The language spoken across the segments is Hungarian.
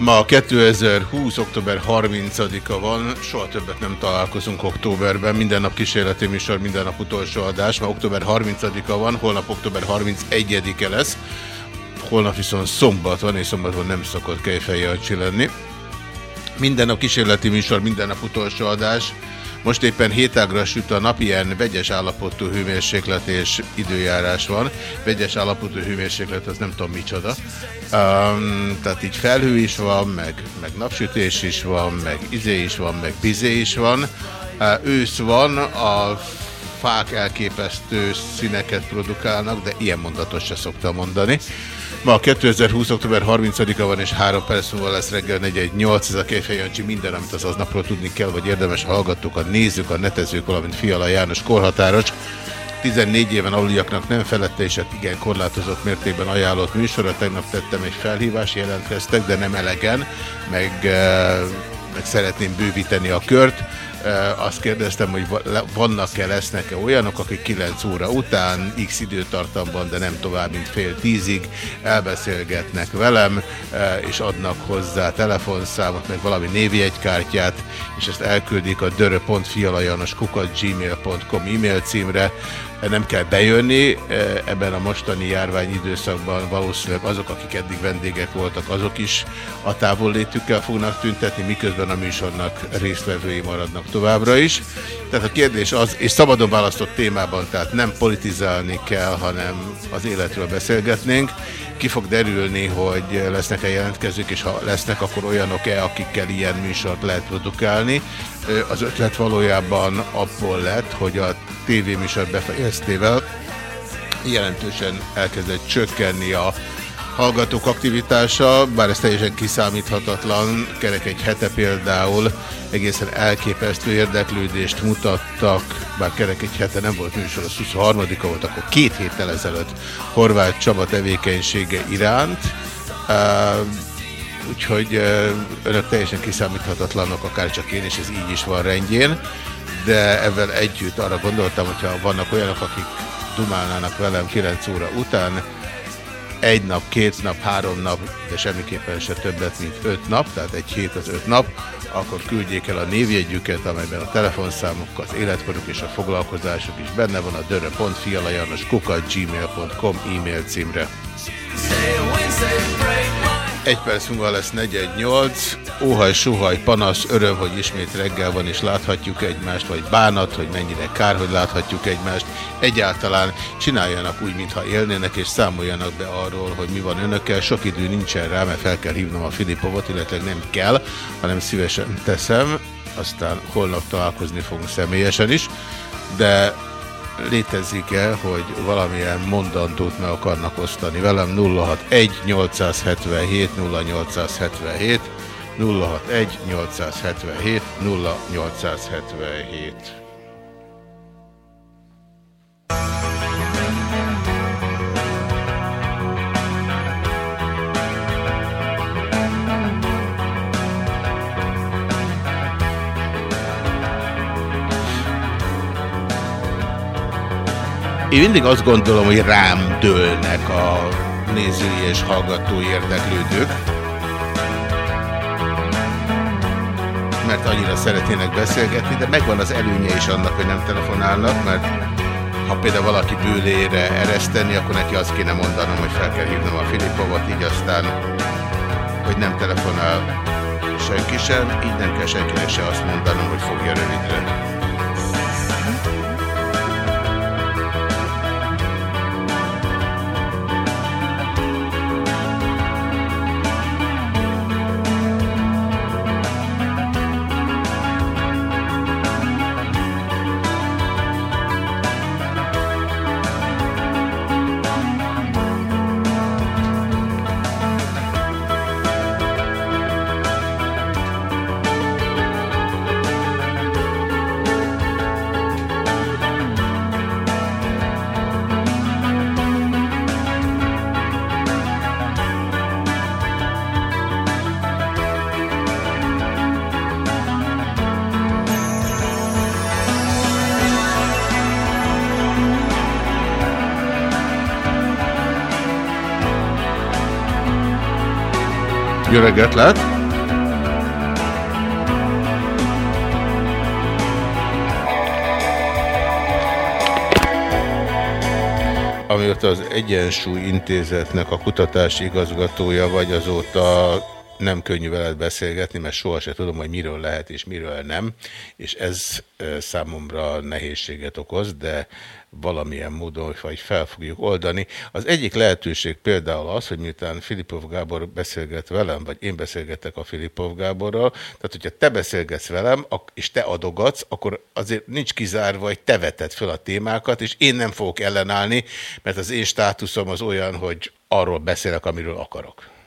Ma 2020. október 30-a van, soha többet nem találkozunk októberben, minden nap kísérleti műsor, minden nap utolsó adás, ma október 30-a van, holnap október 31-e lesz, holnap viszont szombat van, és szombaton nem szokott Kejfej lenni. Minden nap kísérleti műsor, minden nap utolsó adás, most éppen hétágra süt a nap, ilyen vegyes állapotú hőmérséklet és időjárás van. Vegyes állapotú hőmérséklet, az nem tudom micsoda. Um, tehát így felhő is van, meg, meg napsütés is van, meg izé is van, meg bizé is van. Uh, ősz van, a fák elképesztő színeket produkálnak, de ilyen mondatot se szoktam mondani. Ma 2020. október 30-a van, és három perc múlva lesz reggel 418. Ez a Kejfej minden, amit az aznapról tudni kell, vagy érdemes hallgattuk, a nézzük, a netezők, valamint Fiala János korhatáros. 14 éven aluliaknak nem felette és hát igen korlátozott mértékben ajánlott műsorra. Tegnap tettem egy felhívás, jelentkeztek, de nem elegen, meg, eh, meg szeretném bővíteni a kört. Azt kérdeztem, hogy vannak-e, lesznek-e olyanok, akik 9 óra után, x időtartamban, de nem tovább, mint fél tízig elbeszélgetnek velem, és adnak hozzá telefonszámot, meg valami névjegykártyát, és ezt elküldik a dörö.fialajanoskukat.gmail.com e-mail címre, nem kell bejönni, ebben a mostani járvány időszakban valószínűleg azok, akik eddig vendégek voltak, azok is a távollétükkel fognak tüntetni, miközben a műsornak résztvevői maradnak továbbra is. Tehát a kérdés az, és szabadon választott témában, tehát nem politizálni kell, hanem az életről beszélgetnénk. Ki fog derülni, hogy lesznek-e jelentkezők, és ha lesznek, akkor olyanok-e, akikkel ilyen műsort lehet produkálni. Az ötlet valójában abból lett, hogy a tévéműsor befejeztével. Jelentősen elkezdett csökkenni a hallgatók aktivitása, bár ez teljesen kiszámíthatatlan, kerek egy hete például egészen elképesztő érdeklődést mutattak, bár kerek egy hete nem volt műsor, az 23-a volt, akkor két héttel ezelőtt Horváth Csaba tevékenysége iránt. Úgyhogy önök teljesen kiszámíthatatlanok, akár csak én, és ez így is van rendjén, de ezzel együtt arra gondoltam, hogyha vannak olyanok, akik dumálnának velem 9 óra után, egy nap, két nap, három nap, de semmiképpen se többet, mint öt nap, tehát egy hét az öt nap, akkor küldjék el a névjegyüket, amelyben a telefonszámok, az életkoruk és a foglalkozásuk is benne van a dörö.fialajanoskukat.gmail.com e-mail címre. Egy perc múlva lesz 418. Óhaj, suhaj, panasz, öröm, hogy ismét reggel van és láthatjuk egymást, vagy bánat, hogy mennyire kár, hogy láthatjuk egymást. Egyáltalán csináljanak úgy, mintha élnének, és számoljanak be arról, hogy mi van önökkel. Sok idő nincsen rá, mert fel kell hívnom a Filipovot, illetve nem kell, hanem szívesen teszem. Aztán holnap találkozni fogunk személyesen is, de létezik-e, hogy valamilyen mondandót meg akarnak osztani velem? 061 877 0877 061 877 0877 Én mindig azt gondolom, hogy rám dőlnek a nézői és hallgatói érdeklődők. Mert annyira szeretnének beszélgetni, de megvan az előnye is annak, hogy nem telefonálnak, mert ha például valaki bőlére ereszteni, akkor neki azt kéne mondanom, hogy fel kell hívnom a Filipovat, így aztán, hogy nem telefonál senki sem, így nem kell senkinek se azt mondanom, hogy fogja rövidre. Jó reggelt, lehet? Amióta az Egyensúly Intézetnek a kutatási igazgatója vagy, azóta nem könnyű veled beszélgetni, mert sohasem tudom, hogy miről lehet és miről nem, és ez számomra nehézséget okoz, de valamilyen módon vagy fel fogjuk oldani. Az egyik lehetőség például az, hogy miután Filipov Gábor beszélget velem, vagy én beszélgetek a Filipov Gáborral, tehát hogyha te beszélgetsz velem, és te adogatsz, akkor azért nincs kizárva, hogy te veted fel a témákat, és én nem fogok ellenállni, mert az én státuszom az olyan, hogy arról beszélek, amiről akarok.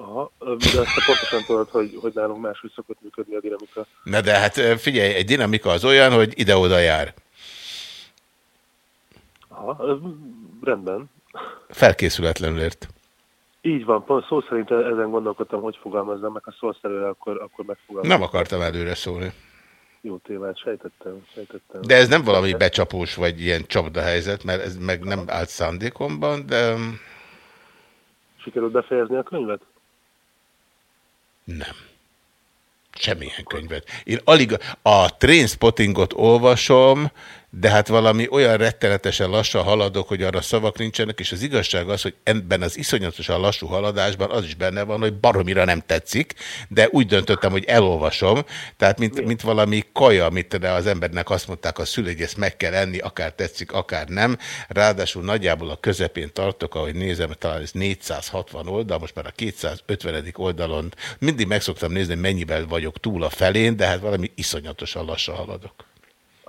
Aha, de ezt pontosan tudod, hogy, hogy nálunk máshogy szokott működni a dinamika. Na de hát figyelj, egy dinamika az olyan, hogy ide-oda jár. Aha, rendben. Felkészületlenül ért. Így van, pont szó szerint ezen gondolkodtam, hogy fogalmazzam meg, ha szólsz előre, akkor, akkor megfogalmazom. Nem akartam előre szólni. Jó témát, sejtettem, sejtettem. De ez nem valami becsapós, vagy ilyen csapdahelyzet, mert ez meg nem állt szándékomban, de... Sikerült befejezni a könyvet? Nem. Semmilyen könyvet. Én alig a Trainspottingot olvasom, de hát valami olyan rettenetesen lassan haladok, hogy arra szavak nincsenek, és az igazság az, hogy ebben az iszonyatosan lassú haladásban az is benne van, hogy baromira nem tetszik, de úgy döntöttem, hogy elolvasom, tehát mint, mint valami kaja, amit az embernek azt mondták a szülő, hogy ezt meg kell enni, akár tetszik, akár nem. Ráadásul nagyjából a közepén tartok, ahogy nézem, talán ez 460 oldal, most már a 250. oldalon mindig meg szoktam nézni, mennyivel vagyok túl a felén, de hát valami iszonyatosan lassan haladok.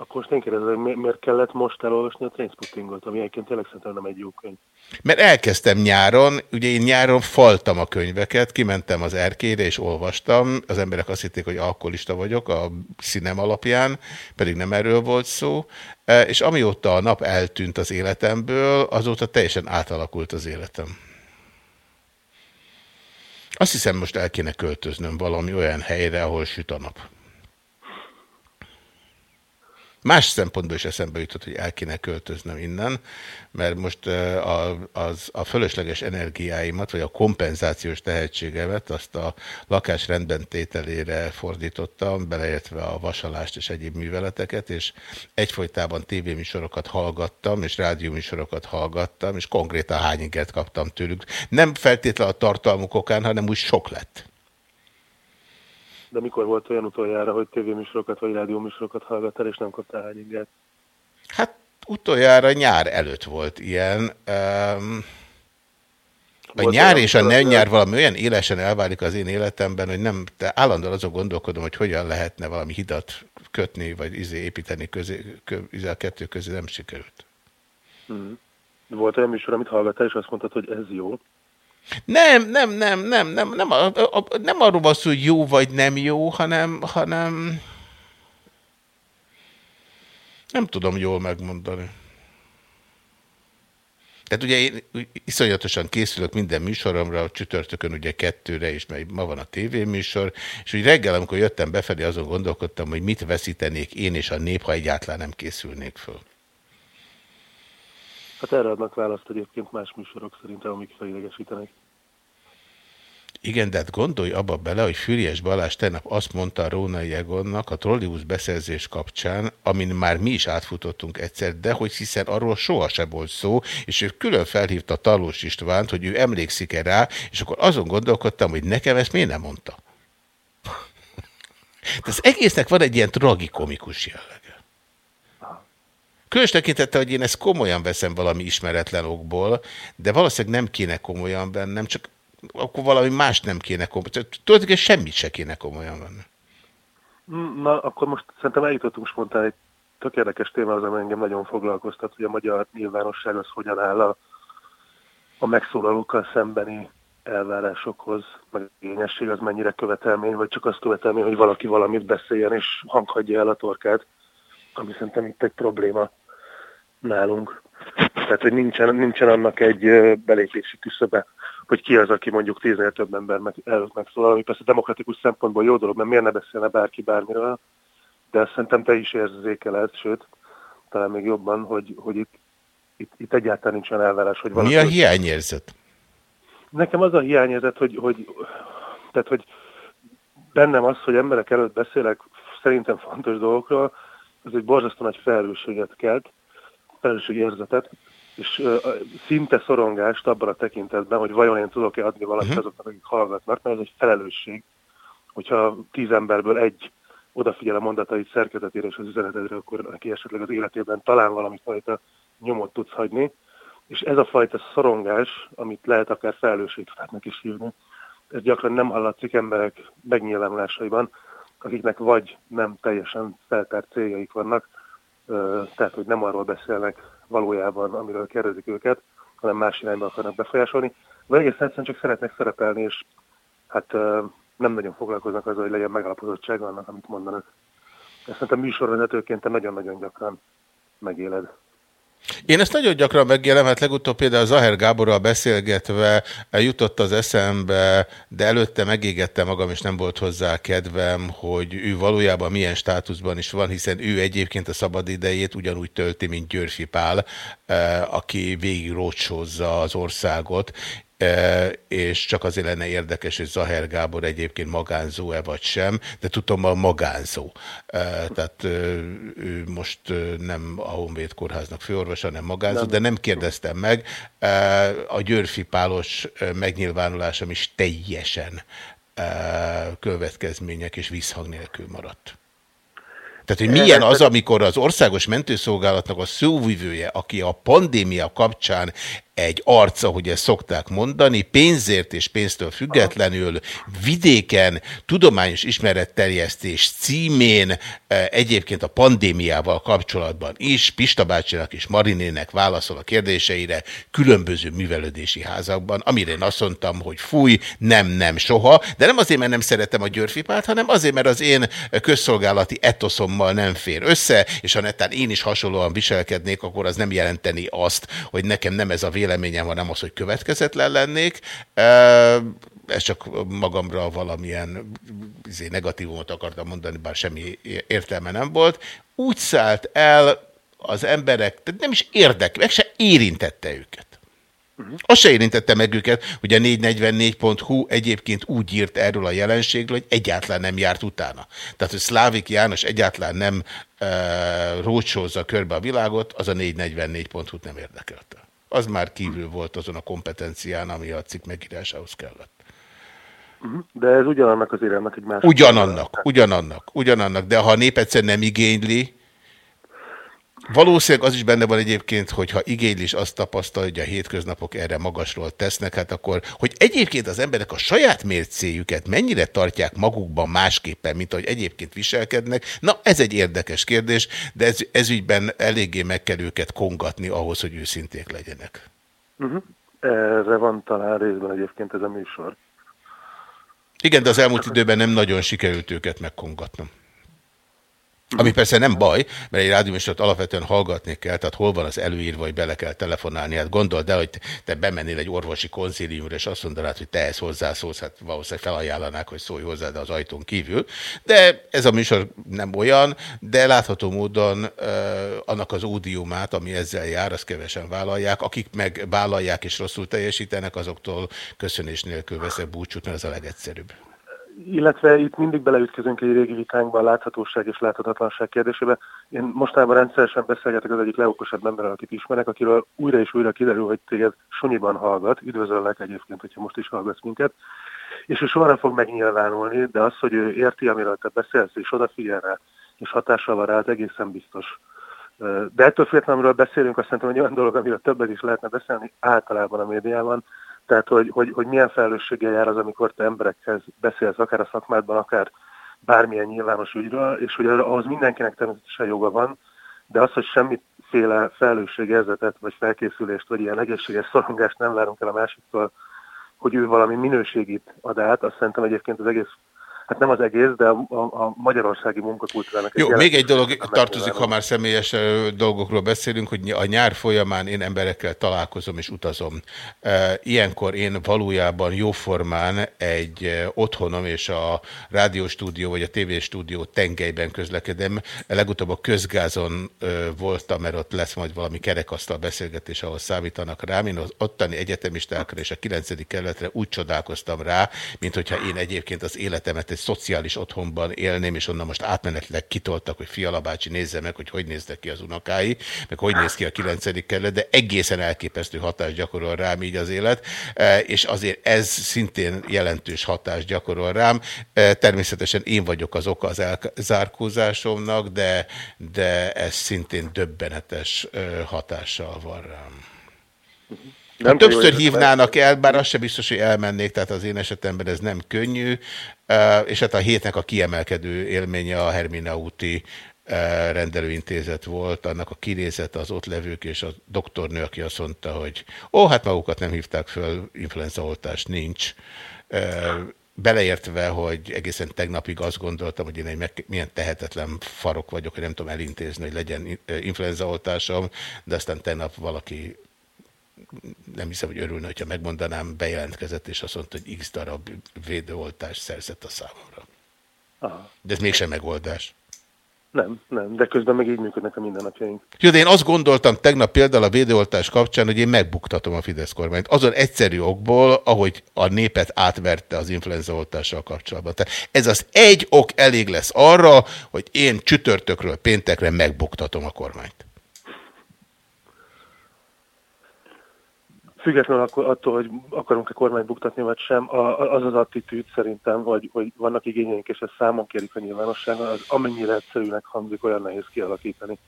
Akkor most én kérdezem, hogy miért kellett most elolvasni a Trainspottingot, ami egyébként tényleg szerintem nem egy jó könyv. Mert elkezdtem nyáron, ugye én nyáron faltam a könyveket, kimentem az erkére és olvastam, az emberek azt hitték, hogy alkoholista vagyok a színem alapján, pedig nem erről volt szó, e, és amióta a nap eltűnt az életemből, azóta teljesen átalakult az életem. Azt hiszem, most el kéne költöznöm valami olyan helyre, ahol süt a nap. Más szempontból is eszembe jutott, hogy el kéne költöznöm innen, mert most a, az, a fölösleges energiáimat, vagy a kompenzációs tehetségemet azt a lakás rendben tételére fordítottam, beleértve a vasalást és egyéb műveleteket, és egyfolytában tévéműsorokat hallgattam, és rádióműsorokat hallgattam, és konkrétan hányinket kaptam tőlük. Nem feltétlenül a tartalmuk okán, hanem úgy sok lett. De mikor volt olyan utoljára, hogy tévéműsorokat vagy rádióműsorokat hallgattál, és nem kaptál hány ingert? Hát utoljára nyár előtt volt ilyen. Um, a volt nyár és a nem nyár valami olyan élesen elválik az én életemben, hogy nem, de állandóan azon gondolkodom, hogy hogyan lehetne valami hidat kötni, vagy izé építeni közé, kö, izé a kettő közé nem sikerült. Hmm. Volt olyan műsor, amit hallgattál, és azt mondtad, hogy ez jó? Nem, nem, nem, nem, nem, nem, nem arról van szó, hogy jó vagy nem jó, hanem, hanem nem tudom jól megmondani. Tehát ugye én iszonyatosan készülök minden műsoromra, a csütörtökön ugye kettőre, és mert ma van a tévéműsor, és úgy reggel, amikor jöttem befelé, azon gondolkodtam, hogy mit veszítenék én és a nép, ha egyáltalán nem készülnék föl. Hát erre adnak választ egyébként más műsorok szerintem, amik felidegesítenek. Igen, de hát gondolj abba bele, hogy Füriyes Balázs tegnap azt mondta Rónai Egonnak a trollibusz beszerzés kapcsán, amin már mi is átfutottunk egyszer, de hogy hiszen arról soha se volt szó, és ő külön felhívta Talós Istvánt, hogy ő emlékszik-e rá, és akkor azon gondolkodtam, hogy nekem ezt miért nem mondta. De az egésznek van egy ilyen tragikomikus jelleg. Különös tekintette, hogy én ezt komolyan veszem valami ismeretlen okból, de valószínűleg nem kéne komolyan bennem, csak akkor valami más nem kéne komolyan. Tulajdonképpen semmit se kéne komolyan venni. Na, akkor most szerintem eljutottunk spontán egy tök érdekes témához, ami engem nagyon foglalkoztat, hogy a magyar nyilvánosság az hogyan áll a, a megszólalókkal szembeni elvárásokhoz, meg igényesség az mennyire követelmény, vagy csak azt követelmény, hogy valaki valamit beszéljen és hanghagyja el a torkát, ami szerintem itt egy probléma nálunk. Tehát, hogy nincsen, nincsen annak egy belépési küszöbe, hogy ki az, aki mondjuk tíznél több ember meg, előtt megszólal, ami persze demokratikus szempontból jó dolog, mert miért ne beszélne bárki bármiről, de azt szerintem te is érzékeled, sőt, talán még jobban, hogy, hogy itt, itt, itt egyáltalán nincsen elvárás, hogy valaki... Mi a hiányérzet? Nekem az a hiányérzet, hogy, hogy, tehát, hogy bennem az, hogy emberek előtt beszélek szerintem fontos dolgokról, ez egy borzasztó nagy felelősséget kelt, felelősségérzetet, és uh, szinte szorongást abban a tekintetben, hogy vajon én tudok-e adni valamit uh-huh. azoknak, akik hallgatnak, mert ez egy felelősség, hogyha tíz emberből egy odafigyel a mondatait szerkezetére és az üzenetedre, akkor neki esetleg az életében talán valami fajta nyomot tudsz hagyni. És ez a fajta szorongás, amit lehet akár felelősségtudatnak is hívni, ez gyakran nem hallatszik emberek megnyilvánulásaiban, akiknek vagy nem teljesen feltárt céljaik vannak, tehát hogy nem arról beszélnek valójában, amiről kérdezik őket, hanem más irányba akarnak befolyásolni, vagy egész egyszerűen csak szeretnek szerepelni, és hát nem nagyon foglalkoznak azzal, hogy legyen megalapozottság annak, amit mondanak. Ezt szerintem műsorvezetőként te nagyon-nagyon gyakran megéled. Én ezt nagyon gyakran megélem, hát legutóbb például Zaher Gáborral beszélgetve jutott az eszembe, de előtte megégettem magam, és nem volt hozzá kedvem, hogy ő valójában milyen státuszban is van, hiszen ő egyébként a szabad idejét ugyanúgy tölti, mint Györfi Pál, eh, aki végig az országot, és csak azért lenne érdekes, hogy Zaher Gábor egyébként magánzó-e vagy sem, de tudom, a magánzó. Tehát ő most nem a Honvéd Kórháznak főorvosa, hanem magánzó, de nem kérdeztem meg. A Györfi Pálos megnyilvánulásom is teljesen következmények és visszhang nélkül maradt. Tehát, hogy milyen az, amikor az országos mentőszolgálatnak a szóvivője, aki a pandémia kapcsán egy arca, hogy ezt szokták mondani, pénzért és pénztől függetlenül vidéken tudományos ismeretterjesztés címén e, egyébként a pandémiával kapcsolatban is Pista bácsinak és Marinének válaszol a kérdéseire különböző művelődési házakban, amire én azt mondtam, hogy fúj, nem, nem, soha, de nem azért, mert nem szeretem a györfipát, hanem azért, mert az én közszolgálati etoszommal nem fér össze, és ha netán én is hasonlóan viselkednék, akkor az nem jelenteni azt, hogy nekem nem ez a véleményem, hanem az, hogy következetlen lennék. Ez csak magamra valamilyen izé, negatívumot akartam mondani, bár semmi értelme nem volt. Úgy szállt el az emberek, tehát nem is érdek, meg se érintette őket. Uh-huh. Azt se érintette meg őket, hogy a 444.hu egyébként úgy írt erről a jelenségről, hogy egyáltalán nem járt utána. Tehát, hogy Szlávik János egyáltalán nem e, rócsózza körbe a világot, az a 444.hu-t nem érdekelte az már kívül volt azon a kompetencián, ami a cikk megírásához kellett. Mhm. De ez ugyanannak az érelmek egy másik. Ugyanannak, ugyanannak, ugyanannak, de ha a nép egyszer nem igényli, Valószínűleg az is benne van egyébként, hogy ha igényli is azt tapasztal, hogy a hétköznapok erre magasról tesznek, hát akkor, hogy egyébként az emberek a saját mércéjüket mennyire tartják magukban másképpen, mint ahogy egyébként viselkednek, na ez egy érdekes kérdés, de ez, ez ügyben eléggé meg kell őket kongatni ahhoz, hogy őszinték legyenek. Uh mhm. -huh. Erre van talán részben egyébként ez a műsor. Igen, de az elmúlt időben nem nagyon sikerült őket megkongatnom. Ami persze nem baj, mert egy rádióműsort alapvetően hallgatni kell, tehát hol van az előírva, hogy bele kell telefonálni. Hát gondold el, hogy te bemennél egy orvosi konzíliumra, és azt mondanád, hogy te ezt hozzászólsz, hát valószínűleg felajánlanák, hogy szólj hozzá, de az ajtón kívül. De ez a műsor nem olyan, de látható módon uh, annak az ódiumát, ami ezzel jár, azt kevesen vállalják. Akik meg vállalják és rosszul teljesítenek, azoktól köszönés nélkül veszek búcsút, mert ez a legegyszerűbb illetve itt mindig beleütközünk egy régi vitánkba a láthatóság és láthatatlanság kérdésébe. Én mostában rendszeresen beszélgetek az egyik leokosabb emberrel, akit ismerek, akiről újra és újra kiderül, hogy téged sunyiban hallgat, üdvözöllek egyébként, hogyha most is hallgatsz minket, és ő soha nem fog megnyilvánulni, de az, hogy ő érti, amiről te beszélsz, és odafigyel rá, és hatással van rá, egészen biztos. De ettől függetlenül, beszélünk, azt szerintem, hogy olyan dolog, amiről többet is lehetne beszélni általában a médiában, tehát, hogy, hogy, hogy milyen felelősséggel jár az, amikor te emberekhez beszélsz, akár a szakmádban, akár bármilyen nyilvános ügyről, és hogy ahhoz mindenkinek természetesen joga van, de az, hogy semmiféle felelősségérzetet, vagy felkészülést, vagy ilyen egészséges szorongást nem várunk el a másiktól, hogy ő valami minőségit ad át, azt szerintem egyébként az egész hát nem az egész, de a, a, a magyarországi munkakultúrának... Jó, még egy dolog tartozik, ha már... személyes dolgokról beszélünk, hogy a nyár folyamán én emberekkel találkozom és utazom. Ilyenkor én valójában jóformán egy otthonom és a rádióstúdió vagy a tévéstúdió tengelyben közlekedem. Legutóbb a közgázon voltam, mert ott lesz majd valami kerekasztal beszélgetés, ahol számítanak rám. Én az ottani egyetemistákra és a 9. kerületre úgy csodálkoztam rá, mint hogyha én egyébként az életemet egy szociális otthonban élném, és onnan most átmenetileg kitoltak, hogy Fiala bácsi nézze meg, hogy hogy néznek ki az unokái, meg hogy néz ki a 9. kerület, de egészen elképesztő hatást gyakorol rám így az élet, e, és azért ez szintén jelentős hatást gyakorol rám. E, Természetesen én vagyok az oka az elzárkózásomnak, de, de ez szintén döbbenetes ö, hatással van rám. Nem Ha többször hívnának el, bár az sem biztos, hogy elmennék, tehát az én esetemben ez nem könnyű, és hát a hétnek a kiemelkedő élménye a Hermina úti rendelőintézet volt, annak a kinézete az ott levők és a doktornő, aki azt mondta, hogy ó, hát magukat nem hívták föl, influenzaoltás nincs. Beleértve, hogy egészen tegnapig azt gondoltam, hogy én egy meg, milyen tehetetlen farok vagyok, hogy nem tudom elintézni, hogy legyen influenzaoltásom, de aztán tegnap valaki nem hiszem, hogy örülne, hogyha megmondanám, bejelentkezett, és azt mondta, hogy x darab védőoltást szerzett a számomra. Aha. De ez mégsem megoldás. Nem, nem, de közben meg így működnek a mindennapjaink. Jó, de én azt gondoltam tegnap például a védőoltás kapcsán, hogy én megbuktatom a Fidesz kormányt. Azon egyszerű okból, ahogy a népet átverte az influenzaoltással kapcsolatban. Tehát ez az egy ok elég lesz arra, hogy én csütörtökről péntekre megbuktatom a kormányt. Függetlenül attól, hogy akarunk-e kormányt buktatni, vagy sem, az az attitűd szerintem, hogy, hogy vannak igényeink, és ezt számon kérik a nyilvánosságon, az amennyire egyszerűnek hangzik, olyan nehéz kialakítani.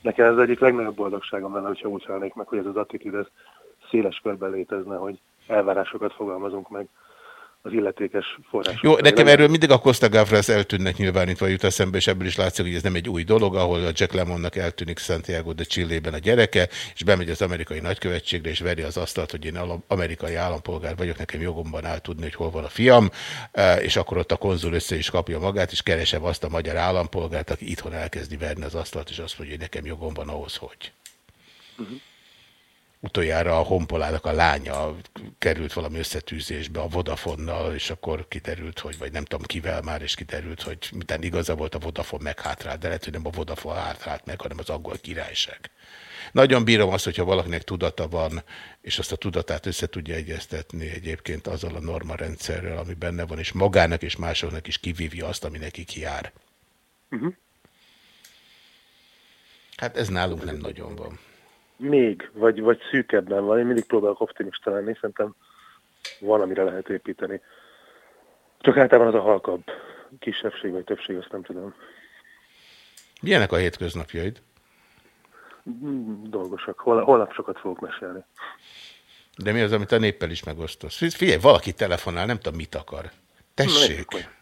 Nekem ez egyik legnagyobb boldogságom lenne, hogyha úgy meg, hogy ez az attitűd ez széles körben létezne, hogy elvárásokat fogalmazunk meg az illetékes források. Jó, nekem erről mindig a Costa Gavras eltűnnek nyilvánítva jut eszembe, és ebből is látszik, hogy ez nem egy új dolog, ahol a Jack Lemonnak eltűnik Santiago de Chile-ben a gyereke, és bemegy az amerikai nagykövetségre, és veri az asztalt, hogy én amerikai állampolgár vagyok, nekem jogomban áll tudni, hogy hol van a fiam, eh, és akkor ott a konzul össze is kapja magát, és keresem azt a magyar állampolgárt, aki itthon elkezdi verni az asztalt, és azt mondja, hogy nekem jogom van ahhoz, hogy utoljára a honpolának a lánya került valami összetűzésbe a Vodafonnal, és akkor kiderült, hogy, vagy nem tudom kivel már, és kiderült, hogy mitán igaza volt a Vodafone meghátrált, de lehet, hogy nem a Vodafone hátrált meg, hanem az angol királyság. Nagyon bírom azt, hogyha valakinek tudata van, és azt a tudatát össze tudja egyeztetni egyébként azzal a norma rendszerrel, ami benne van, és magának és másoknak is kivívja azt, ami nekik jár. Uh-huh. Hát ez nálunk nem nagyon van. Még, vagy, vagy szűkebben van. Én mindig próbálok optimista lenni, szerintem van, amire lehet építeni. Csak általában az a halkabb kisebbség vagy többség, azt nem tudom. Milyenek a hétköznapjaid? Dolgosak. Hol, holnap sokat fogok mesélni. De mi az, amit a néppel is megosztasz? Figy- Figyelj, valaki telefonál, nem tudom, mit akar. Tessék. meg.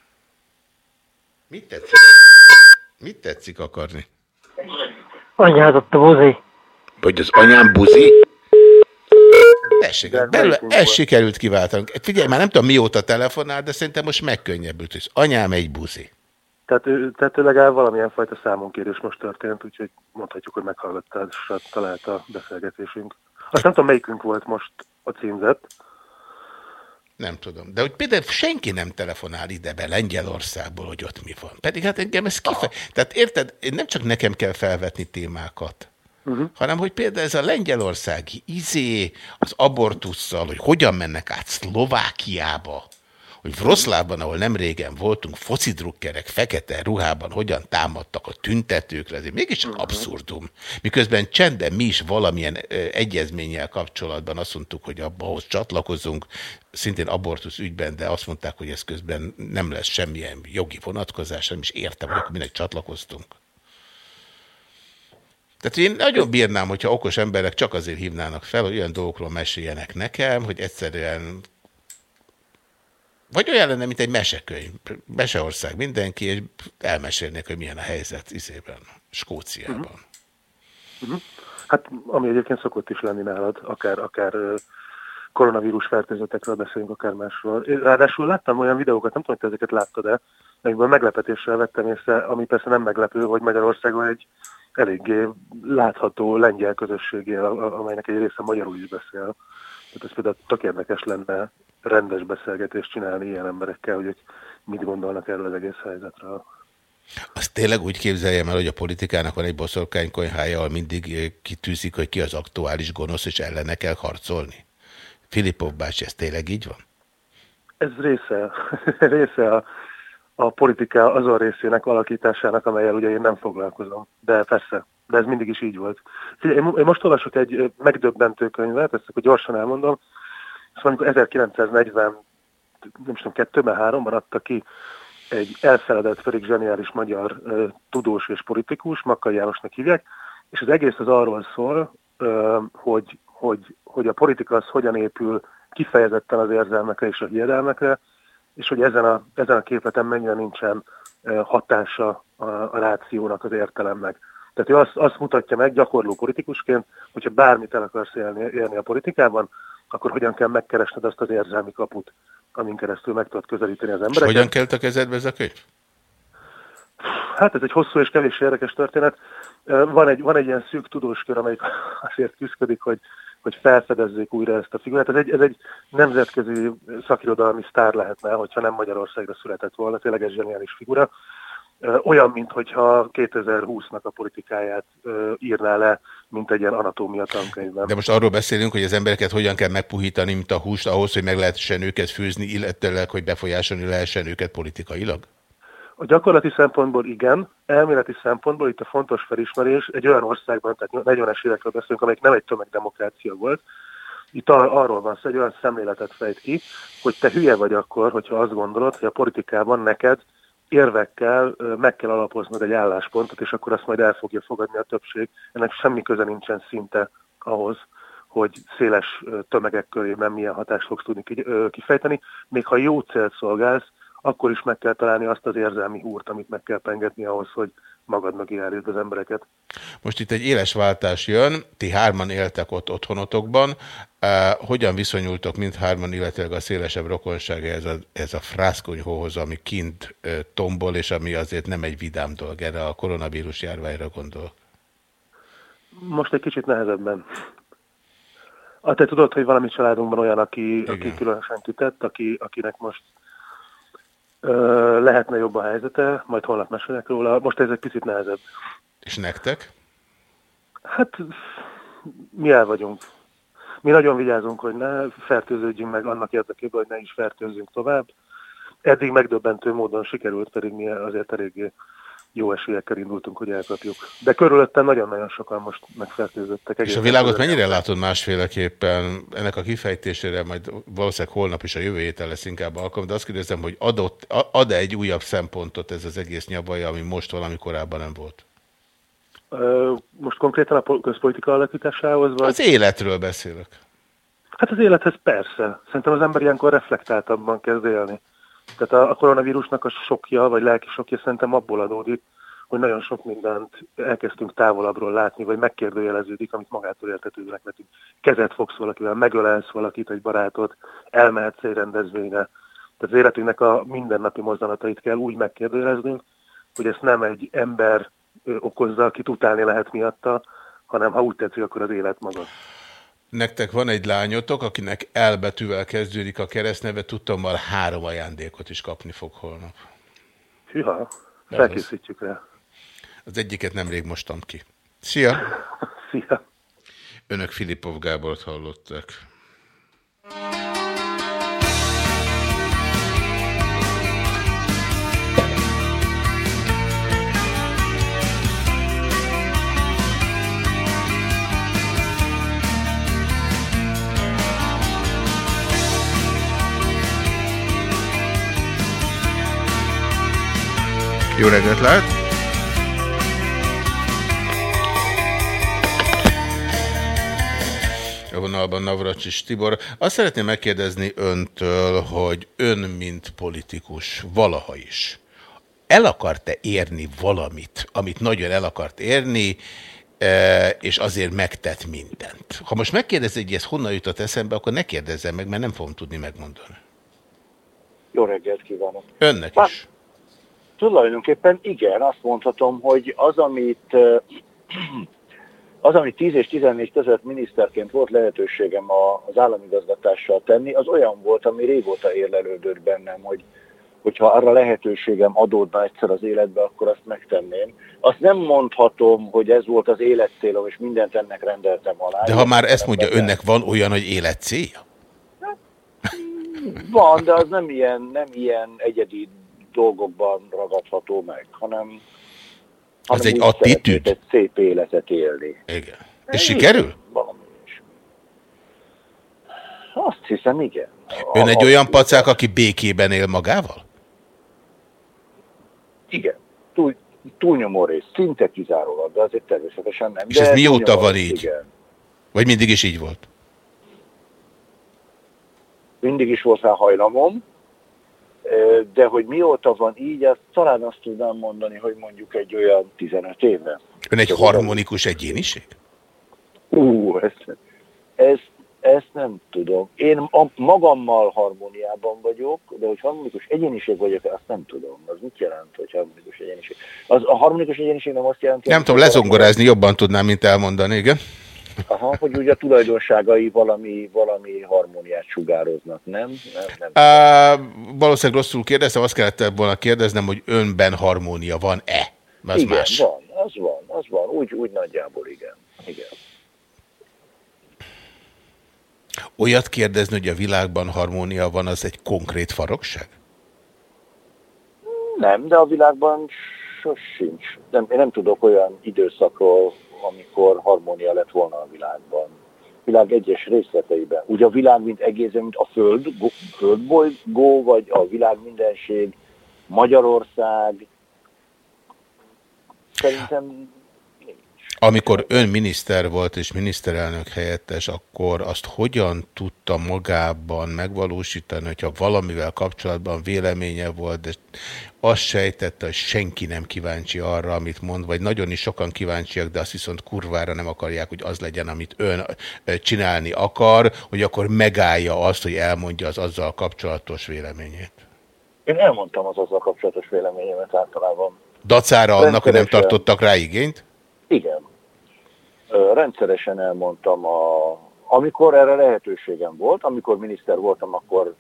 Mit tetszik? Mit tetszik akarni? Anyázott a buzi. Hogy az anyám buzi? Tessék, belőle melyikünk ez volt? sikerült kiváltanunk. Figyelj, már nem tudom mióta telefonál, de szerintem most megkönnyebbült, hogy anyám egy buzi. Tehát, ő- tehát ő legalább valamilyen fajta számonkérés most történt, úgyhogy mondhatjuk, hogy meghallgattad, és talált a beszélgetésünk. Azt nem tudom, melyikünk volt most a címzett. Nem tudom. De hogy például senki nem telefonál ide be Lengyelországból, hogy ott mi van. Pedig hát engem ez kife... Tehát érted, nem csak nekem kell felvetni témákat, Uh-huh. hanem hogy például ez a lengyelországi izé, az abortusszal, hogy hogyan mennek át Szlovákiába, hogy Vroszlávban, ahol nem régen voltunk, focidrukkerek fekete ruhában hogyan támadtak a tüntetőkre, ez mégis abszurdum. Miközben csenden mi is valamilyen egyezménnyel kapcsolatban azt mondtuk, hogy ahhoz csatlakozunk, szintén abortusz ügyben, de azt mondták, hogy ez közben nem lesz semmilyen jogi vonatkozás, nem is értem, hogy akkor minek csatlakoztunk. Tehát én nagyon bírnám, hogyha okos emberek csak azért hívnának fel, hogy olyan dolgokról meséljenek nekem, hogy egyszerűen vagy olyan lenne, mint egy mesekönyv, Meseország mindenki, és elmesélnék, hogy milyen a helyzet izében, Skóciában. Hát, ami egyébként szokott is lenni nálad, akár, akár koronavírus fertőzöttekről beszélünk akár másról. Ráadásul láttam olyan videókat, nem tudom, hogy te ezeket láttad-e, amikből meglepetéssel vettem észre, ami persze nem meglepő, hogy Magyarországon egy eléggé látható lengyel közösség él, amelynek egy része magyarul is beszél. Tehát ez például tök érdekes lenne rendes beszélgetést csinálni ilyen emberekkel, hogy ők mit gondolnak erről az egész helyzetről. Azt tényleg úgy képzeljem el, hogy a politikának van egy boszorkánykonyhája, ahol mindig kitűzik, hogy ki az aktuális gonosz, és ellene kell harcolni. Filipov bácsi, ez tényleg így van? Ez része, része a, a politika azon részének alakításának, amelyel ugye én nem foglalkozom. De persze, de ez mindig is így volt. Figyelj, én most olvasok egy megdöbbentő könyvet, ezt akkor gyorsan elmondom. Szóval amikor 1940, nem tudom, kettőben, háromban adta ki egy elfeledett, pedig zseniális magyar tudós és politikus, Makkai Jánosnak hívják, és az egész az arról szól, hogy, hogy, hogy a politika az hogyan épül kifejezetten az érzelmekre és a hiedelmekre, és hogy ezen a, ezen a képleten mennyire nincsen hatása a, a rációnak, az értelemnek. Tehát ő azt, azt mutatja meg gyakorló politikusként, hogyha bármit el akarsz élni, élni a politikában, akkor hogyan kell megkeresned azt az érzelmi kaput, amin keresztül meg tudod közelíteni az embereket. És hogyan kelt a kezedbe ez a könyv? Hát ez egy hosszú és kevés érdekes történet. Van egy, van egy ilyen szűk tudóskör, amelyik azért küzdik, hogy, hogy felfedezzék újra ezt a figurát. Ez egy, ez egy nemzetközi szakirodalmi sztár lehetne, hogyha nem Magyarországra született volna, tényleg egy zseniális figura olyan, mintha 2020-nak a politikáját írná le, mint egy ilyen anatómia tankönyvben. De most arról beszélünk, hogy az embereket hogyan kell megpuhítani, mint a húst, ahhoz, hogy meg lehessen őket főzni, illetőleg, hogy befolyásolni lehessen őket politikailag? A gyakorlati szempontból igen, elméleti szempontból itt a fontos felismerés egy olyan országban, tehát 40-es évekről beszélünk, amelyik nem egy tömegdemokrácia volt, itt ar arról van szó, egy olyan szemléletet fejt ki, hogy te hülye vagy akkor, hogyha azt gondolod, hogy a politikában neked érvekkel meg kell alapoznod egy álláspontot, és akkor azt majd el fogja fogadni a többség. Ennek semmi köze nincsen szinte ahhoz, hogy széles tömegek körében milyen hatást fogsz tudni kifejteni. Még ha jó célt szolgálsz, akkor is meg kell találni azt az érzelmi húrt, amit meg kell pengetni ahhoz, hogy magad mögé állítsd az embereket. Most itt egy éles váltás jön, ti hárman éltek ott otthonotokban. Uh, hogyan viszonyultok mindhárman, illetve a szélesebb rokonság ez a, ez a frászkonyhóhoz, ami kint uh, tombol, és ami azért nem egy vidám dolog, erre a koronavírus járványra gondol? Most egy kicsit nehezebben. A te tudod, hogy valami családunkban olyan, aki, aki különösen kitett, aki, akinek most lehetne jobb a helyzete, majd holnap mesélek róla. Most ez egy picit nehezebb. És nektek? Hát mi el vagyunk. Mi nagyon vigyázunk, hogy ne fertőződjünk meg annak érdekében, hogy ne is fertőzzünk tovább. Eddig megdöbbentő módon sikerült, pedig mi azért eléggé jó esélyekkel indultunk, hogy elkapjuk. De körülöttem nagyon-nagyon sokan most megfertőzöttek. És a világot mennyire látod másféleképpen? Ennek a kifejtésére majd valószínűleg holnap is a jövő héten lesz inkább alkalom, de azt kérdezem, hogy adott, ad-e egy újabb szempontot ez az egész nyabaja, ami most valami korábban nem volt? Most konkrétan a közpolitika alakításához? Vagy? Az életről beszélek. Hát az élethez persze. Szerintem az ember ilyenkor reflektáltabban kezd élni. Tehát a, koronavírusnak a sokja, vagy lelki sokja szerintem abból adódik, hogy nagyon sok mindent elkezdtünk távolabbról látni, vagy megkérdőjeleződik, amit magától értetődőnek vetünk. Kezet fogsz valakivel, megölelsz valakit, egy barátot, elmehetsz egy rendezvényre. Tehát az életünknek a mindennapi mozdulatait kell úgy megkérdőjeleznünk, hogy ezt nem egy ember okozza, akit utálni lehet miatta, hanem ha úgy tetszik, akkor az élet maga. Nektek van egy lányotok, akinek elbetűvel kezdődik a keresztneve, tudtommal három ajándékot is kapni fog holnap. Hűha, felkészítjük rá. Az egyiket nemrég mostam ki. Szia! Szia! Önök Filipov Gábort hallottak. Jó reggelt lehet! A vonalban Navracsis Tibor. Azt szeretném megkérdezni öntől, hogy ön, mint politikus, valaha is el akart-e érni valamit, amit nagyon el akart érni, e, és azért megtett mindent. Ha most megkérdezed, hogy ez honnan jutott eszembe, akkor ne kérdezzem meg, mert nem fogom tudni megmondani. Jó reggelt kívánok! Önnek is. Tulajdonképpen igen, azt mondhatom, hogy az, amit az, amit 10 és 14 között miniszterként volt lehetőségem az államigazgatással tenni, az olyan volt, ami régóta érlelődött bennem, hogy hogyha arra lehetőségem adódna egyszer az életbe, akkor azt megtenném. Azt nem mondhatom, hogy ez volt az életcélom, és mindent ennek rendeltem alá. De ha már ezt mondja, önnek van olyan, hogy életcélja? Van, de az nem ilyen, nem ilyen egyedi dolgokban ragadható meg, hanem, hanem egy attitűd? egy szép életet élni. Igen. És sikerül? Valami is. Azt hiszem, igen. Ön egy olyan pacák, aki békében él magával? Igen. Túl, túlnyomó rész, szinte kizárólag, de azért természetesen nem. És de ez mióta van így? Igen. Vagy mindig is így volt? Mindig is volt rá hajlamom, de hogy mióta van így, azt talán azt tudnám mondani, hogy mondjuk egy olyan 15 éve. Ön egy harmonikus egyéniség? Ú, ezt, ezt, ezt nem tudom. Én magammal harmóniában vagyok, de hogy harmonikus egyéniség vagyok, azt nem tudom. Az mit jelent, hogy harmonikus egyéniség? Az, a harmonikus egyéniség nem azt jelenti, Nem tudom, lezongorázni jobban tudnám, mint elmondani, igen. Aha, hogy ugye a tulajdonságai valami, valami harmóniát sugároznak, nem? Nem, nem. Á, valószínűleg rosszul kérdeztem, azt kellett volna kérdeznem, hogy önben harmónia van-e? Az igen, más. van, az van, az van. Úgy, úgy nagyjából igen. igen. Olyat kérdezni, hogy a világban harmónia van, az egy konkrét farokság? Nem, de a világban sos sincs. Nem, én nem tudok olyan időszakról, amikor harmónia lett volna a világban. A világ egyes részleteiben. Ugye a világ, mint egészen, mint a Föld, földbolygó, vagy a világ mindenség, Magyarország. Szerintem Amikor ön miniszter volt és miniszterelnök helyettes, akkor azt hogyan tudta magában megvalósítani, hogyha valamivel kapcsolatban véleménye volt, de azt sejtette, hogy senki nem kíváncsi arra, amit mond, vagy nagyon is sokan kíváncsiak, de azt viszont kurvára nem akarják, hogy az legyen, amit ön csinálni akar, hogy akkor megállja azt, hogy elmondja az azzal kapcsolatos véleményét. én elmondtam az azzal kapcsolatos véleményemet általában. Dacára annak, hogy nem tartottak rá igényt? Igen. Rendszeresen elmondtam, a, amikor erre lehetőségem volt, amikor miniszter voltam, akkor,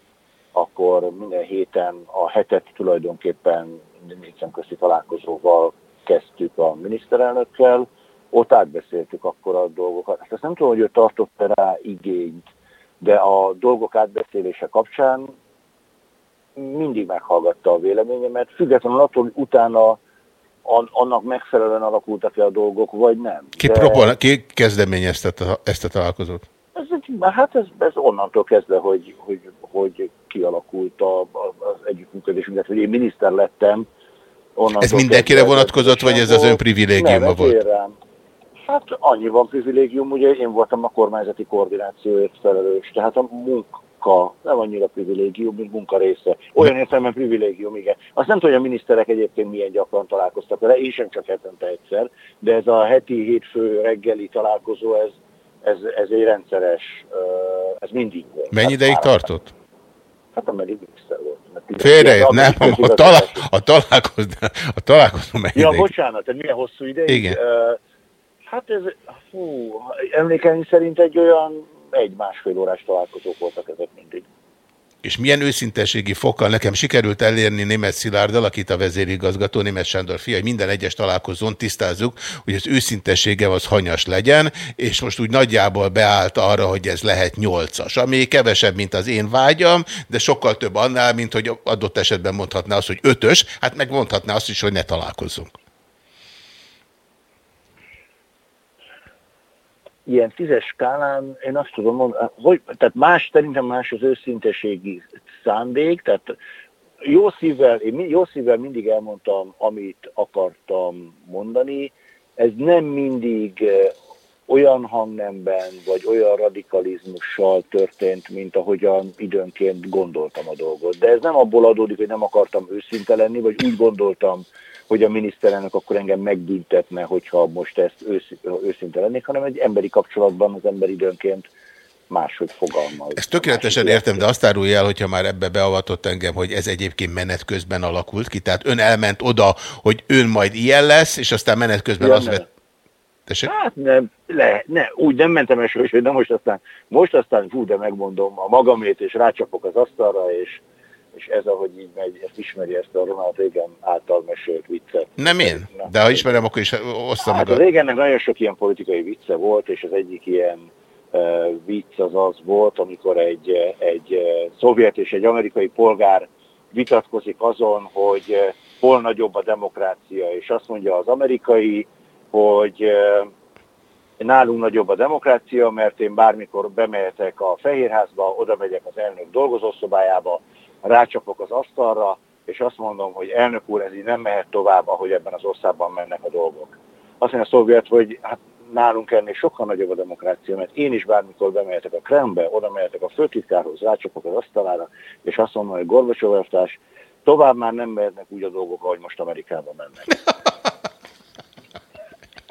akkor minden héten a hetet tulajdonképpen négy szemközti találkozóval kezdtük a miniszterelnökkel, ott átbeszéltük akkor a dolgokat. Hát azt nem tudom, hogy ő tartott rá igényt, de a dolgok átbeszélése kapcsán mindig meghallgatta a véleményemet, függetlenül attól, hogy utána annak megfelelően alakultak-e a dolgok, vagy nem. Ki, De propon, ki kezdeményezte ezt a találkozót? ez, hát ez, ez onnantól kezdve, hogy, hogy, hogy kialakult a, az együttműködésünk, illetve én miniszter lettem. Ez mindenkire kezdve vonatkozott, vagy ez az ön privilégiuma volt? rám. Hát annyi van privilégium, ugye én voltam a kormányzati koordinációért felelős, tehát a munka nem annyira privilégium, mint munka része. Olyan értelemben privilégium, igen. Azt nem tudom, hogy a miniszterek egyébként milyen gyakran találkoztak vele, én sem csak hetente egyszer, de ez a heti hétfő reggeli találkozó, ez, ez, ez egy rendszeres, ez mindig volt. Mennyi Hát ideig tartott? Hát ameddig miniszter volt. A nem, a, miniszter talá, igazgatási- a, találkozó, a találkozó mennyi Ja, ideig? bocsánat, ez milyen hosszú ideig? Igen. Hát ez, hú, emlékeim szerint egy olyan egy-másfél órás találkozók voltak ezek mindig. És milyen őszinteségi fokkal nekem sikerült elérni német Szilárddal, akit a vezérigazgató, német Sándor fia, hogy minden egyes találkozón tisztázzuk, hogy az őszintessége az hanyas legyen, és most úgy nagyjából beállt arra, hogy ez lehet nyolcas, ami kevesebb, mint az én vágyam, de sokkal több annál, mint hogy adott esetben mondhatná azt, hogy ötös, hát meg mondhatná azt is, hogy ne találkozzunk. Ilyen tízes skálán én azt tudom mondani, hogy, tehát más, szerintem más az őszinteségi szándék, tehát jó szívvel, én jó szívvel mindig elmondtam, amit akartam mondani, ez nem mindig eh, olyan hangnemben, vagy olyan radikalizmussal történt, mint ahogyan időnként gondoltam a dolgot. De ez nem abból adódik, hogy nem akartam őszinte lenni, vagy úgy gondoltam, hogy a miniszterelnök akkor engem megbüntetne, hogyha most ezt ősz, őszinte lennék, hanem egy emberi kapcsolatban az ember időnként máshogy fogalmaz. Ezt tökéletesen értem, de azt árulja el, hogyha már ebbe beavatott engem, hogy ez egyébként menet közben alakult ki. Tehát ön elment oda, hogy ön majd ilyen lesz, és aztán menet közben ja, az vett... Tessék? Hát nem, le, ne, úgy nem mentem el hogy de most aztán, most aztán, fú, de megmondom a magamét, és rácsapok az asztalra, és, és ez, ahogy így megy, ezt ismeri ezt a Ronald Reagan által mesélt viccet. Nem én, Na, de ha ismerem, akkor is osztam hát meg. A Reagannek nagyon sok ilyen politikai vicce volt, és az egyik ilyen uh, vicc az az volt, amikor egy, egy uh, szovjet és egy amerikai polgár vitatkozik azon, hogy uh, hol nagyobb a demokrácia, és azt mondja az amerikai, hogy nálunk nagyobb a demokrácia, mert én bármikor bemehetek a Fehérházba, oda megyek az elnök dolgozószobájába, rácsapok az asztalra, és azt mondom, hogy elnök úr, ez így nem mehet tovább, ahogy ebben az országban mennek a dolgok. Azt mondja a szovjet, hogy hát nálunk ennél sokkal nagyobb a demokrácia, mert én is bármikor bemehetek a Krembe, oda mehetek a főtitkárhoz, rácsapok az asztalára, és azt mondom, hogy Gorbacsov tovább már nem mehetnek úgy a dolgok, ahogy most Amerikában mennek.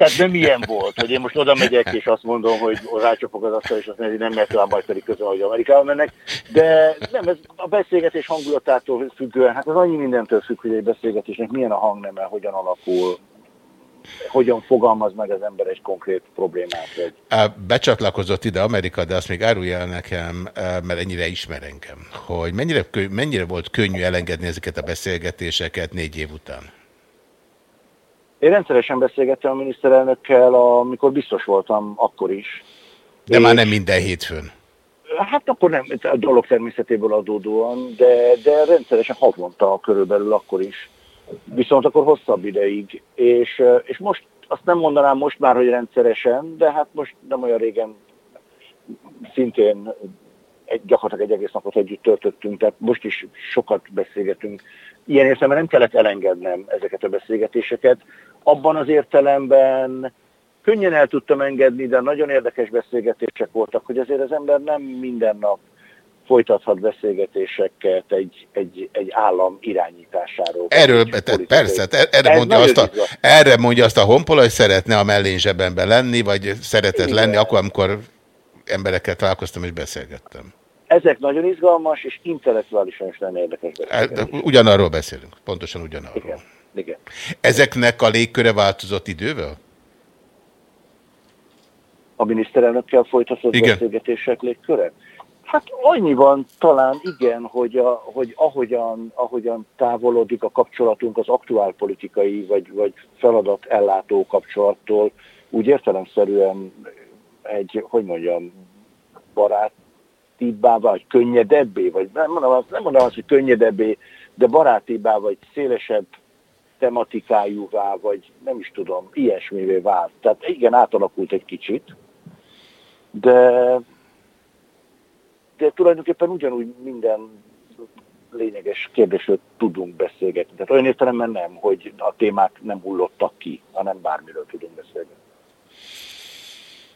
Tehát nem ilyen volt, hogy én most oda megyek, és azt mondom, hogy rácsapok az asztal, és azt mondja, hogy nem mert majd pedig közön, hogy Amerikában mennek. De nem, ez a beszélgetés hangulatától függően, hát az annyi mindentől függ, hogy egy beszélgetésnek milyen a hangneme, hogyan alakul, hogyan fogalmaz meg az ember egy konkrét problémát. Vagy... Becsatlakozott ide Amerika, de azt még árulja el nekem, mert ennyire ismer engem, hogy mennyire, mennyire volt könnyű elengedni ezeket a beszélgetéseket négy év után? Én rendszeresen beszélgettem a miniszterelnökkel, amikor biztos voltam, akkor is. De és... már nem minden hétfőn. Hát akkor nem, a dolog természetéből adódóan, de, de rendszeresen havonta körülbelül akkor is. Viszont akkor hosszabb ideig. És, és most azt nem mondanám most már, hogy rendszeresen, de hát most nem olyan régen szintén egy, gyakorlatilag egy egész napot együtt töltöttünk, tehát most is sokat beszélgetünk. Ilyen értelemben nem kellett elengednem ezeket a beszélgetéseket. Abban az értelemben könnyen el tudtam engedni, de nagyon érdekes beszélgetések voltak, hogy azért az ember nem minden nap folytathat beszélgetéseket egy, egy, egy állam irányításáról. Erről, tehát persze, erre mondja, azt a, erre mondja azt a honpola, hogy szeretne a mellén zsebemben lenni, vagy szeretett Igen. lenni, akkor, amikor emberekkel találkoztam és beszélgettem. Ezek nagyon izgalmas, és intellektuálisan is nagyon érdekes beszélgetések. Ugyanarról beszélünk, pontosan ugyanarról. Igen. Igen. Ezeknek a légköre változott idővel? A miniszterelnökkel folytatott igen. beszélgetések légköre? Hát annyiban talán igen, hogy, a, hogy ahogyan, ahogyan távolodik a kapcsolatunk az aktuál politikai vagy, vagy feladat ellátó kapcsolattól, úgy értelemszerűen egy, hogy mondjam, barátibbá, vagy könnyedebbé, vagy nem mondom, azt, nem mondom azt, hogy könnyedebbé, de barátibbá, vagy szélesebb tematikájúvá, vagy nem is tudom, ilyesmivé vált. Tehát igen, átalakult egy kicsit, de, de tulajdonképpen ugyanúgy minden lényeges kérdésről tudunk beszélgetni. Tehát olyan értelemben nem, hogy a témák nem hullottak ki, hanem bármiről tudunk beszélgetni.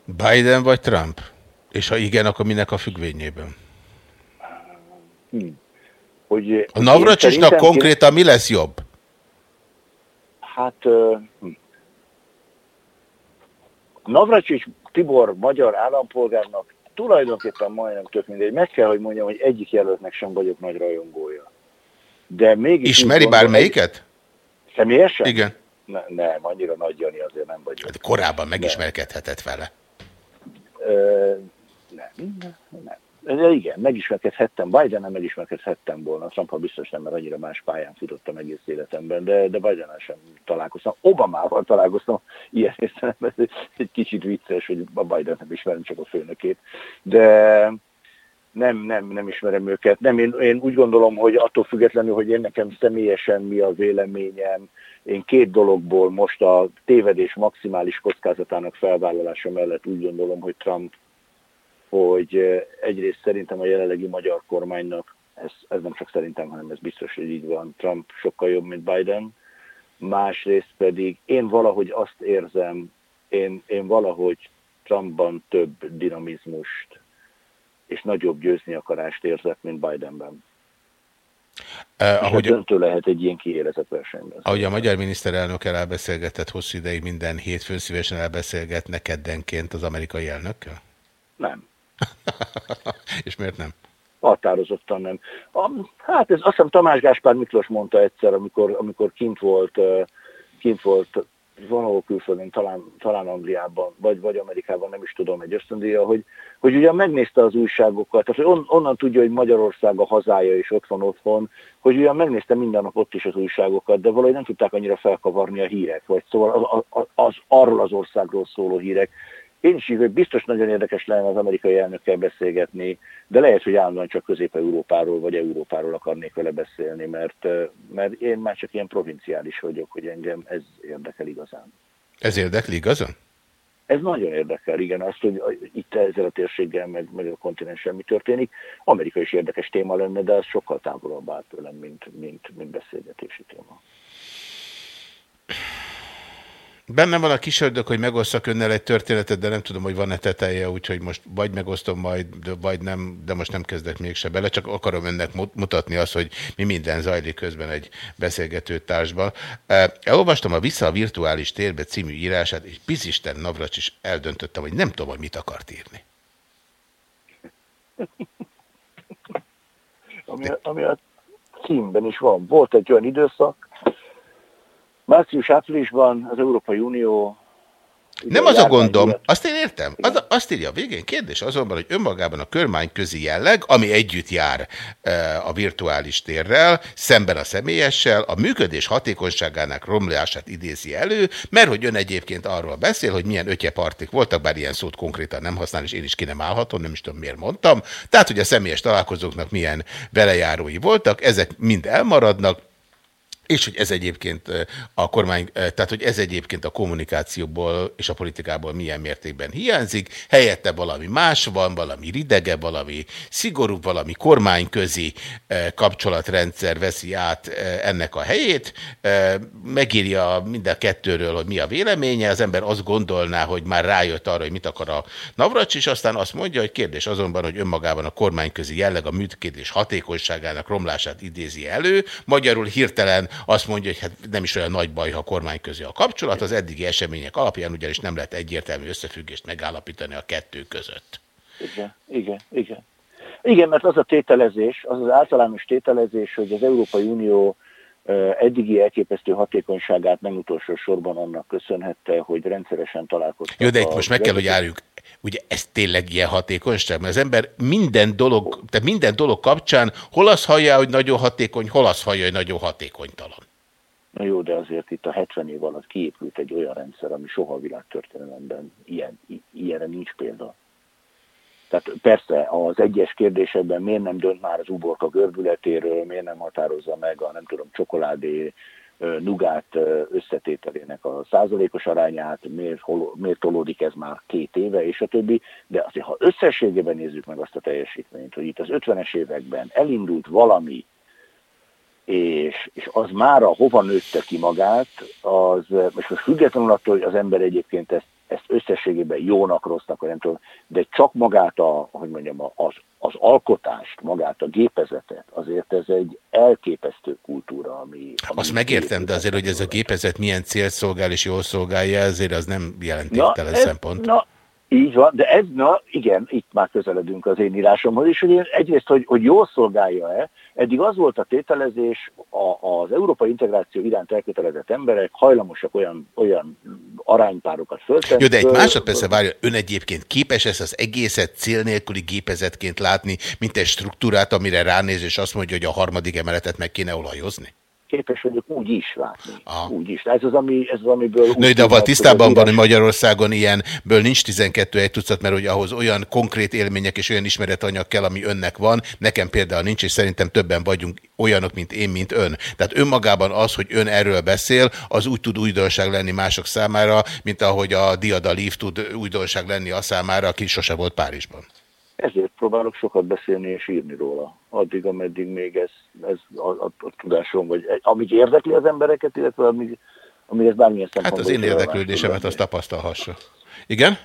Biden vagy Trump? És ha igen, akkor minek a függvényében? Hmm. Hogy a Navracsisnak konkrétan mi lesz jobb? Hát uh, Navracsics Tibor magyar állampolgárnak tulajdonképpen majdnem tök mindegy. Meg kell, hogy mondjam, hogy egyik jelöltnek sem vagyok nagy rajongója. De mégis... Ismeri bármelyiket? Személyesen? Igen. Ne, nem, annyira nagy Jani azért nem vagyok. Hát korábban megismerkedhetett vele. Ö, nem, De igen, megismerkedhettem, biden nem megismerkedhettem volna, trump biztos nem, mert annyira más pályán futottam egész életemben, de, de biden sem találkoztam. Obamával találkoztam, ilyen értelemben ez egy kicsit vicces, hogy a Biden nem ismerem csak a főnökét, de nem, nem, nem ismerem őket. Nem, én, én úgy gondolom, hogy attól függetlenül, hogy én nekem személyesen mi a véleményem, én két dologból most a tévedés maximális kockázatának felvállalása mellett úgy gondolom, hogy Trump hogy egyrészt szerintem a jelenlegi magyar kormánynak, ez, ez nem csak szerintem, hanem ez biztos, hogy így van, Trump sokkal jobb, mint Biden, másrészt pedig én valahogy azt érzem, én, én valahogy Trumpban több dinamizmust és nagyobb győzni akarást érzett, mint Bidenben. Eh, Ahogy döntő lehet egy ilyen kiélezett versenyben. ahogy a magyar miniszterelnök elbeszélgetett hosszú ideig, minden hétfőn szívesen elbeszélget nekeddenként az amerikai elnökkel? Nem. És miért nem? Határozottan nem. A, hát ez azt hiszem Tamás Gáspár Miklós mondta egyszer, amikor, amikor kint volt, kint volt valahol külföldön, talán, talán Angliában, vagy, vagy Amerikában, nem is tudom, egy ösztöndíja, hogy, hogy ugye megnézte az újságokat, tehát hogy on, onnan tudja, hogy Magyarország a hazája, és ott van otthon, hogy ugye megnézte minden nap ott is az újságokat, de valahogy nem tudták annyira felkavarni a hírek, vagy szóval az, az, az arról az országról szóló hírek. Én is így, hogy biztos nagyon érdekes lenne az amerikai elnökkel beszélgetni, de lehet, hogy állandóan csak Közép-Európáról vagy Európáról akarnék vele beszélni, mert, mert én már csak ilyen provinciális vagyok, hogy engem ez érdekel igazán. Ez érdekli igazán? Ez nagyon érdekel, igen, azt, hogy itt ezzel a térséggel, meg, meg a kontinensen mi történik. Amerika is érdekes téma lenne, de az sokkal távolabb áll tőlem, mint, mint, mint beszélgetési téma. Bennem van a kis ördög, hogy megosszak önnel egy történetet, de nem tudom, hogy van-e teteje, úgyhogy most vagy megosztom majd, de vagy nem, de most nem kezdek mégse bele, csak akarom önnek mutatni azt, hogy mi minden zajlik közben egy beszélgető társban. Elolvastam a Vissza a virtuális térbe című írását, és bizisten Navracs is eldöntöttem, hogy nem tudom, hogy mit akart írni. ami, ami a címben is van. Volt egy olyan időszak, Március-áprilisban az Európai Unió... Nem az a gondom, azt én értem. Az, azt írja a végén. Kérdés azonban, hogy önmagában a körmányközi jelleg, ami együtt jár e, a virtuális térrel, szemben a személyessel, a működés hatékonyságának romlását idézi elő, mert hogy ön egyébként arról beszél, hogy milyen ötyepartik voltak, bár ilyen szót konkrétan nem használ, és én is ki nem állhatom, nem is tudom miért mondtam. Tehát, hogy a személyes találkozóknak milyen belejárói voltak, ezek mind elmaradnak, és hogy ez egyébként a kormány, tehát hogy ez egyébként a kommunikációból és a politikából milyen mértékben hiányzik, helyette valami más van, valami ridege, valami szigorú, valami kormányközi kapcsolatrendszer veszi át ennek a helyét, megírja mind a kettőről, hogy mi a véleménye, az ember azt gondolná, hogy már rájött arra, hogy mit akar a Navracs, és aztán azt mondja, hogy kérdés azonban, hogy önmagában a kormányközi jelleg a működés hatékonyságának romlását idézi elő, magyarul hirtelen azt mondja, hogy hát nem is olyan nagy baj, ha a kormány közé a kapcsolat, az eddigi események alapján ugyanis nem lehet egyértelmű összefüggést megállapítani a kettő között. Igen, igen, igen. Igen, mert az a tételezés, az az általános tételezés, hogy az Európai Unió eddigi elképesztő hatékonyságát nem utolsó sorban annak köszönhette, hogy rendszeresen találkoztak. Jó, de itt most meg kell, hogy álljuk. Ugye ez tényleg ilyen hatékonyság? Mert az ember minden dolog, tehát minden dolog kapcsán hol azt hallja, hogy nagyon hatékony, hol azt hallja, hogy nagyon hatékonytalan. Na jó, de azért itt a 70 év alatt kiépült egy olyan rendszer, ami soha a világtörténelemben ilyen, ilyenre nincs példa. Tehát persze az egyes kérdésekben miért nem dönt már az uborka görbületéről, miért nem határozza meg a nem tudom csokoládé nugát összetételének a százalékos arányát, miért, hol, miért tolódik ez már két éve, és a többi. De azért, ha összességében nézzük meg azt a teljesítményt, hogy itt az 50-es években elindult valami, és, és az már a hova nőtte ki magát, az, és most függetlenül attól, hogy az ember egyébként ezt ezt összességében jónak, rossznak, vagy nem tudom, de csak magát a, hogy mondjam, az, az alkotást, magát a gépezetet, azért ez egy elképesztő kultúra, ami... ami Azt megértem, de azért, hogy ez a gépezet milyen célt szolgál és jól szolgálja, ezért az nem jelentéktelen szempont. Na, így van, de ez, na igen, itt már közeledünk az én írásomhoz is, hogy én egyrészt, hogy, hogy jól szolgálja-e, eddig az volt a tételezés, a, az európai integráció iránt elkötelezett emberek hajlamosak olyan, olyan aránypárokat föltenni. Jó, de egy másodpercre várja, ön egyébként képes ezt az egészet cél nélküli gépezetként látni, mint egy struktúrát, amire ránéz, és azt mondja, hogy a harmadik emeletet meg kéne olajozni? Képes vagyok úgy is látni. Ah. Úgy is. Ez az, ami, ez az amiből... Nő, de avval tisztában van, hogy Magyarországon ilyenből nincs 12 egy tucat, mert hogy ahhoz olyan konkrét élmények és olyan ismeretanyag kell, ami önnek van. Nekem például nincs, és szerintem többen vagyunk olyanok, mint én, mint ön. Tehát önmagában az, hogy ön erről beszél, az úgy tud újdonság lenni mások számára, mint ahogy a Diada Leaf tud újdonság lenni a számára, aki sose volt Párizsban. Ezért próbálok sokat beszélni és írni róla. Addig, ameddig még ez, ez a, a, a tudásom, vagy amíg érdekli az embereket, illetve amíg, amíg ez bármilyen szempontból... Hát az én érdeklődésemet azt tapasztalhassa. Igen?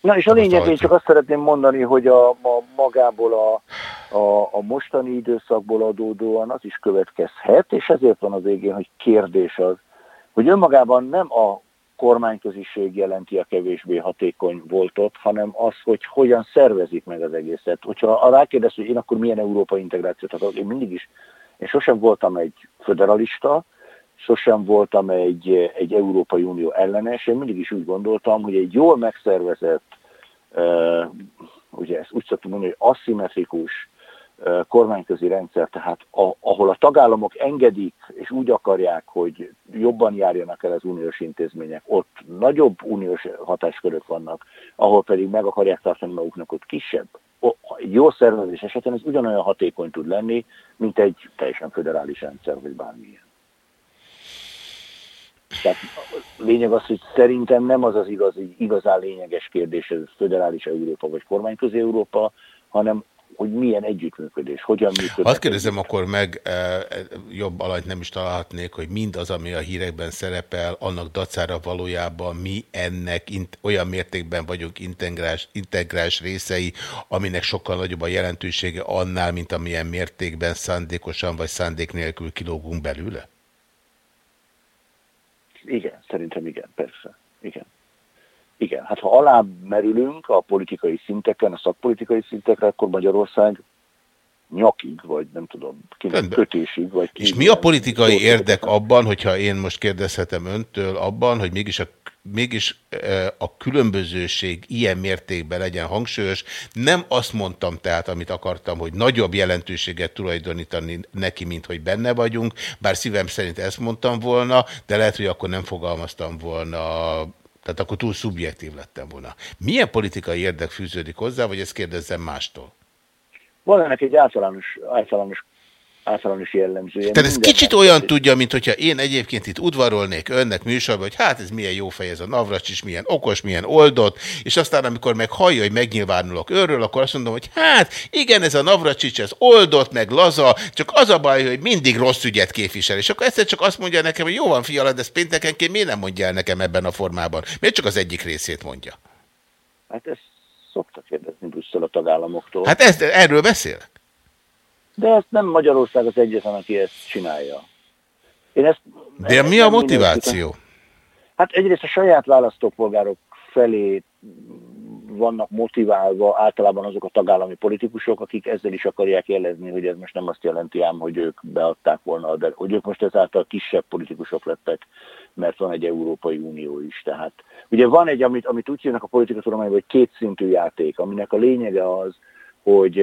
Na és a lényeg, én csak azt szeretném mondani, hogy a, a magából a, a, a mostani időszakból adódóan az is következhet, és ezért van az végén, hogy kérdés az, hogy önmagában nem a kormányköziség jelenti a kevésbé hatékony voltot, hanem az, hogy hogyan szervezik meg az egészet. Hogyha rákérdez, hogy én akkor milyen európai integrációt akarok, én mindig is, én sosem voltam egy föderalista, sosem voltam egy, egy Európai Unió ellenes, én mindig is úgy gondoltam, hogy egy jól megszervezett, ugye ezt úgy szoktuk mondani, hogy aszimmetrikus kormányközi rendszer, tehát a, ahol a tagállamok engedik és úgy akarják, hogy jobban járjanak el az uniós intézmények, ott nagyobb uniós hatáskörök vannak, ahol pedig meg akarják tartani maguknak, ott kisebb. Egy jó szervezés esetén ez ugyanolyan hatékony tud lenni, mint egy teljesen föderális rendszer, vagy bármilyen. Tehát lényeg az, hogy szerintem nem az az igazi, igazán lényeges kérdés, ez föderális Európa vagy kormányközi Európa, hanem hogy milyen együttműködés, hogyan működik. Azt kérdezem akkor meg, e, jobb alatt nem is találhatnék, hogy mindaz, ami a hírekben szerepel, annak dacára valójában mi ennek olyan mértékben vagyunk integrás, integrás részei, aminek sokkal nagyobb a jelentősége annál, mint amilyen mértékben szándékosan vagy szándék nélkül kilógunk belőle? Igen, szerintem igen, persze. Igen. Igen, hát ha alább merülünk a politikai szinteken, a szakpolitikai szintekre, akkor Magyarország nyakig, vagy nem tudom, kinek kötésig, vagy ki És mi a politikai érdek abban, hogyha én most kérdezhetem öntől, abban, hogy mégis a mégis a különbözőség ilyen mértékben legyen hangsúlyos. Nem azt mondtam tehát, amit akartam, hogy nagyobb jelentőséget tulajdonítani neki, mint hogy benne vagyunk, bár szívem szerint ezt mondtam volna, de lehet, hogy akkor nem fogalmaztam volna tehát akkor túl szubjektív lettem volna. Milyen politikai érdek fűződik hozzá, vagy ezt kérdezzem mástól? Van ennek egy általános, általános általános jellemzője. Tehát ez kicsit olyan tudja, tudja, mint hogyha én egyébként itt udvarolnék önnek műsorban, hogy hát ez milyen jó fej ez a Navracsics, milyen okos, milyen oldott, és aztán amikor meg hallja, hogy megnyilvánulok őről, akkor azt mondom, hogy hát igen, ez a Navracsics, ez oldott, meg laza, csak az a baj, hogy mindig rossz ügyet képvisel. És akkor egyszer csak azt mondja nekem, hogy jó van, fiala, de ezt péntekenként miért nem mondja el nekem ebben a formában? Miért csak az egyik részét mondja? Hát ezt szoktak kérdezni Brüsszel a tagállamoktól. Hát ezt, erről beszélek. De ezt nem Magyarország az egyetlen, aki ezt csinálja. Én ezt, De mi a motiváció? Hát egyrészt a saját választópolgárok felé vannak motiválva általában azok a tagállami politikusok, akik ezzel is akarják jelezni, hogy ez most nem azt jelenti ám, hogy ők beadták volna, de hogy ők most ezáltal kisebb politikusok lettek, mert van egy Európai Unió is. Tehát ugye van egy, amit, amit úgy hívnak a politikatudományban, hogy kétszintű játék, aminek a lényege az, hogy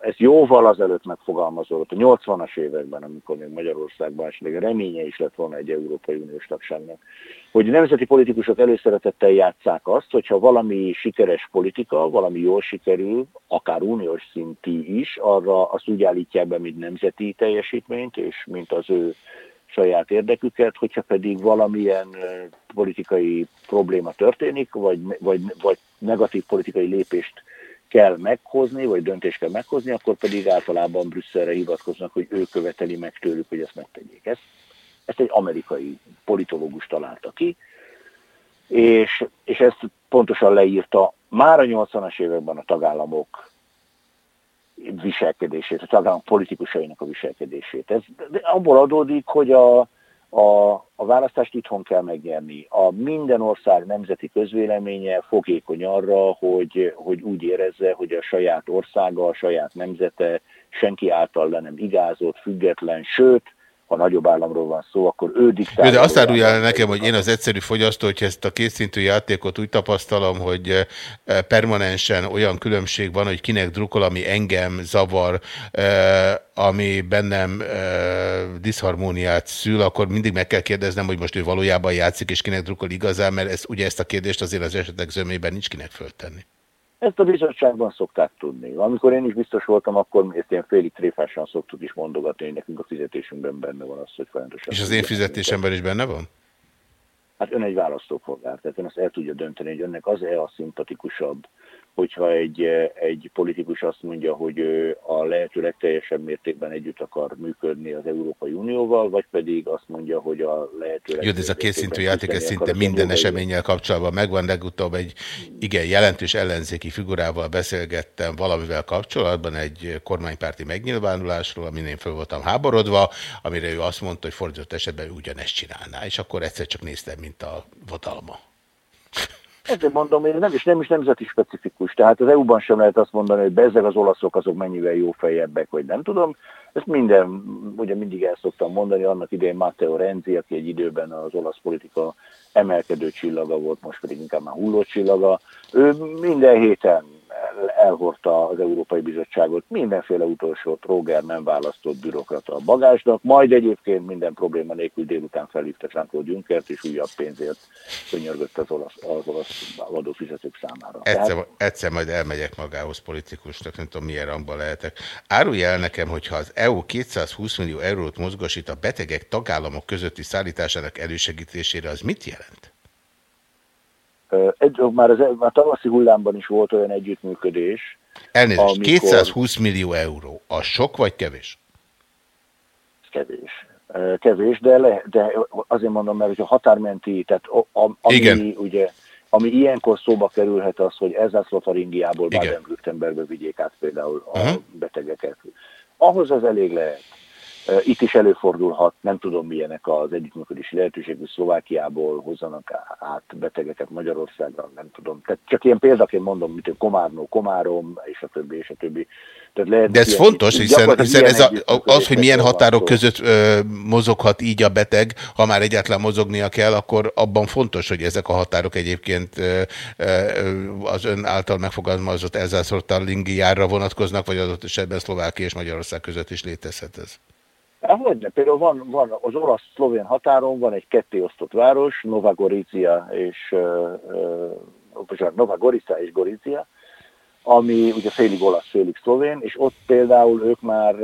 ez jóval azelőtt megfogalmazódott, a 80-as években, amikor még Magyarországban esetleg reménye is lett volna egy Európai Uniós tagságnak, hogy nemzeti politikusok előszeretettel játszák azt, hogyha valami sikeres politika, valami jól sikerül, akár uniós szinti is, arra azt úgy állítják be, mint nemzeti teljesítményt, és mint az ő saját érdeküket, hogyha pedig valamilyen politikai probléma történik, vagy, vagy, vagy negatív politikai lépést kell meghozni, vagy döntést kell meghozni, akkor pedig általában Brüsszelre hivatkoznak, hogy ő követeli meg tőlük, hogy ezt megtegyék. Ezt, ezt egy amerikai politológus találta ki, és, és ezt pontosan leírta már a 80-as években a tagállamok viselkedését, a tagállamok politikusainak a viselkedését. Ez abból adódik, hogy a, a, a választást itthon kell megnyerni. A minden ország nemzeti közvéleménye fogékony arra, hogy, hogy úgy érezze, hogy a saját országa, a saját nemzete senki által le nem igázott, független, sőt, ha nagyobb államról van szó, akkor ő diktál. de azt árulja el nekem, hogy én az egyszerű fogyasztó, hogy ezt a kétszintű játékot úgy tapasztalom, hogy eh, permanensen olyan különbség van, hogy kinek drukol, ami engem zavar, eh, ami bennem eh, diszharmóniát szül, akkor mindig meg kell kérdeznem, hogy most ő valójában játszik, és kinek drukol igazán, mert ezt, ugye ezt a kérdést azért az esetek zömében nincs kinek föltenni. Ezt a bizottságban szokták tudni. Amikor én is biztos voltam, akkor ezt ilyen félig tréfásan szoktuk is mondogatni, hogy nekünk a fizetésünkben benne van az, hogy folyamatosan... És az én fizetésemben is benne van? Hát ön egy választópolgár, tehát ön azt el tudja dönteni, hogy önnek az-e a szimpatikusabb, hogyha egy, egy politikus azt mondja, hogy a lehető legteljesebb mértékben együtt akar működni az Európai Unióval, vagy pedig azt mondja, hogy a lehető Jó, de ez a készszintű játék, ez szinte minden eseménnyel kapcsolatban megvan. Legutóbb egy igen jelentős ellenzéki figurával beszélgettem valamivel kapcsolatban, egy kormánypárti megnyilvánulásról, amin én fel voltam háborodva, amire ő azt mondta, hogy fordított esetben ő ugyanezt csinálná, és akkor egyszer csak néztem, mint a vadalma. Ezért mondom, hogy nem is, nem is nemzeti specifikus. Tehát az EU-ban sem lehet azt mondani, hogy bezzeg az olaszok azok mennyivel jó fejebbek, vagy nem tudom. Ezt minden, ugye mindig el szoktam mondani, annak idején Matteo Renzi, aki egy időben az olasz politika emelkedő csillaga volt, most pedig inkább már hulló csillaga. Ő minden héten elhordta az Európai Bizottságot, mindenféle utolsót Roger nem választott bürokrata a bagásnak, majd egyébként minden probléma nélkül délután felhívta Jean-Claude Junckert, és újabb pénzért könyörgött az olasz, az olasz adófizetők számára. Egyszer, Tehát... egyszer majd elmegyek magához politikusnak, nem tudom milyen rangban lehetek. Árulj el nekem, hogyha az EU 220 millió eurót mozgosít a betegek tagállamok közötti szállításának elősegítésére, az mit jelent? Egy, már, az, már tavaszi hullámban is volt olyan együttműködés. Elnézést, amikor... 220 millió euró, az sok vagy kevés? Kevés. Kevés, de, le, de azért mondom, mert hogy a határmenti, tehát ami, Igen. ugye, ami ilyenkor szóba kerülhet az, hogy Elzászlotaringiából Baden-Württembergbe vigyék át például a uh -huh. betegeket. Ahhoz az elég lehet. Itt is előfordulhat, nem tudom milyenek az együttműködési lehetőség, hogy Szlovákiából hozzanak át betegeket Magyarországra, nem tudom. Tehát csak ilyen példaként mondom, mint Komárnó, Komárom, és a többi, és a többi. Tehát lehet, De ez ilyen, fontos, hiszen, hiszen ez a, az, hogy milyen határok között ö, mozoghat így a beteg, ha már egyáltalán mozognia kell, akkor abban fontos, hogy ezek a határok egyébként ö, ö, az ön által megfogalmazott elzászortalingiára vonatkoznak, vagy adott esetben Szlovákia és Magyarország között is létezhet ez. Hát hogyne, például van, van az orosz-szlovén határon van egy kettéosztott város, Nova Gorizia és, uh, Nova Gorica és Gorizia, ami ugye félig olasz, félig szlovén, és ott például ők már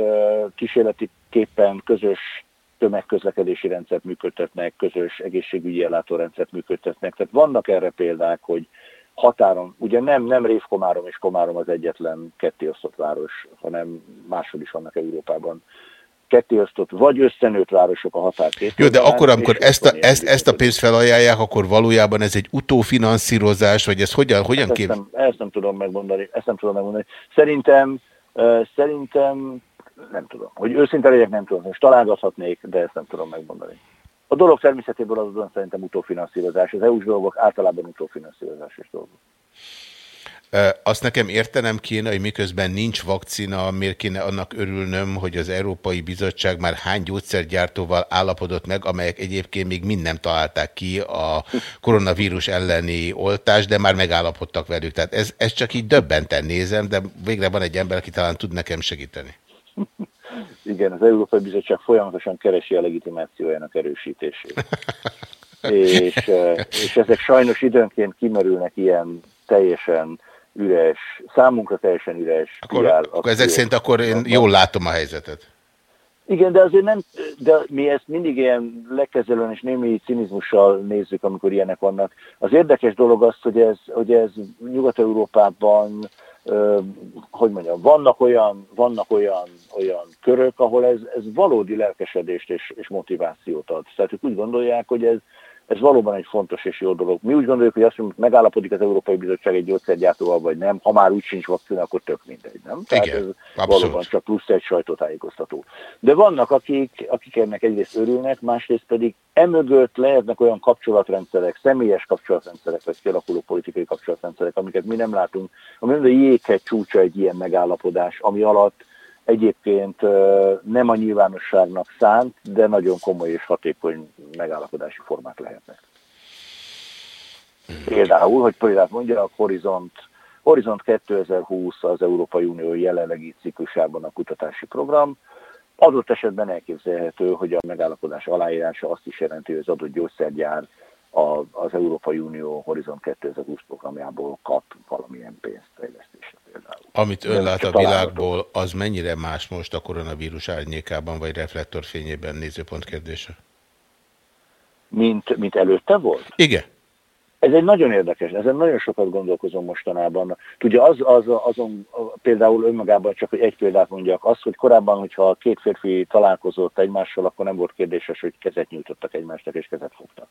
kísérleti képpen közös tömegközlekedési rendszert működtetnek, közös egészségügyi ellátórendszert működtetnek. Tehát vannak erre példák, hogy határon, ugye nem, nem Révkomárom és Komárom az egyetlen kettéosztott város, hanem máshol is vannak Európában kettéosztott, vagy összenőtt városok a határ két. Jó, de akkor, amikor ezt a, ezt, ezt a pénzt felajánlják, akkor valójában ez egy utófinanszírozás, vagy ez hogyan, hogyan ezt, kép... nem, ezt nem tudom megmondani. Ezt nem tudom megmondani. Szerintem, uh, szerintem nem tudom. Hogy őszinte legyek, nem tudom. Most találgathatnék, de ezt nem tudom megmondani. A dolog természetéből azon szerintem utófinanszírozás. Az EU-s dolgok általában utófinanszírozásos dolgok. Azt nekem értenem kéne, hogy miközben nincs vakcina, miért kéne annak örülnöm, hogy az Európai Bizottság már hány gyógyszergyártóval állapodott meg, amelyek egyébként még mind nem találták ki a koronavírus elleni oltást, de már megállapodtak velük. Tehát ez, ez csak így döbbenten nézem, de végre van egy ember, aki talán tud nekem segíteni. Igen, az Európai Bizottság folyamatosan keresi a legitimációjának erősítését. és, és ezek sajnos időnként kimerülnek ilyen teljesen üres, számunkra teljesen üres. Akkor, akkor ezek szerint akkor én jól látom a helyzetet. Igen, de azért nem, de mi ezt mindig ilyen lekezelően és némi cinizmussal nézzük, amikor ilyenek vannak. Az érdekes dolog az, hogy ez, hogy ez Nyugat-Európában, hogy mondjam, vannak olyan, vannak olyan, olyan körök, ahol ez, ez valódi lelkesedést és, és motivációt ad. Tehát ők úgy gondolják, hogy ez, ez valóban egy fontos és jó dolog. Mi úgy gondoljuk, hogy azt mondjuk, megállapodik az Európai Bizottság egy gyógyszergyártóval, vagy nem, ha már úgy sincs vakcina, akkor tök mindegy, nem? Tehát Igen, ez abszolút. valóban csak plusz egy sajtótájékoztató. De vannak, akik, akik ennek egyrészt örülnek, másrészt pedig emögött lehetnek olyan kapcsolatrendszerek, személyes kapcsolatrendszerek, vagy kialakuló politikai kapcsolatrendszerek, amiket mi nem látunk, ami a jéghegy csúcsa egy ilyen megállapodás, ami alatt egyébként nem a nyilvánosságnak szánt, de nagyon komoly és hatékony megállapodási formák lehetnek. Például, hogy például mondja, a Horizont, Horizont 2020 az Európai Unió jelenlegi ciklusában a kutatási program, adott esetben elképzelhető, hogy a megállapodás aláírása azt is jelenti, hogy az adott gyógyszergyár a, az Európai Unió Horizont 2020 programjából kap valamilyen pénzt fejlesztésre például. Amit ön lát a világból, az mennyire más most a koronavírus árnyékában, vagy reflektorfényében nézőpont kérdése? Mint, mint előtte volt? Igen. Ez egy nagyon érdekes, ezen nagyon sokat gondolkozom mostanában. Tudja, az, az, azon például önmagában csak egy példát mondjak, az, hogy korábban, hogyha két férfi találkozott egymással, akkor nem volt kérdéses, hogy kezet nyújtottak egymásnak és kezet fogtak.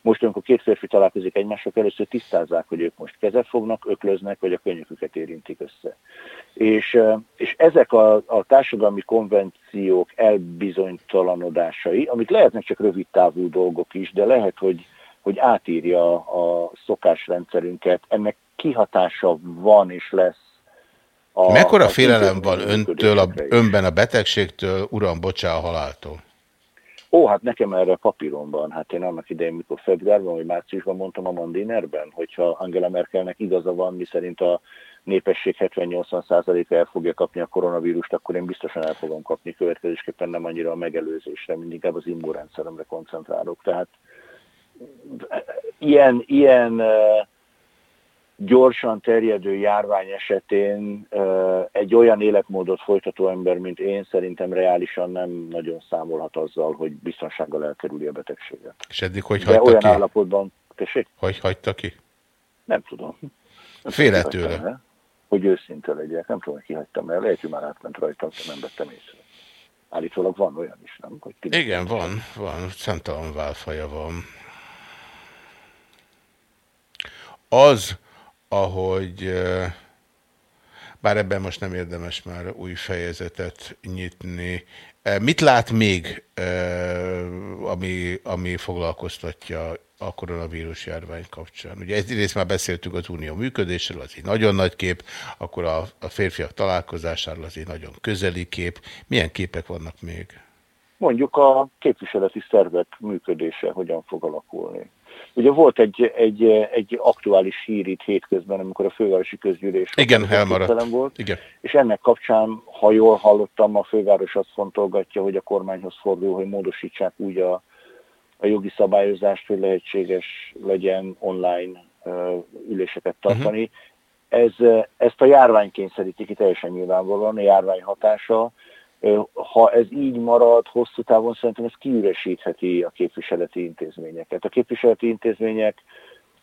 Most, amikor két férfi találkozik egymással, először tisztázzák, hogy ők most kezet fognak, öklöznek, vagy a könyöküket érintik össze. És, és ezek a, a társadalmi konvenciók elbizonytalanodásai, amik lehetnek csak rövid távú dolgok is, de lehet, hogy hogy átírja a szokásrendszerünket. Ennek kihatása van és lesz. A, Mekkora a félelem van öntől, a, önben a betegségtől, uram, bocsá a haláltól? Ó, hát nekem erre papíron van. Hát én annak idején, mikor februárban vagy márciusban mondtam a Mandinerben, hogyha Angela Merkelnek igaza van, miszerint a népesség 70-80%-a el fogja kapni a koronavírust, akkor én biztosan el fogom kapni, következésképpen nem annyira a megelőzésre, mindig az immunrendszeremre koncentrálok. Tehát ilyen, ilyen gyorsan terjedő járvány esetén egy olyan életmódot folytató ember, mint én, szerintem reálisan nem nagyon számolhat azzal, hogy biztonsággal elkerüli a betegséget. És eddig hogy hagyta De olyan ki? állapotban, tessék? Hogy hagyta ki? Nem tudom. Féle tőle. Hogy őszinte legyek, nem tudom, hogy kihagytam el, lehet, hogy már átment rajta, nem vettem észre. Állítólag van olyan is, nem? Hogy Igen, van, van, számtalan válfaja van. Az, ahogy bár ebben most nem érdemes már új fejezetet nyitni. Mit lát még, ami, ami foglalkoztatja a koronavírus járvány kapcsán? Ugye egyrészt már beszéltünk az unió működésről, az egy nagyon nagy kép, akkor a, a férfiak találkozásáról az egy nagyon közeli kép. Milyen képek vannak még? Mondjuk a képviseleti szervek működése hogyan fog alakulni. Ugye volt egy, egy, egy aktuális hír itt hétközben, amikor a fővárosi közgyűlés Igen, elmaradt. volt, Igen. és ennek kapcsán, ha jól hallottam, a főváros azt fontolgatja, hogy a kormányhoz fordul, hogy módosítsák úgy a, a jogi szabályozást, hogy lehetséges legyen online uh, üléseket tartani. Uh-huh. Ez, ezt a járvány kényszeríti ki teljesen nyilvánvalóan, a járvány hatása, ha ez így marad, hosszú távon szerintem ez kiüresítheti a képviseleti intézményeket. A képviseleti intézmények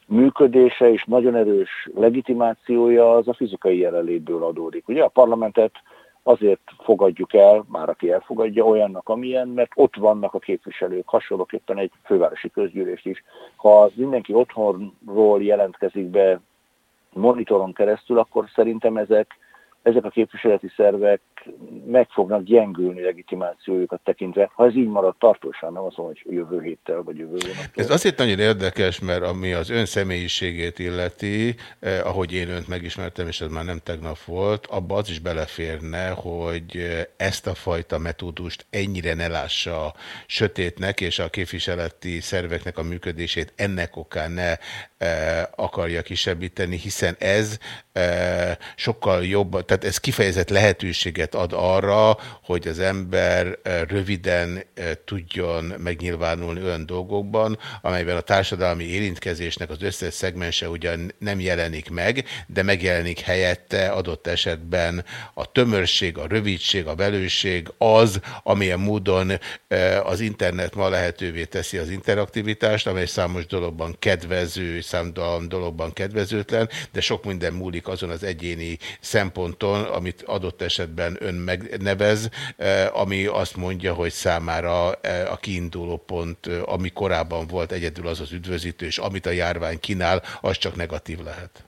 működése és nagyon erős legitimációja az a fizikai jelenlétből adódik. Ugye a parlamentet azért fogadjuk el, már aki elfogadja olyannak, amilyen, mert ott vannak a képviselők, hasonlóképpen egy fővárosi közgyűlést is. Ha mindenki otthonról jelentkezik be monitoron keresztül, akkor szerintem ezek ezek a képviseleti szervek meg fognak gyengülni legitimációjukat tekintve. Ha ez így marad tartósan, nem azt mondom, hogy jövő héttel vagy jövő hónaptól. Ez azért nagyon érdekes, mert ami az ön személyiségét illeti, eh, ahogy én önt megismertem, és ez már nem tegnap volt, abba az is beleférne, hogy eh, ezt a fajta metódust ennyire ne lássa sötétnek, és a képviseleti szerveknek a működését ennek okán ne eh, akarja kisebbíteni, hiszen ez eh, sokkal jobb, tehát ez kifejezett lehetőséget ad arra, hogy az ember eh, röviden eh, tudjon megnyilvánulni olyan dolgokban, amelyben a társadalmi érintkezésnek az összes szegmense ugyan nem jelenik meg, de megjelenik helyette adott esetben. A tömörség, a rövidség, a velőség az, amilyen módon eh, az internet ma lehetővé teszi az interaktivitást, amely számos dologban kedvező, számtalan dologban kedvezőtlen, de sok minden múlik azon az egyéni szemponton, amit adott esetben ön megnevez, ami azt mondja, hogy számára a kiinduló pont, ami korábban volt egyedül az az üdvözítő, és amit a járvány kínál, az csak negatív lehet.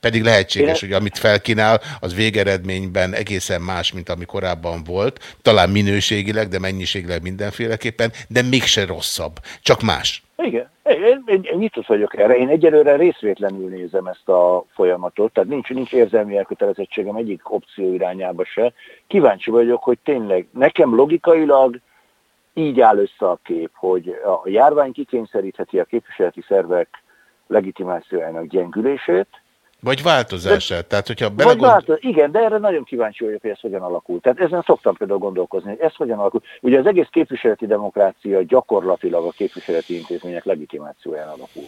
Pedig lehetséges, hogy amit felkínál, az végeredményben egészen más, mint ami korábban volt, talán minőségileg, de mennyiségileg mindenféleképpen, de mégse rosszabb, csak más. Igen, én, én, én nyitott vagyok erre. Én egyelőre részvétlenül nézem ezt a folyamatot, tehát nincs, nincs érzelmi elkötelezettségem egyik opció irányába se. Kíváncsi vagyok, hogy tényleg nekem logikailag így áll össze a kép, hogy a járvány kikényszerítheti a képviseleti szervek legitimációjának gyengülését, vagy változását. De, Tehát, hogyha belegond... Vagy változ... Igen, de erre nagyon kíváncsi vagyok, hogy ez hogyan alakul. Tehát ezen szoktam például gondolkozni, hogy ez hogyan alakul. Ugye az egész képviseleti demokrácia gyakorlatilag a képviseleti intézmények legitimációján alakul.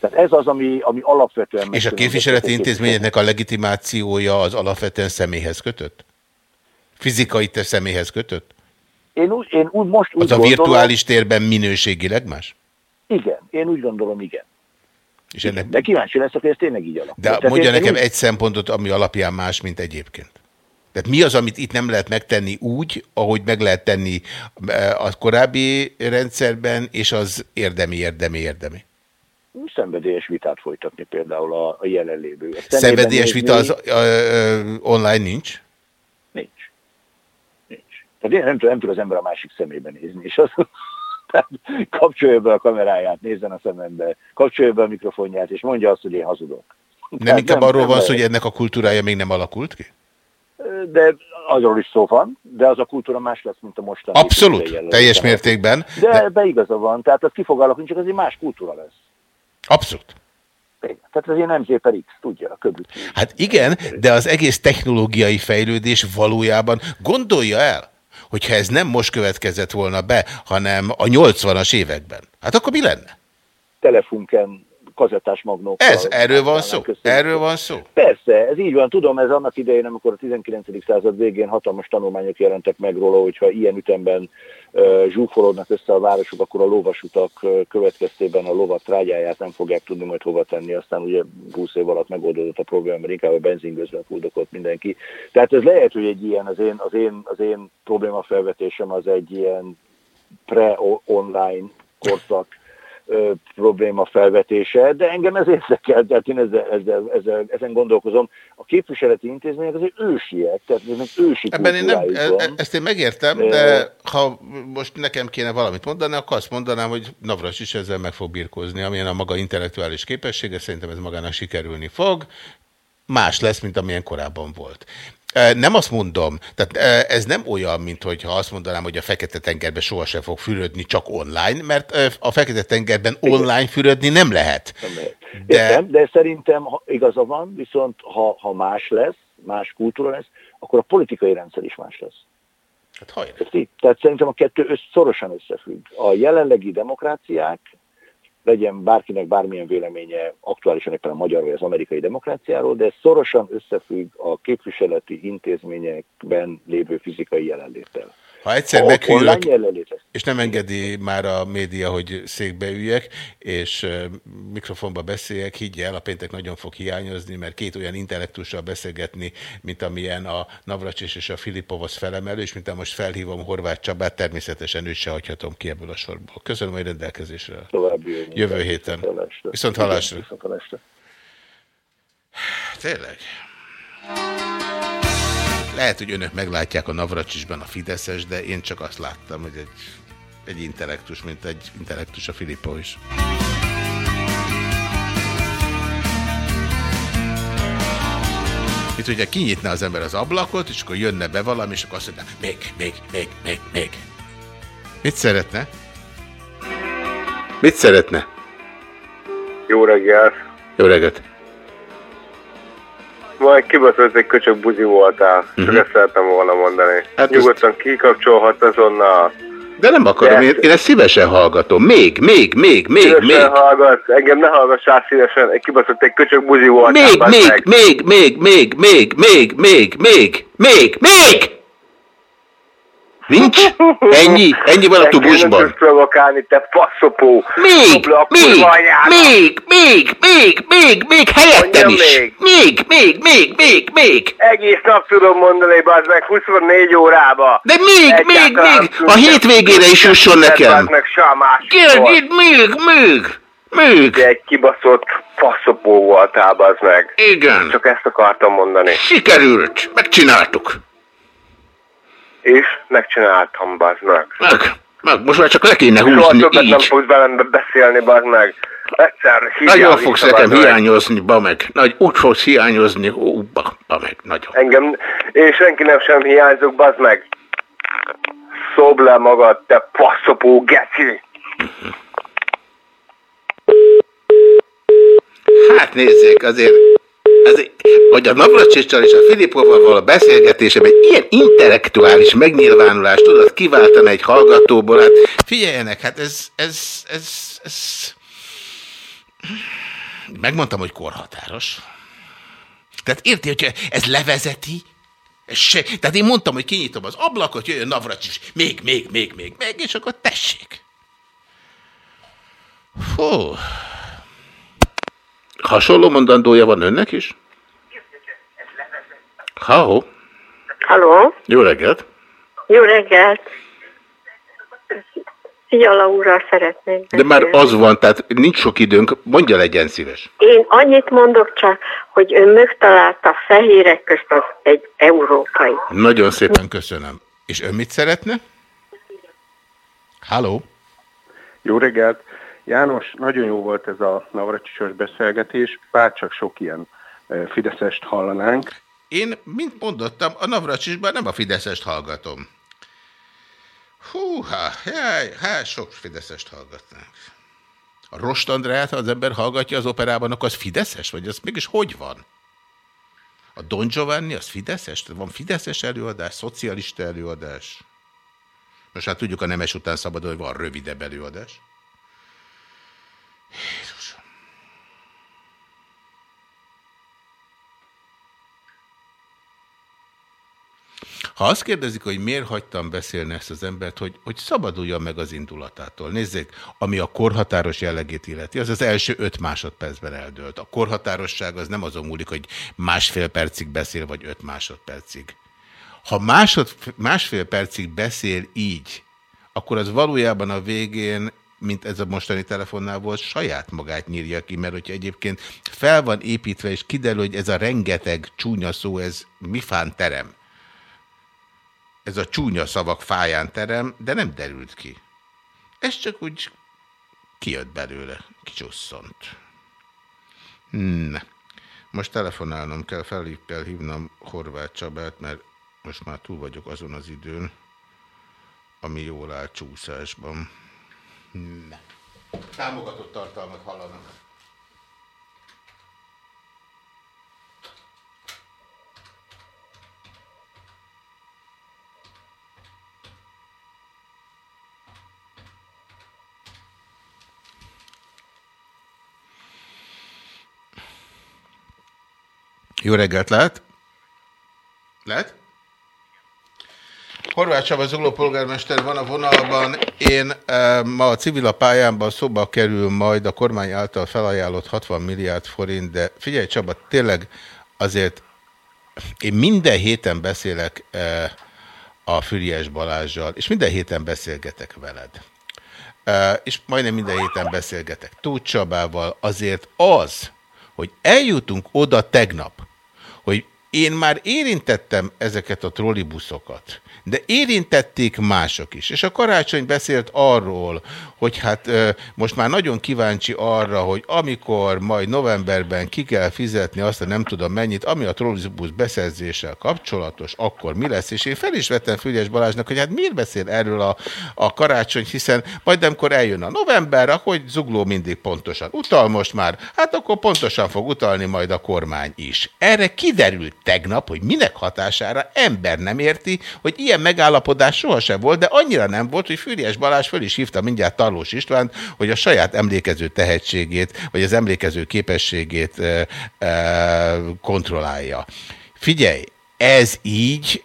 Tehát ez az, ami, ami alapvetően... És a képviseleti intézményeknek a legitimációja az alapvetően személyhez kötött? Fizikai te személyhez kötött? Én úgy, én úgy most úgy Az a virtuális gondolom, térben minőségileg más? Igen, én úgy gondolom, igen. És ennek... De kíváncsi leszek, hogy ez tényleg így alakul. De Tehát mondja nekem úgy- egy szempontot, ami alapján más, mint egyébként. Tehát mi az, amit itt nem lehet megtenni úgy, ahogy meg lehet tenni eh, a korábbi rendszerben, és az érdemi, érdemi, érdemi? szenvedélyes vitát folytatni például a, a jelenlévő. A Szenvedélyes nézni- vita az ö, ö, online nincs? Nincs. Nincs. Tehát én nem, tud- nem tud az ember a másik szemébe nézni, és az, tehát kapcsolja be a kameráját, nézzen a szemembe, kapcsolja be a mikrofonját, és mondja azt, hogy én hazudok. Nem Tehát inkább arról van szó, hogy ennek a kultúrája még nem alakult ki? De azról is szó van, de az a kultúra más lesz, mint a mostani. Abszolút, teljes mértékben. De ebbe igaza van, tehát az ki fog alakulni, csak egy más kultúra lesz. Abszolút. Tehát az ilyen MZ per X, tudja, a köbük. Hát igen, de az egész technológiai fejlődés valójában gondolja el, hogyha ez nem most következett volna be, hanem a 80-as években. Hát akkor mi lenne? Telefunken, kazettás magnókkal. Ez, erről van szó? Köszönjük. Erről van szó? Persze, ez így van. Tudom, ez annak idején, amikor a 19. század végén hatalmas tanulmányok jelentek meg róla, hogyha ilyen ütemben uh, zsúfolódnak össze a városok, akkor a lovasutak uh, következtében a lovat trágyáját nem fogják tudni majd hova tenni. Aztán ugye 20 év alatt megoldódott a probléma, mert inkább a benzingőzben fuldokolt mindenki. Tehát ez lehet, hogy egy ilyen, az én, az én, az én problémafelvetésem az egy ilyen pre-online korszak ö, probléma felvetése, de engem ez érdekel, tehát én ezzel, ezzel, ezzel, ezen gondolkozom. A képviseleti intézmények azért ősiek, tehát eznek ősi Ebben én nem, e- van. ezt én megértem, de ha most nekem kéne valamit mondani, akkor azt mondanám, hogy Navras is ezzel meg fog birkózni, amilyen a maga intellektuális képessége, szerintem ez magának sikerülni fog. Más lesz, mint amilyen korábban volt. Nem azt mondom, tehát ez nem olyan, mint hogyha azt mondanám, hogy a Fekete-tengerben sohasem fog fürödni csak online, mert a Fekete-tengerben online fürödni nem lehet. De... Értem, de szerintem igaza van, viszont ha, ha más lesz, más kultúra lesz, akkor a politikai rendszer is más lesz. Hát hajrá. Tehát szerintem a kettő össz, szorosan összefügg. A jelenlegi demokráciák, legyen bárkinek bármilyen véleménye aktuálisan éppen a magyar vagy az amerikai demokráciáról, de szorosan összefügg a képviseleti intézményekben lévő fizikai jelenléttel. Ha egyszer Ha meghűlök, és nem engedi már a média, hogy székbe üljek, és mikrofonba beszéljek, higgy el, a péntek nagyon fog hiányozni, mert két olyan intellektussal beszélgetni, mint amilyen a Navracsis és a Filipov az felemelő, és mint a most felhívom Horváth Csabát, természetesen őt se hagyhatom ki ebből a sorból. Köszönöm, hogy rendelkezésre. További jövő. Héten. Viszont hallásra. Igen, Viszontlátásra. Tényleg? Lehet, hogy önök meglátják a Navracsisban a Fideszes, de én csak azt láttam, hogy egy, egy intellektus, mint egy intellektus a Filippo is. Itt ugye kinyitna az ember az ablakot, és akkor jönne be valami, és akkor azt mondja, még, még, még, még, még. Mit szeretne? Mit szeretne? Jó reggelt! Jó reggelt! Majd kibaszott egy köcsög buzi voltál. Csak Mhm. ezt szerettem volna mondani. Hát Nyugodtan kikapcsolhat azonnal. De nem akarom, én, én ezt szívesen hallgatom. Még, még, még, még, Szívesen még. hallgat. Engem ne hallgassál szívesen. Egy kibaszott egy köcsög buzi voltál. Még, még, meg. még, még, még, még, még, még, még, még, még! Nincs? Ennyi? Ennyi van a tubusban? provokálni, te faszopó. Még, még, még, még, még, még, még, helyettem is. még. Még, még, még, még, még. Egész nap tudom mondani, bazd meg, 24 órába. De még, még, még, a hétvégére is jusson nekem. Kérlek, itt még, még, még. De egy kibaszott faszopó voltál, bazd meg. Igen. Csak ezt akartam mondani. Sikerült, megcsináltuk. És megcsináltam, bazd meg. Meg, meg, most már csak le kéne Soha húzni többet nem így. fogsz velem beszélni, bazd meg. Egyszer Nagyon fogsz nekem meg. hiányozni, ba meg. Nagy, úgy fogsz hiányozni, ó, ba, ba meg, nagyon. Engem, én senki nem sem hiányzok, bazd meg. Szobd le magad, te faszopó geci. Hát nézzék, azért, azért hogy a Navracsicsal és a Filipovval való beszélgetésében ilyen intellektuális megnyilvánulást tudod kiváltani egy hallgatóból, hát figyeljenek, hát ez, ez, ez, ez... Megmondtam, hogy korhatáros. Tehát érti, hogy ez levezeti, ez se, tehát én mondtam, hogy kinyitom az ablakot, jöjjön Navracsics, még, még, még, még, még, és akkor tessék. Fú. Hasonló mondandója van önnek is? Halló, Halló? jó reggelt! Jó reggelt! Fiala úrral szeretnék De már beszélni. az van, tehát nincs sok időnk, mondja legyen szíves. Én annyit mondok csak, hogy ön megtalálta a fehérek közt az egy európai. Nagyon szépen köszönöm. És ön mit szeretne? Halló? Jó reggelt! János, nagyon jó volt ez a Navracsisos beszélgetés, bárcsak sok ilyen eh, Fideszest hallanánk. Én, mint mondottam, a Navracsisban nem a Fideszest hallgatom. Húha, jaj, hát sok Fideszest hallgatnánk. A Rost Andrát, ha az ember hallgatja az operában, akkor az Fideszes? Vagy az mégis hogy van? A Don Giovanni, az Fideszes? Van Fideszes előadás, szocialista előadás? Most hát tudjuk a nemes után szabadon, hogy van rövidebb előadás. Jézus. Ha azt kérdezik, hogy miért hagytam beszélni ezt az embert, hogy, hogy szabaduljon meg az indulatától. Nézzék, ami a korhatáros jellegét illeti, az az első öt másodpercben eldőlt. A korhatárosság az nem azon múlik, hogy másfél percig beszél, vagy öt másodpercig. Ha másod, másfél percig beszél így, akkor az valójában a végén, mint ez a mostani telefonnál volt, saját magát nyírja ki, mert hogyha egyébként fel van építve, és kiderül, hogy ez a rengeteg csúnya szó, ez mifán terem. Ez a csúnya szavak fáján terem, de nem derült ki. Ez csak úgy kijött belőle, kicsusszont. Ne. Most telefonálnom kell, fel kell hívnom Horváth Csabát, mert most már túl vagyok azon az időn, ami jól áll csúszásban. Ne. Támogatott tartalmat hallanak. Jó reggelt lehet? Lehet? Horváth Csaba Zugló polgármester van a vonalban. Én e, ma a civil a pályámban szóba kerül majd a kormány által felajánlott 60 milliárd forint, de figyelj Csaba, tényleg azért én minden héten beszélek e, a Füriás Balázsjal, és minden héten beszélgetek veled. E, és majdnem minden héten beszélgetek Tóth Csabával, azért az, hogy eljutunk oda tegnap, hogy én már érintettem ezeket a trollibuszokat, de érintették mások is. És a karácsony beszélt arról, hogy hát most már nagyon kíváncsi arra, hogy amikor majd novemberben ki kell fizetni azt a nem tudom mennyit, ami a trollibusz beszerzéssel kapcsolatos, akkor mi lesz? És én fel is vettem Fügyes Balázsnak, hogy hát miért beszél erről a, a karácsony, hiszen majd amikor eljön a november, akkor Zugló mindig pontosan utal most már, hát akkor pontosan fog utalni majd a kormány is. Erre kiderült tegnap, hogy minek hatására ember nem érti, hogy ilyen megállapodás sohasem volt, de annyira nem volt, hogy Fűries Balázs föl is hívta mindjárt Tarlós Istvánt, hogy a saját emlékező tehetségét, vagy az emlékező képességét e, e, kontrollálja. Figyelj, ez így,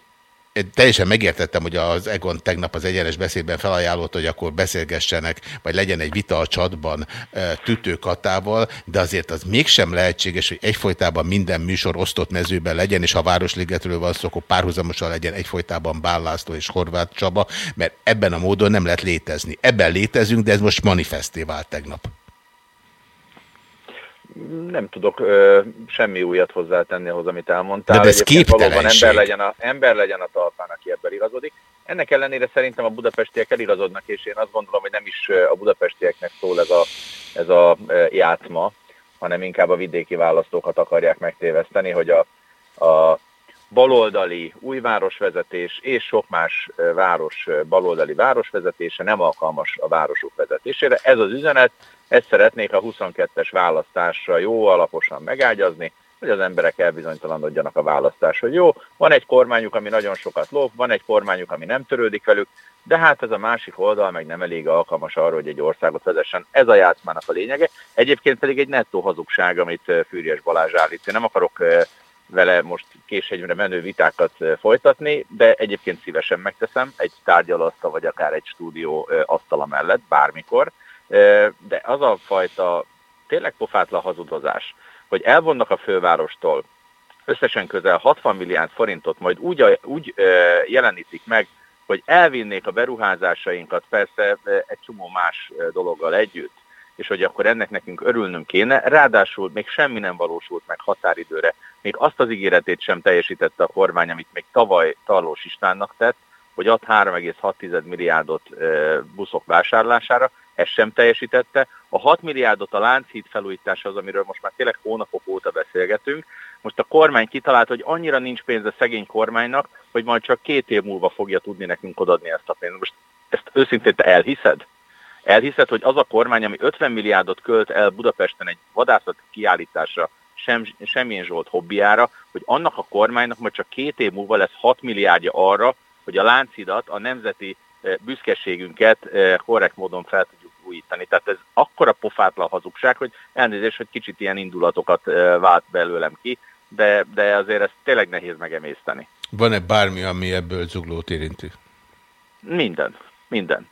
teljesen megértettem, hogy az Egon tegnap az egyenes beszédben felajánlott, hogy akkor beszélgessenek, vagy legyen egy vita a csatban tütőkatával, de azért az mégsem lehetséges, hogy egyfolytában minden műsor osztott mezőben legyen, és ha Városligetről van szó, akkor párhuzamosan legyen egyfolytában Bállászló és Horváth Csaba, mert ebben a módon nem lehet létezni. Ebben létezünk, de ez most manifesté vált tegnap. Nem tudok ö, semmi újat hozzátenni ahhoz, amit elmondtál. De, ez valóban ember legyen, a, ember legyen a talpán, aki ebben igazodik. Ennek ellenére szerintem a budapestiek eligazodnak, és én azt gondolom, hogy nem is a budapestieknek szól ez a, ez a játszma, hanem inkább a vidéki választókat akarják megtéveszteni, hogy a, a baloldali új városvezetés és sok más város baloldali városvezetése nem alkalmas a városok vezetésére. Ez az üzenet, ezt szeretnék a 22-es választásra jó alaposan megágyazni, hogy az emberek elbizonytalanodjanak a választás, hogy jó, van egy kormányuk, ami nagyon sokat lóg, van egy kormányuk, ami nem törődik velük, de hát ez a másik oldal meg nem elég alkalmas arra, hogy egy országot vezessen. Ez a játszmának a lényege. Egyébként pedig egy nettó hazugság, amit Fűrjes Balázs állít. Én nem akarok vele most késhegyre menő vitákat folytatni, de egyébként szívesen megteszem egy tárgyalasztal, vagy akár egy stúdió asztala mellett, bármikor. De az a fajta tényleg pofátlan hazudozás, hogy elvonnak a fővárostól összesen közel 60 milliárd forintot, majd úgy, úgy jelenítik meg, hogy elvinnék a beruházásainkat persze egy csomó más dologgal együtt, és hogy akkor ennek nekünk örülnünk kéne. Ráadásul még semmi nem valósult meg határidőre. Még azt az ígéretét sem teljesítette a kormány, amit még tavaly Tarlós Istvánnak tett, hogy ad 3,6 milliárdot buszok vásárlására, ezt sem teljesítette. A 6 milliárdot a Lánchíd felújításhoz, amiről most már tényleg hónapok óta beszélgetünk, most a kormány kitalált, hogy annyira nincs pénz a szegény kormánynak, hogy majd csak két év múlva fogja tudni nekünk odadni ezt a pénzt. Most ezt őszintén te elhiszed? Elhiszed, hogy az a kormány, ami 50 milliárdot költ el Budapesten egy vadászat kiállításra, sem, semmilyen Zsolt hobbiára, hogy annak a kormánynak majd csak két év múlva lesz 6 milliárdja arra, hogy a láncidat, a nemzeti büszkeségünket korrekt módon fel tudjuk újítani. Tehát ez akkora pofátlan hazugság, hogy elnézést, hogy kicsit ilyen indulatokat vált belőlem ki, de, de azért ezt tényleg nehéz megemészteni. Van-e bármi, ami ebből zuglót érinti? Minden, minden.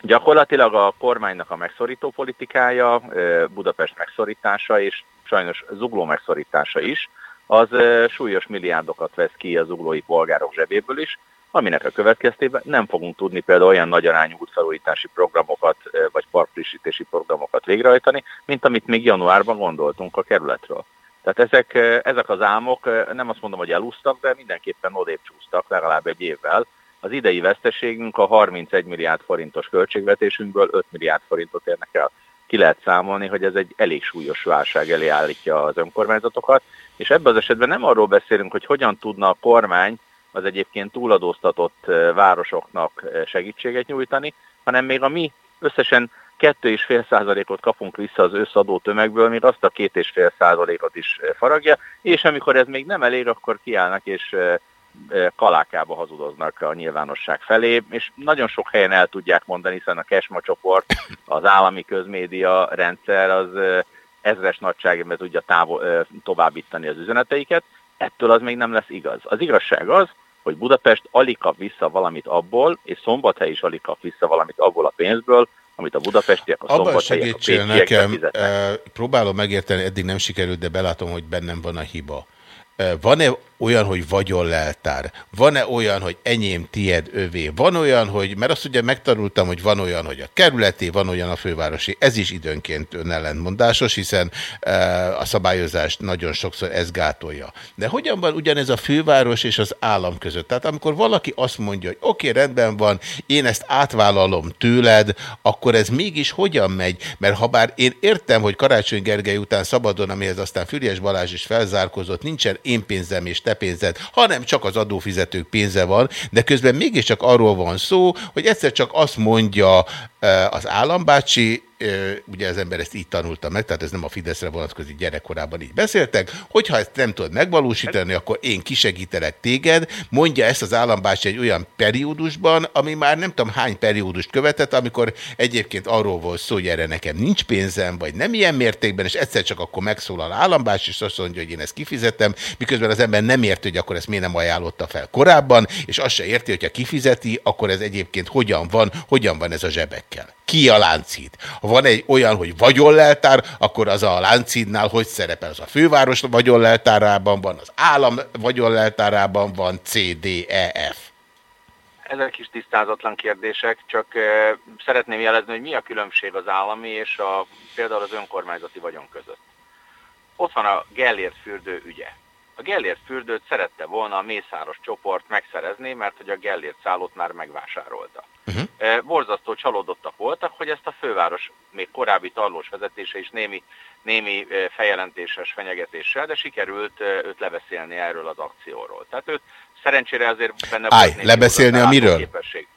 Gyakorlatilag a kormánynak a megszorító politikája, Budapest megszorítása és sajnos zugló megszorítása is, az súlyos milliárdokat vesz ki az zuglói polgárok zsebéből is, aminek a következtében nem fogunk tudni például olyan nagy arányú útfelújítási programokat vagy parkfrissítési programokat végrehajtani, mint amit még januárban gondoltunk a kerületről. Tehát ezek, ezek az álmok nem azt mondom, hogy elúsztak, de mindenképpen odébb csúsztak legalább egy évvel, az idei veszteségünk a 31 milliárd forintos költségvetésünkből 5 milliárd forintot érnek el. Ki lehet számolni, hogy ez egy elég súlyos válság elé állítja az önkormányzatokat, és ebben az esetben nem arról beszélünk, hogy hogyan tudna a kormány az egyébként túladóztatott városoknak segítséget nyújtani, hanem még a mi összesen 2,5 százalékot kapunk vissza az összadó tömegből, még azt a 2,5 százalékot is faragja, és amikor ez még nem elég, akkor kiállnak és kalákába hazudoznak a nyilvánosság felé, és nagyon sok helyen el tudják mondani, hiszen a Kesma csoport, az állami közmédia rendszer az ezres nagyságban tudja távol, továbbítani az üzeneteiket, ettől az még nem lesz igaz. Az igazság az, hogy Budapest alig kap vissza valamit abból, és Szombathely is alig kap vissza valamit abból a pénzből, amit a budapestiek, a Abban szombathelyiek, a nekem, fizetnek. próbálom megérteni, eddig nem sikerült, de belátom, hogy bennem van a hiba. Van-e olyan, hogy vagyonleltár? Van-e olyan, hogy enyém, tied, övé? Van olyan, hogy, mert azt ugye megtanultam, hogy van olyan, hogy a kerületi, van olyan a fővárosi. Ez is időnként önellentmondásos, hiszen e, a szabályozást nagyon sokszor ez gátolja. De hogyan van ugyanez a főváros és az állam között? Tehát amikor valaki azt mondja, hogy oké, okay, rendben van, én ezt átvállalom tőled, akkor ez mégis hogyan megy? Mert ha bár én értem, hogy Karácsony Gergely után szabadon, amihez aztán Füriás Balázs is felzárkozott, nincsen én pénzem és te pénzed, hanem csak az adófizetők pénze van, de közben mégiscsak arról van szó, hogy egyszer csak azt mondja az állambácsi, ugye az ember ezt így tanulta meg, tehát ez nem a Fideszre vonatkozik, gyerekkorában így beszéltek, hogyha ezt nem tudod megvalósítani, akkor én kisegítelek téged, mondja ezt az állambácsi egy olyan periódusban, ami már nem tudom hány periódust követett, amikor egyébként arról volt szó, hogy erre nekem nincs pénzem, vagy nem ilyen mértékben, és egyszer csak akkor megszólal állambácsi, és azt mondja, hogy én ezt kifizetem, miközben az ember nem érti, hogy akkor ezt miért nem ajánlotta fel korábban, és azt se érti, hogyha kifizeti, akkor ez egyébként hogyan van, hogyan van ez a zsebek kell. Ki a láncid? Ha van egy olyan, hogy vagyonleltár, akkor az a láncidnál hogy szerepel? Az a főváros vagyonleltárában van, az állam vagyonleltárában van, C, D, E, F. Ezek is tisztázatlan kérdések, csak szeretném jelezni, hogy mi a különbség az állami és a, például az önkormányzati vagyon között. Ott van a Gellért fürdő ügye. A Gellért fürdőt szerette volna a Mészáros csoport megszerezni, mert hogy a Gellért szállót már megvásárolta. Uh-huh. Borzasztó csalódottak voltak, hogy ezt a főváros még korábbi tarlós vezetése is némi, némi feljelentéses fenyegetéssel, de sikerült őt lebeszélni erről az akcióról. Tehát őt szerencsére azért benne Állj, volt lebeszélni a miről? Képesség.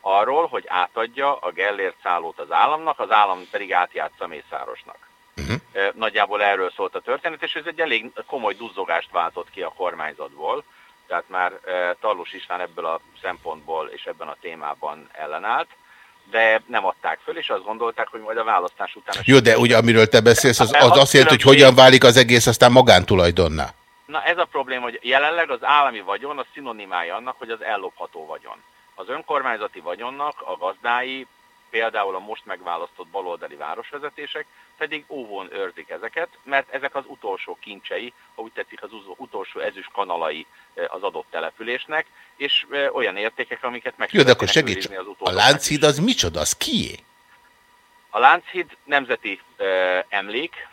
Arról, hogy átadja a Gellért szállót az államnak, az állam pedig átjátsza Mészárosnak. Uh-huh. Nagyjából erről szólt a történet, és ez egy elég komoly duzzogást váltott ki a kormányzatból, tehát már Tarlós István ebből a szempontból és ebben a témában ellenállt, de nem adták föl, és azt gondolták, hogy majd a választás után... Jó, de ugye amiről te beszélsz, az, az azt jelenti, hogy hogyan válik az egész aztán magántulajdonná. Na ez a probléma, hogy jelenleg az állami vagyon a szinonimája annak, hogy az ellopható vagyon. Az önkormányzati vagyonnak a gazdái például a most megválasztott baloldali városvezetések pedig óvón őrzik ezeket, mert ezek az utolsó kincsei, ha úgy tetszik, az utolsó ezüst kanalai az adott településnek, és olyan értékek, amiket meg Jó, de akkor segíts, az a Lánchíd az micsoda, az kié? A Lánchíd nemzeti uh, emlék,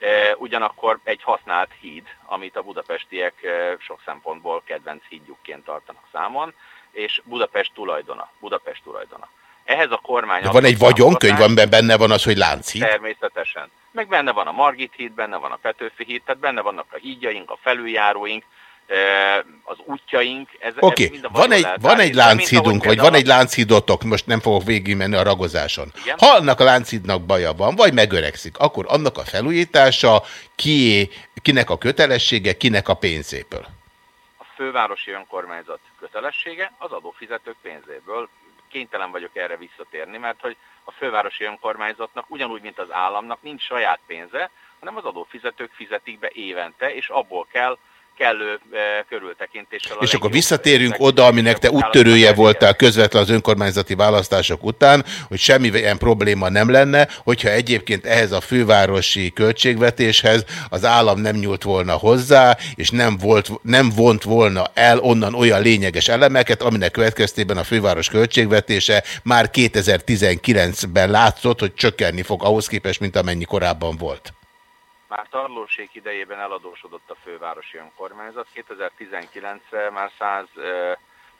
uh, ugyanakkor egy használt híd, amit a budapestiek uh, sok szempontból kedvenc hídjukként tartanak számon, és Budapest tulajdona. Budapest tulajdona. Ehhez a kormány... De van egy vagyonkönyv, amiben benne van az, hogy Lánchíd? Természetesen. Meg benne van a Margit híd, benne van a Petőfi híd, tehát benne vannak a hídjaink, a felüljáróink, az útjaink. Oké, okay. van egy, van egy lánchídunk, vagy van egy lánchídotok, most nem fogok végigmenni a ragozáson. Igen? Ha annak a lánchídnak baja van, vagy megöregszik, akkor annak a felújítása kié, kinek a kötelessége, kinek a pénzéből? A fővárosi önkormányzat kötelessége az adófizetők pénzéből. Kénytelen vagyok erre visszatérni, mert hogy a fővárosi önkormányzatnak ugyanúgy, mint az államnak nincs saját pénze, hanem az adófizetők fizetik be évente, és abból kell kellő e, körültekintéssel. És akkor visszatérünk oda, aminek te úttörője voltál közvetlen az önkormányzati választások után, hogy semmi ilyen probléma nem lenne, hogyha egyébként ehhez a fővárosi költségvetéshez az állam nem nyúlt volna hozzá, és nem, volt, nem vont volna el onnan olyan lényeges elemeket, aminek következtében a főváros költségvetése már 2019-ben látszott, hogy csökkenni fog ahhoz képest, mint amennyi korábban volt. Már tarlóség idejében eladósodott a fővárosi önkormányzat. 2019-re már 100,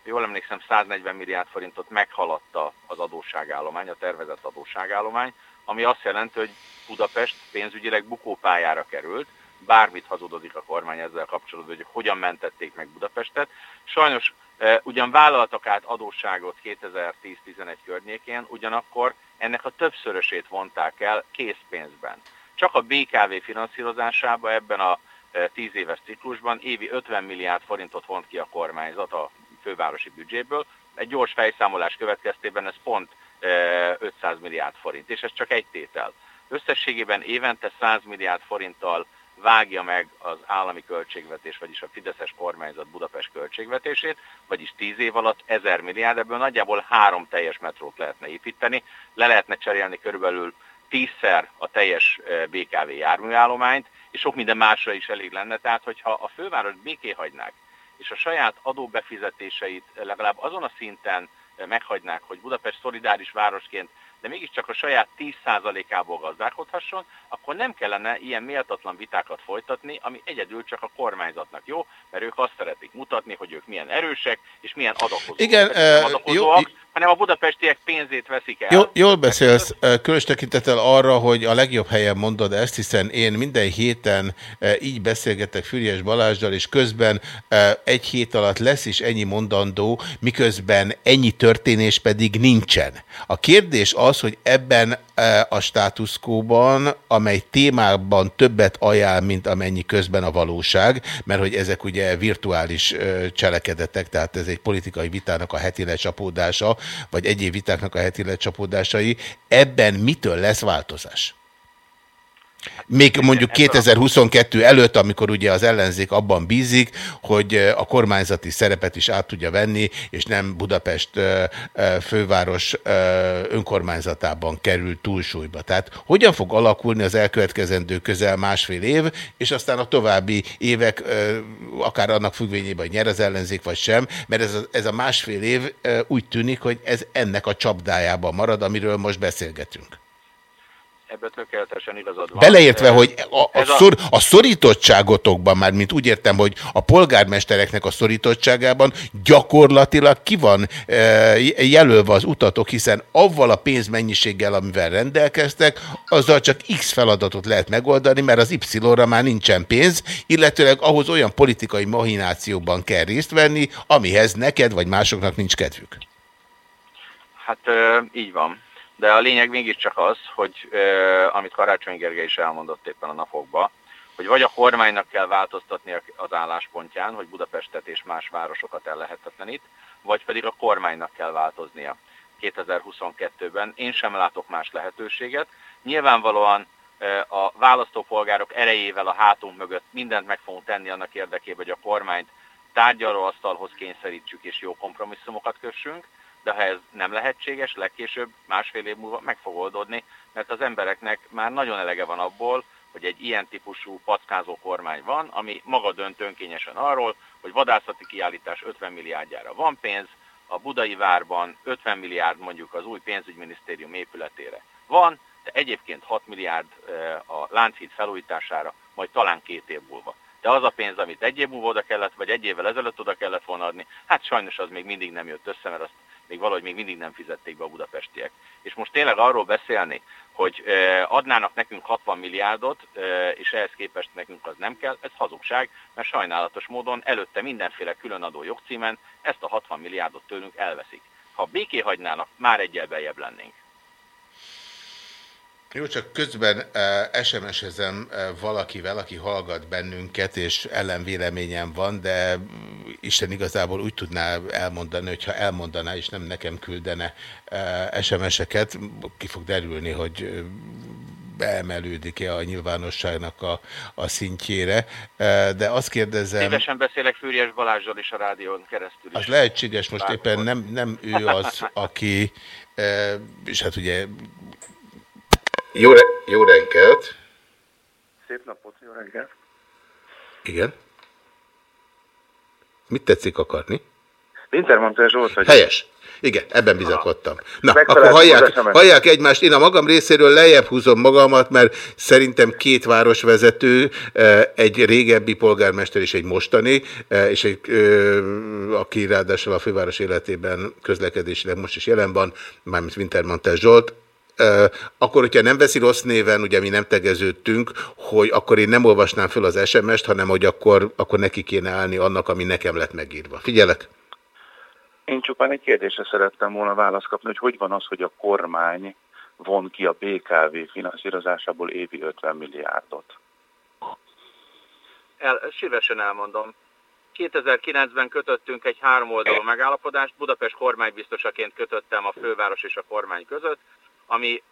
jól emlékszem, 140 milliárd forintot meghaladta az adósságállomány, a tervezett adósságállomány, ami azt jelenti, hogy Budapest pénzügyileg bukópályára került, bármit hazudozik a kormány ezzel kapcsolatban, hogy hogyan mentették meg Budapestet. Sajnos ugyan vállaltak át adósságot 2010-11 környékén, ugyanakkor ennek a többszörösét vonták el készpénzben. Csak a BKV finanszírozásába ebben a 10 e, éves ciklusban évi 50 milliárd forintot vont ki a kormányzat a fővárosi büdzséből. Egy gyors fejszámolás következtében ez pont 500 e, milliárd forint, és ez csak egy tétel. Összességében évente 100 milliárd forinttal vágja meg az állami költségvetés, vagyis a Fideszes kormányzat Budapest költségvetését, vagyis 10 év alatt 1000 milliárd, ebből nagyjából három teljes metrót lehetne építeni, le lehetne cserélni körülbelül tízszer a teljes BKV járműállományt, és sok minden másra is elég lenne. Tehát, hogyha a főváros béké hagynák, és a saját adóbefizetéseit legalább azon a szinten meghagynák, hogy Budapest szolidáris városként de mégiscsak a saját 10%-ából gazdálkodhasson, akkor nem kellene ilyen méltatlan vitákat folytatni, ami egyedül csak a kormányzatnak jó, mert ők azt szeretik mutatni, hogy ők milyen erősek, és milyen adakozóak. Igen, adakozóak, jó, hanem a budapestiek pénzét veszik el. Jó, jól beszélsz, különös tekintettel arra, hogy a legjobb helyen mondod ezt, hiszen én minden héten így beszélgetek Füriás Balázsdal, és közben egy hét alatt lesz is ennyi mondandó, miközben ennyi történés pedig nincsen. A kérdés az, hogy ebben a státuszkóban, amely témában többet ajánl, mint amennyi közben a valóság, mert hogy ezek ugye virtuális cselekedetek, tehát ez egy politikai vitának a heti lecsapódása, vagy egyéb vitáknak a heti lecsapódásai, ebben mitől lesz változás? Még mondjuk 2022 előtt, amikor ugye az ellenzék abban bízik, hogy a kormányzati szerepet is át tudja venni, és nem Budapest főváros önkormányzatában kerül túlsúlyba. Tehát hogyan fog alakulni az elkövetkezendő közel másfél év, és aztán a további évek, akár annak függvényében, hogy nyer az ellenzék vagy sem, mert ez a, ez a másfél év úgy tűnik, hogy ez ennek a csapdájában marad, amiről most beszélgetünk ebben tökéletesen igazad van. Beleértve, hogy a, a, szor, a szorítottságotokban, már mint úgy értem, hogy a polgármestereknek a szorítottságában gyakorlatilag ki van e, jelölve az utatok, hiszen avval a pénzmennyiséggel, amivel rendelkeztek, azzal csak X feladatot lehet megoldani, mert az Y-ra már nincsen pénz, illetőleg ahhoz olyan politikai mahinációban kell részt venni, amihez neked vagy másoknak nincs kedvük. Hát így van de a lényeg mégiscsak az, hogy amit Karácsony Gergely is elmondott éppen a napokban, hogy vagy a kormánynak kell változtatni az álláspontján, hogy Budapestet és más városokat ellehetetlenít, vagy pedig a kormánynak kell változnia 2022-ben. Én sem látok más lehetőséget. Nyilvánvalóan a választópolgárok erejével a hátunk mögött mindent meg fogunk tenni annak érdekében, hogy a kormányt tárgyalóasztalhoz kényszerítsük és jó kompromisszumokat kössünk, de ha ez nem lehetséges, legkésőbb másfél év múlva meg fog oldódni, mert az embereknek már nagyon elege van abból, hogy egy ilyen típusú packázó kormány van, ami maga dönt önkényesen arról, hogy vadászati kiállítás 50 milliárdjára van pénz, a budai várban 50 milliárd mondjuk az új pénzügyminisztérium épületére van, de egyébként 6 milliárd a Lánchíd felújítására, majd talán két év múlva. De az a pénz, amit egy év múlva oda kellett, vagy egy évvel ezelőtt oda kellett volna adni, hát sajnos az még mindig nem jött össze, mert azt még valahogy még mindig nem fizették be a budapestiek. És most tényleg arról beszélni, hogy adnának nekünk 60 milliárdot, és ehhez képest nekünk az nem kell, ez hazugság, mert sajnálatos módon előtte mindenféle különadó jogcímen ezt a 60 milliárdot tőlünk elveszik. Ha béké hagynának, már egyel bejebb lennénk. Jó, csak közben uh, SMS-ezem uh, valakivel, aki hallgat bennünket, és ellenvéleményem van, de Isten igazából úgy tudná elmondani, hogyha elmondaná, és nem nekem küldene uh, SMS-eket, ki fog derülni, hogy beemelődik-e a nyilvánosságnak a, a szintjére. De azt kérdezem... Szívesen beszélek Fűrjes Balázsról is a rádión keresztül is. Az lehetséges, most éppen nem, nem ő az, aki, és hát ugye jó, re jó reggelt! Szép napot, jó reggelt! Igen? Mit tetszik akarni? Wintermantel Zsolt vagy. Helyes. Igen, ebben bizakodtam. Na, akkor hallják, hallják egymást. Én a magam részéről lejjebb húzom magamat, mert szerintem két városvezető, egy régebbi polgármester és egy mostani, és egy, aki ráadásul a főváros életében közlekedésileg most is jelen van, mármint Wintermantel Zsolt, akkor, hogyha nem veszi rossz néven, ugye mi nem tegeződtünk, hogy akkor én nem olvasnám föl az SMS-t, hanem hogy akkor, akkor neki kéne állni annak, ami nekem lett megírva. Figyelek! Én csupán egy kérdésre szerettem volna választ kapni, hogy hogy van az, hogy a kormány von ki a BKV finanszírozásából évi 50 milliárdot? El, szívesen elmondom. 2009-ben kötöttünk egy háromoldalú megállapodást, Budapest kormánybiztosaként kötöttem a főváros és a kormány között, ami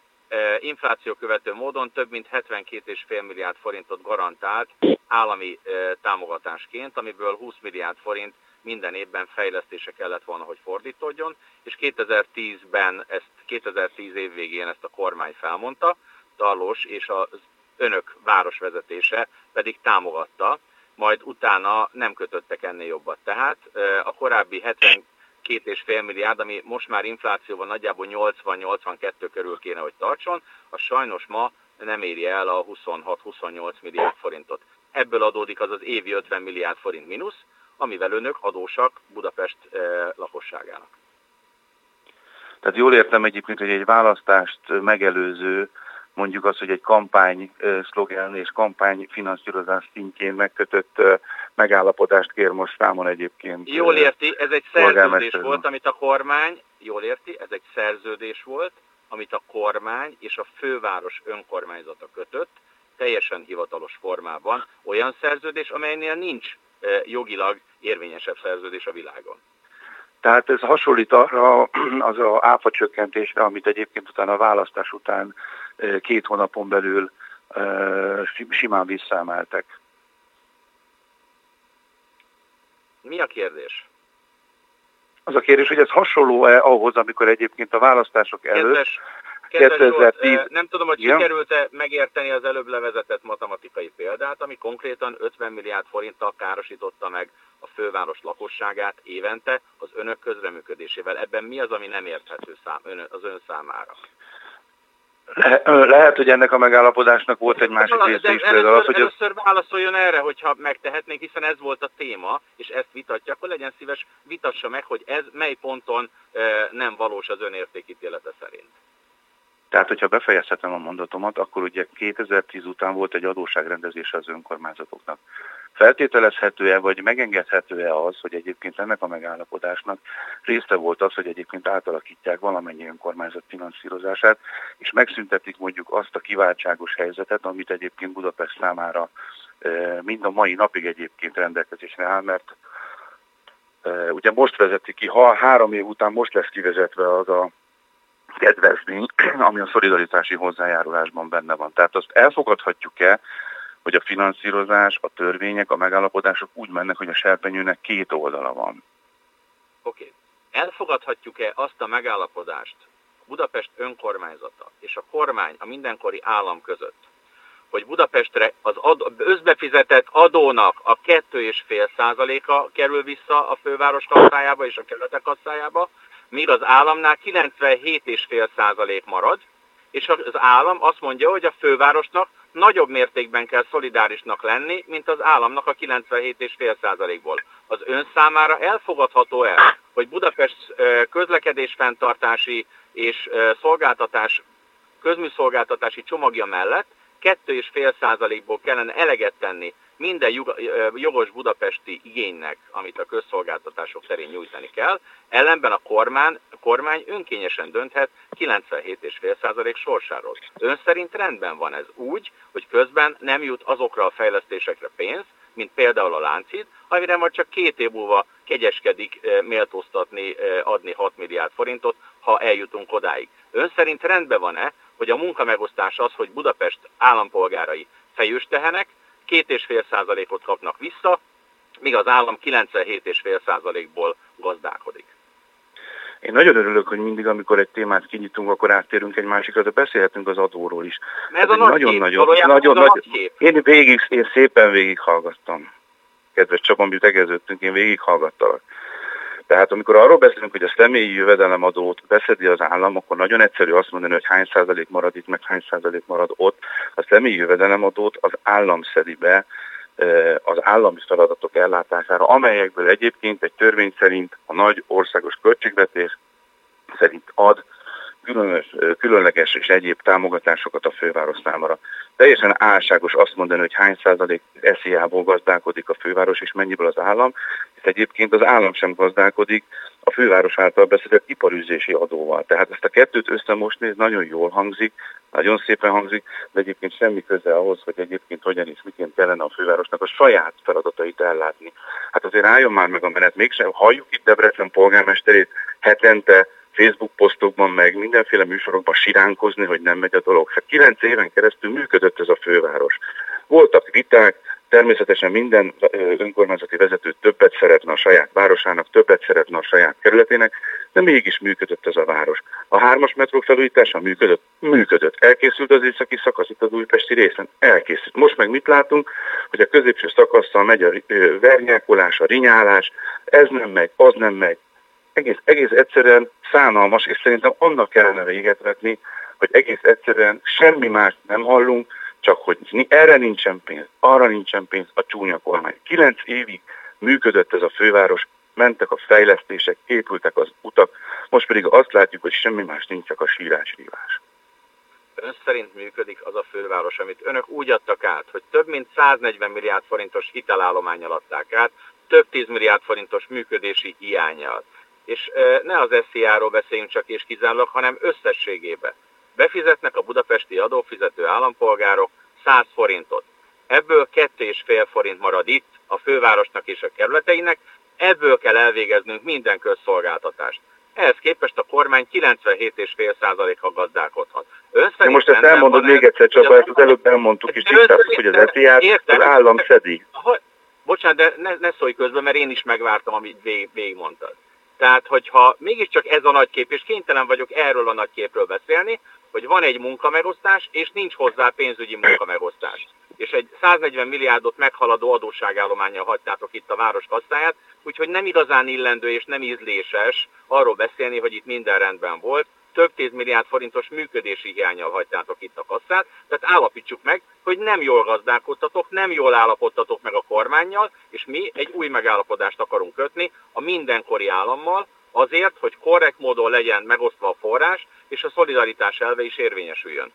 infláció követő módon több mint 72,5 milliárd forintot garantált állami támogatásként, amiből 20 milliárd forint minden évben fejlesztése kellett volna, hogy fordítódjon, és 2010-ben, ezt 2010 év végén ezt a kormány felmondta, Darlos és az önök városvezetése pedig támogatta, majd utána nem kötöttek ennél jobbat. Tehát a korábbi 70 két és fél milliárd, ami most már inflációban nagyjából 80-82 körül kéne, hogy tartson, az sajnos ma nem éri el a 26-28 milliárd forintot. Ebből adódik az az évi 50 milliárd forint mínusz, amivel önök adósak Budapest eh, lakosságának. Tehát jól értem egyébként, hogy egy választást megelőző mondjuk az, hogy egy kampány szlogen és kampány finanszírozás szintjén megkötött megállapodást kér most számon egyébként. Jól érti, ez egy szerződés volt, amit a kormány, jól érti, ez egy szerződés volt, amit a kormány és a főváros önkormányzata kötött, teljesen hivatalos formában, olyan szerződés, amelynél nincs jogilag érvényesebb szerződés a világon. Tehát ez hasonlít arra az a áfa csökkentésre, amit egyébként utána a választás után két hónapon belül simán visszaemeltek. Mi a kérdés? Az a kérdés, hogy ez hasonló-e ahhoz, amikor egyébként a választások előtt Kedves, kedves 2010... Zsolt, nem tudom, hogy sikerült-e megérteni az előbb levezetett matematikai példát, ami konkrétan 50 milliárd forinttal károsította meg a főváros lakosságát évente az önök közreműködésével. Ebben mi az, ami nem érthető szám, ön, az ön számára? Le, lehet, hogy ennek a megállapodásnak volt egy másik része is. Például az, hogy először válaszoljon erre, hogyha megtehetnénk, hiszen ez volt a téma, és ezt vitatja, akkor legyen szíves, vitassa meg, hogy ez mely ponton nem valós az önértékítélete szerint. Tehát, hogyha befejezhetem a mondatomat, akkor ugye 2010 után volt egy adóságrendezése az önkormányzatoknak. Feltételezhető-e, vagy megengedhető-e az, hogy egyébként ennek a megállapodásnak része volt az, hogy egyébként átalakítják valamennyi önkormányzat finanszírozását, és megszüntetik mondjuk azt a kiváltságos helyzetet, amit egyébként Budapest számára mind a mai napig egyébként rendelkezésre áll, mert ugye most vezeti ki, ha három év után most lesz kivezetve az a kedvezmény, ami a szolidaritási hozzájárulásban benne van. Tehát azt elfogadhatjuk-e, hogy a finanszírozás, a törvények, a megállapodások úgy mennek, hogy a serpenyőnek két oldala van. Oké. Okay. elfogadhatjuk-e azt a megállapodást Budapest önkormányzata és a kormány a mindenkori állam között, hogy Budapestre az ad, özbefizetett adónak a 2,5 százaléka kerül vissza a főváros kasszájába és a kerületek kasszájába, míg az államnál 97,5 százalék marad, és az állam azt mondja, hogy a fővárosnak nagyobb mértékben kell szolidárisnak lenni, mint az államnak a 97,5 százalékból. Az ön számára elfogadható el, hogy Budapest közlekedésfenntartási és szolgáltatás, közműszolgáltatási csomagja mellett 2,5 százalékból kellene eleget tenni minden jogos budapesti igénynek, amit a közszolgáltatások terén nyújtani kell, ellenben a kormány, a kormány önkényesen dönthet 97,5% sorsáról. Ön szerint rendben van ez úgy, hogy közben nem jut azokra a fejlesztésekre pénz, mint például a láncid, amire majd csak két év múlva kegyeskedik méltóztatni, adni 6 milliárd forintot, ha eljutunk odáig. Ön szerint rendben van-e, hogy a munkamegosztás az, hogy Budapest állampolgárai fejős tehenek, két és fél százalékot kapnak vissza, míg az állam 97,5 százalékból gazdálkodik. Én nagyon örülök, hogy mindig, amikor egy témát kinyitunk, akkor áttérünk egy másikra, de beszélhetünk az adóról is. Ez, ez a nagy nagyon, kép, nagyon, nagyon, nagy kép. Én végig, én szépen végighallgattam. Kedves Csaba, amit tegeződtünk, én végighallgattalak. Tehát amikor arról beszélünk, hogy a személyi jövedelemadót beszedi az állam, akkor nagyon egyszerű azt mondani, hogy hány százalék marad itt, meg hány százalék marad ott. A személyi jövedelemadót az állam szedi be az állami feladatok ellátására, amelyekből egyébként egy törvény szerint a nagy országos költségvetés szerint ad különös, különleges és egyéb támogatásokat a főváros számára. Teljesen álságos azt mondani, hogy hány százalék SZIA-ból gazdálkodik a főváros, és mennyiből az állam, hisz egyébként az állam sem gazdálkodik a főváros által beszélett iparűzési adóval. Tehát ezt a kettőt összemosni nagyon jól hangzik, nagyon szépen hangzik, de egyébként semmi köze ahhoz, hogy egyébként hogyan és miként kellene a fővárosnak a saját feladatait ellátni. Hát azért álljon már meg a menet, mégsem halljuk itt Debrecen polgármesterét hetente Facebook posztokban, meg mindenféle műsorokban siránkozni, hogy nem megy a dolog. Hát kilenc éven keresztül működött ez a főváros. Voltak viták, természetesen minden önkormányzati vezető többet szeretne a saját városának, többet szeretne a saját kerületének, de mégis működött ez a város. A hármas metró felújítása működött? Működött. Elkészült az északi szakasz itt az újpesti részen? Elkészült. Most meg mit látunk, hogy a középső szakasszal megy a vernyákolás, a rinyálás, ez nem megy, az nem megy, egész, egész egyszerűen szánalmas, és szerintem annak kellene véget vetni, hogy egész egyszerűen semmi más nem hallunk, csak hogy erre nincsen pénz, arra nincsen pénz a csúnya kormány. Kilenc évig működött ez a főváros, mentek a fejlesztések, épültek az utak, most pedig azt látjuk, hogy semmi más nincs, csak a sírás-rívás. Ön szerint működik az a főváros, amit önök úgy adtak át, hogy több mint 140 milliárd forintos hitelállományal adták át, több 10 milliárd forintos működési hiányjal és ne az SZIA-ról beszéljünk csak és kizárólag, hanem összességében. Befizetnek a budapesti adófizető állampolgárok 100 forintot. Ebből 2,5 forint marad itt a fővárosnak és a kerületeinek, ebből kell elvégeznünk minden közszolgáltatást. Ehhez képest a kormány 97,5%-a gazdálkodhat. Ön De most ezt elmondod még egyszer, csak ezt az előbb elmondtuk is, tisztáztuk, hogy az SZIA-t az állam szedi. Bocsánat, de ne, ne szólj közben, mert én is megvártam, amit végig, végigmondtad. Tehát, hogyha mégiscsak ez a nagy kép, és kénytelen vagyok erről a nagy képről beszélni, hogy van egy munkamegosztás, és nincs hozzá pénzügyi munkamegosztás. És egy 140 milliárdot meghaladó adósságállományjal hagytátok itt a város kasszáját, úgyhogy nem igazán illendő és nem ízléses arról beszélni, hogy itt minden rendben volt, több tíz milliárd forintos működési hiányjal hagytátok itt a kasszát, tehát állapítsuk meg, hogy nem jól gazdálkodtatok, nem jól állapottatok meg a kormányjal, és mi egy új megállapodást akarunk kötni a mindenkori állammal, azért, hogy korrekt módon legyen megosztva a forrás, és a szolidaritás elve is érvényesüljön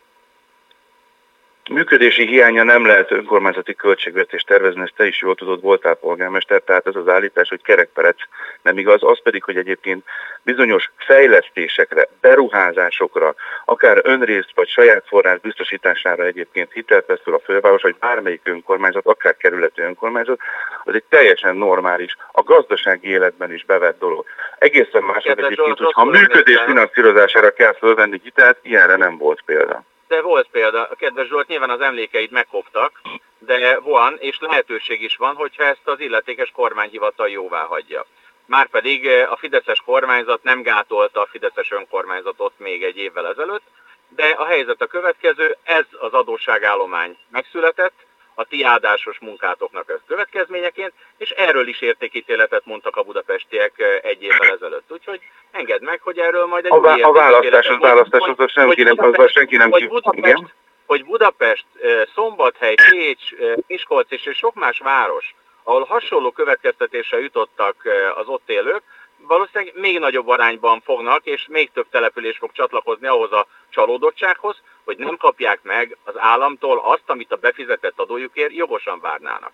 működési hiánya nem lehet önkormányzati költségvetést tervezni, ezt te is jól tudod, voltál polgármester, tehát ez az állítás, hogy kerekperec nem igaz, az pedig, hogy egyébként bizonyos fejlesztésekre, beruházásokra, akár önrészt vagy saját forrás biztosítására egyébként hitelt vesz a főváros, vagy bármelyik önkormányzat, akár kerületi önkormányzat, az egy teljesen normális, a gazdasági életben is bevett dolog. Egészen más egyébként, hogy ha működés finanszírozására kell fölvenni hitelt, ilyenre nem volt példa de volt példa, a kedves Zsolt, nyilván az emlékeit megkoptak, de van, és lehetőség is van, hogyha ezt az illetékes kormányhivatal jóvá hagyja. Márpedig eh, a Fideszes kormányzat nem gátolta a Fideszes önkormányzatot még egy évvel ezelőtt, de a helyzet a következő, ez az adósságállomány megszületett, a ti áldásos munkátoknak ez következményeként, és erről is értékítéletet mondtak a budapestiek eh, egy évvel ezelőtt. Úgyhogy engedd meg, hogy erről majd egy A, új vá- a választás, az választás, az senki nem, azzal senki nem hogy. Budapest, Igen? hogy Budapest, eh, Szombathely, Pécs, eh, Miskolc és sok más város, ahol hasonló következtetésre jutottak az ott élők, valószínűleg még nagyobb arányban fognak, és még több település fog csatlakozni ahhoz a csalódottsághoz, hogy nem kapják meg az államtól azt, amit a befizetett adójukért jogosan várnának.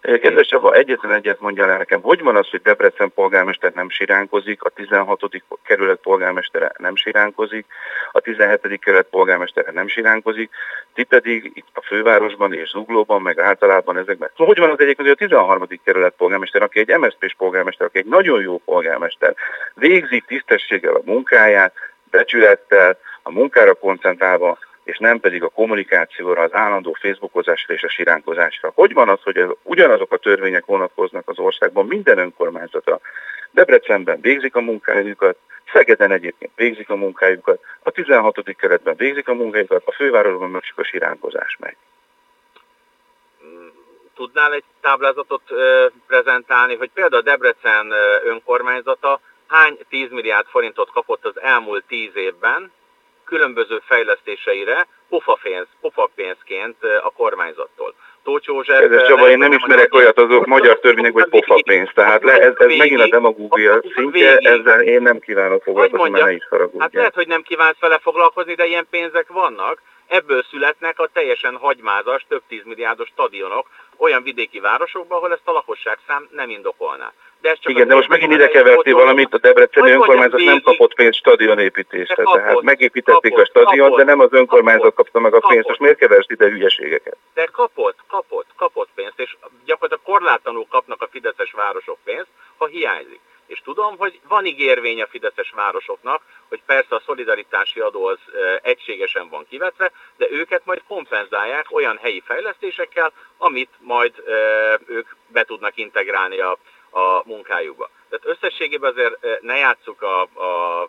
Kedves Csaba, egyetlen egyet mondja el nekem, hogy van az, hogy Debrecen polgármester nem siránkozik, a 16. kerület polgármestere nem siránkozik, a 17. kerület polgármestere nem siránkozik, ti pedig itt a fővárosban és Zuglóban, meg általában ezekben. Hogy van az egyébként, hogy a 13. kerület polgármester, aki egy MSZP-s polgármester, aki egy nagyon jó polgármester, végzi tisztességgel a munkáját, becsülettel, a munkára koncentrálva, és nem pedig a kommunikációra, az állandó facebookozásra és a siránkozásra. Hogy van az, hogy ugyanazok a törvények vonatkoznak az országban minden önkormányzatra? Debrecenben végzik a munkájukat, Szegeden egyébként végzik a munkájukat, a 16. keretben végzik a munkájukat, a fővárosban meg csak a siránkozás megy. Tudnál egy táblázatot ö, prezentálni, hogy például Debrecen önkormányzata hány 10 milliárd forintot kapott az elmúlt 10 évben különböző fejlesztéseire pofapénz, pofapénzként a kormányzattól. Tóth József... Kedves Csaba, én nem ismerek olyat azok magyar törvények, hogy pofapénz. Tehát le, ez, ez megint a demagógia szintje, ezzel én nem kívánok foglalkozni, mert ne is haragudj. Hát lehet, hogy nem kívánsz vele foglalkozni, de ilyen pénzek vannak. Ebből születnek a teljesen hagymázas, több tízmilliárdos stadionok olyan vidéki városokban, ahol ezt a lakosságszám nem indokolná. De ez csak Igen, de most megint ide kevertél valamit, a Debreceni önkormányzat nem kapott pénzt stadionépítésre, kapott, tehát megépítették a kapott, stadiont, kapott, de nem az önkormányzat kapta meg a pénzt, kapott. most miért keversz ide hülyeségeket? De kapott, kapott, kapott pénzt, és gyakorlatilag korlátlanul kapnak a fideszes városok pénzt, ha hiányzik. És tudom, hogy van ígérvény a fideszes városoknak, hogy persze a szolidaritási adó az egységesen van kivetve, de őket majd kompenzálják olyan helyi fejlesztésekkel, amit majd ők be tudnak integrálni a, a munkájukba. Tehát összességében azért ne játsszuk a, a,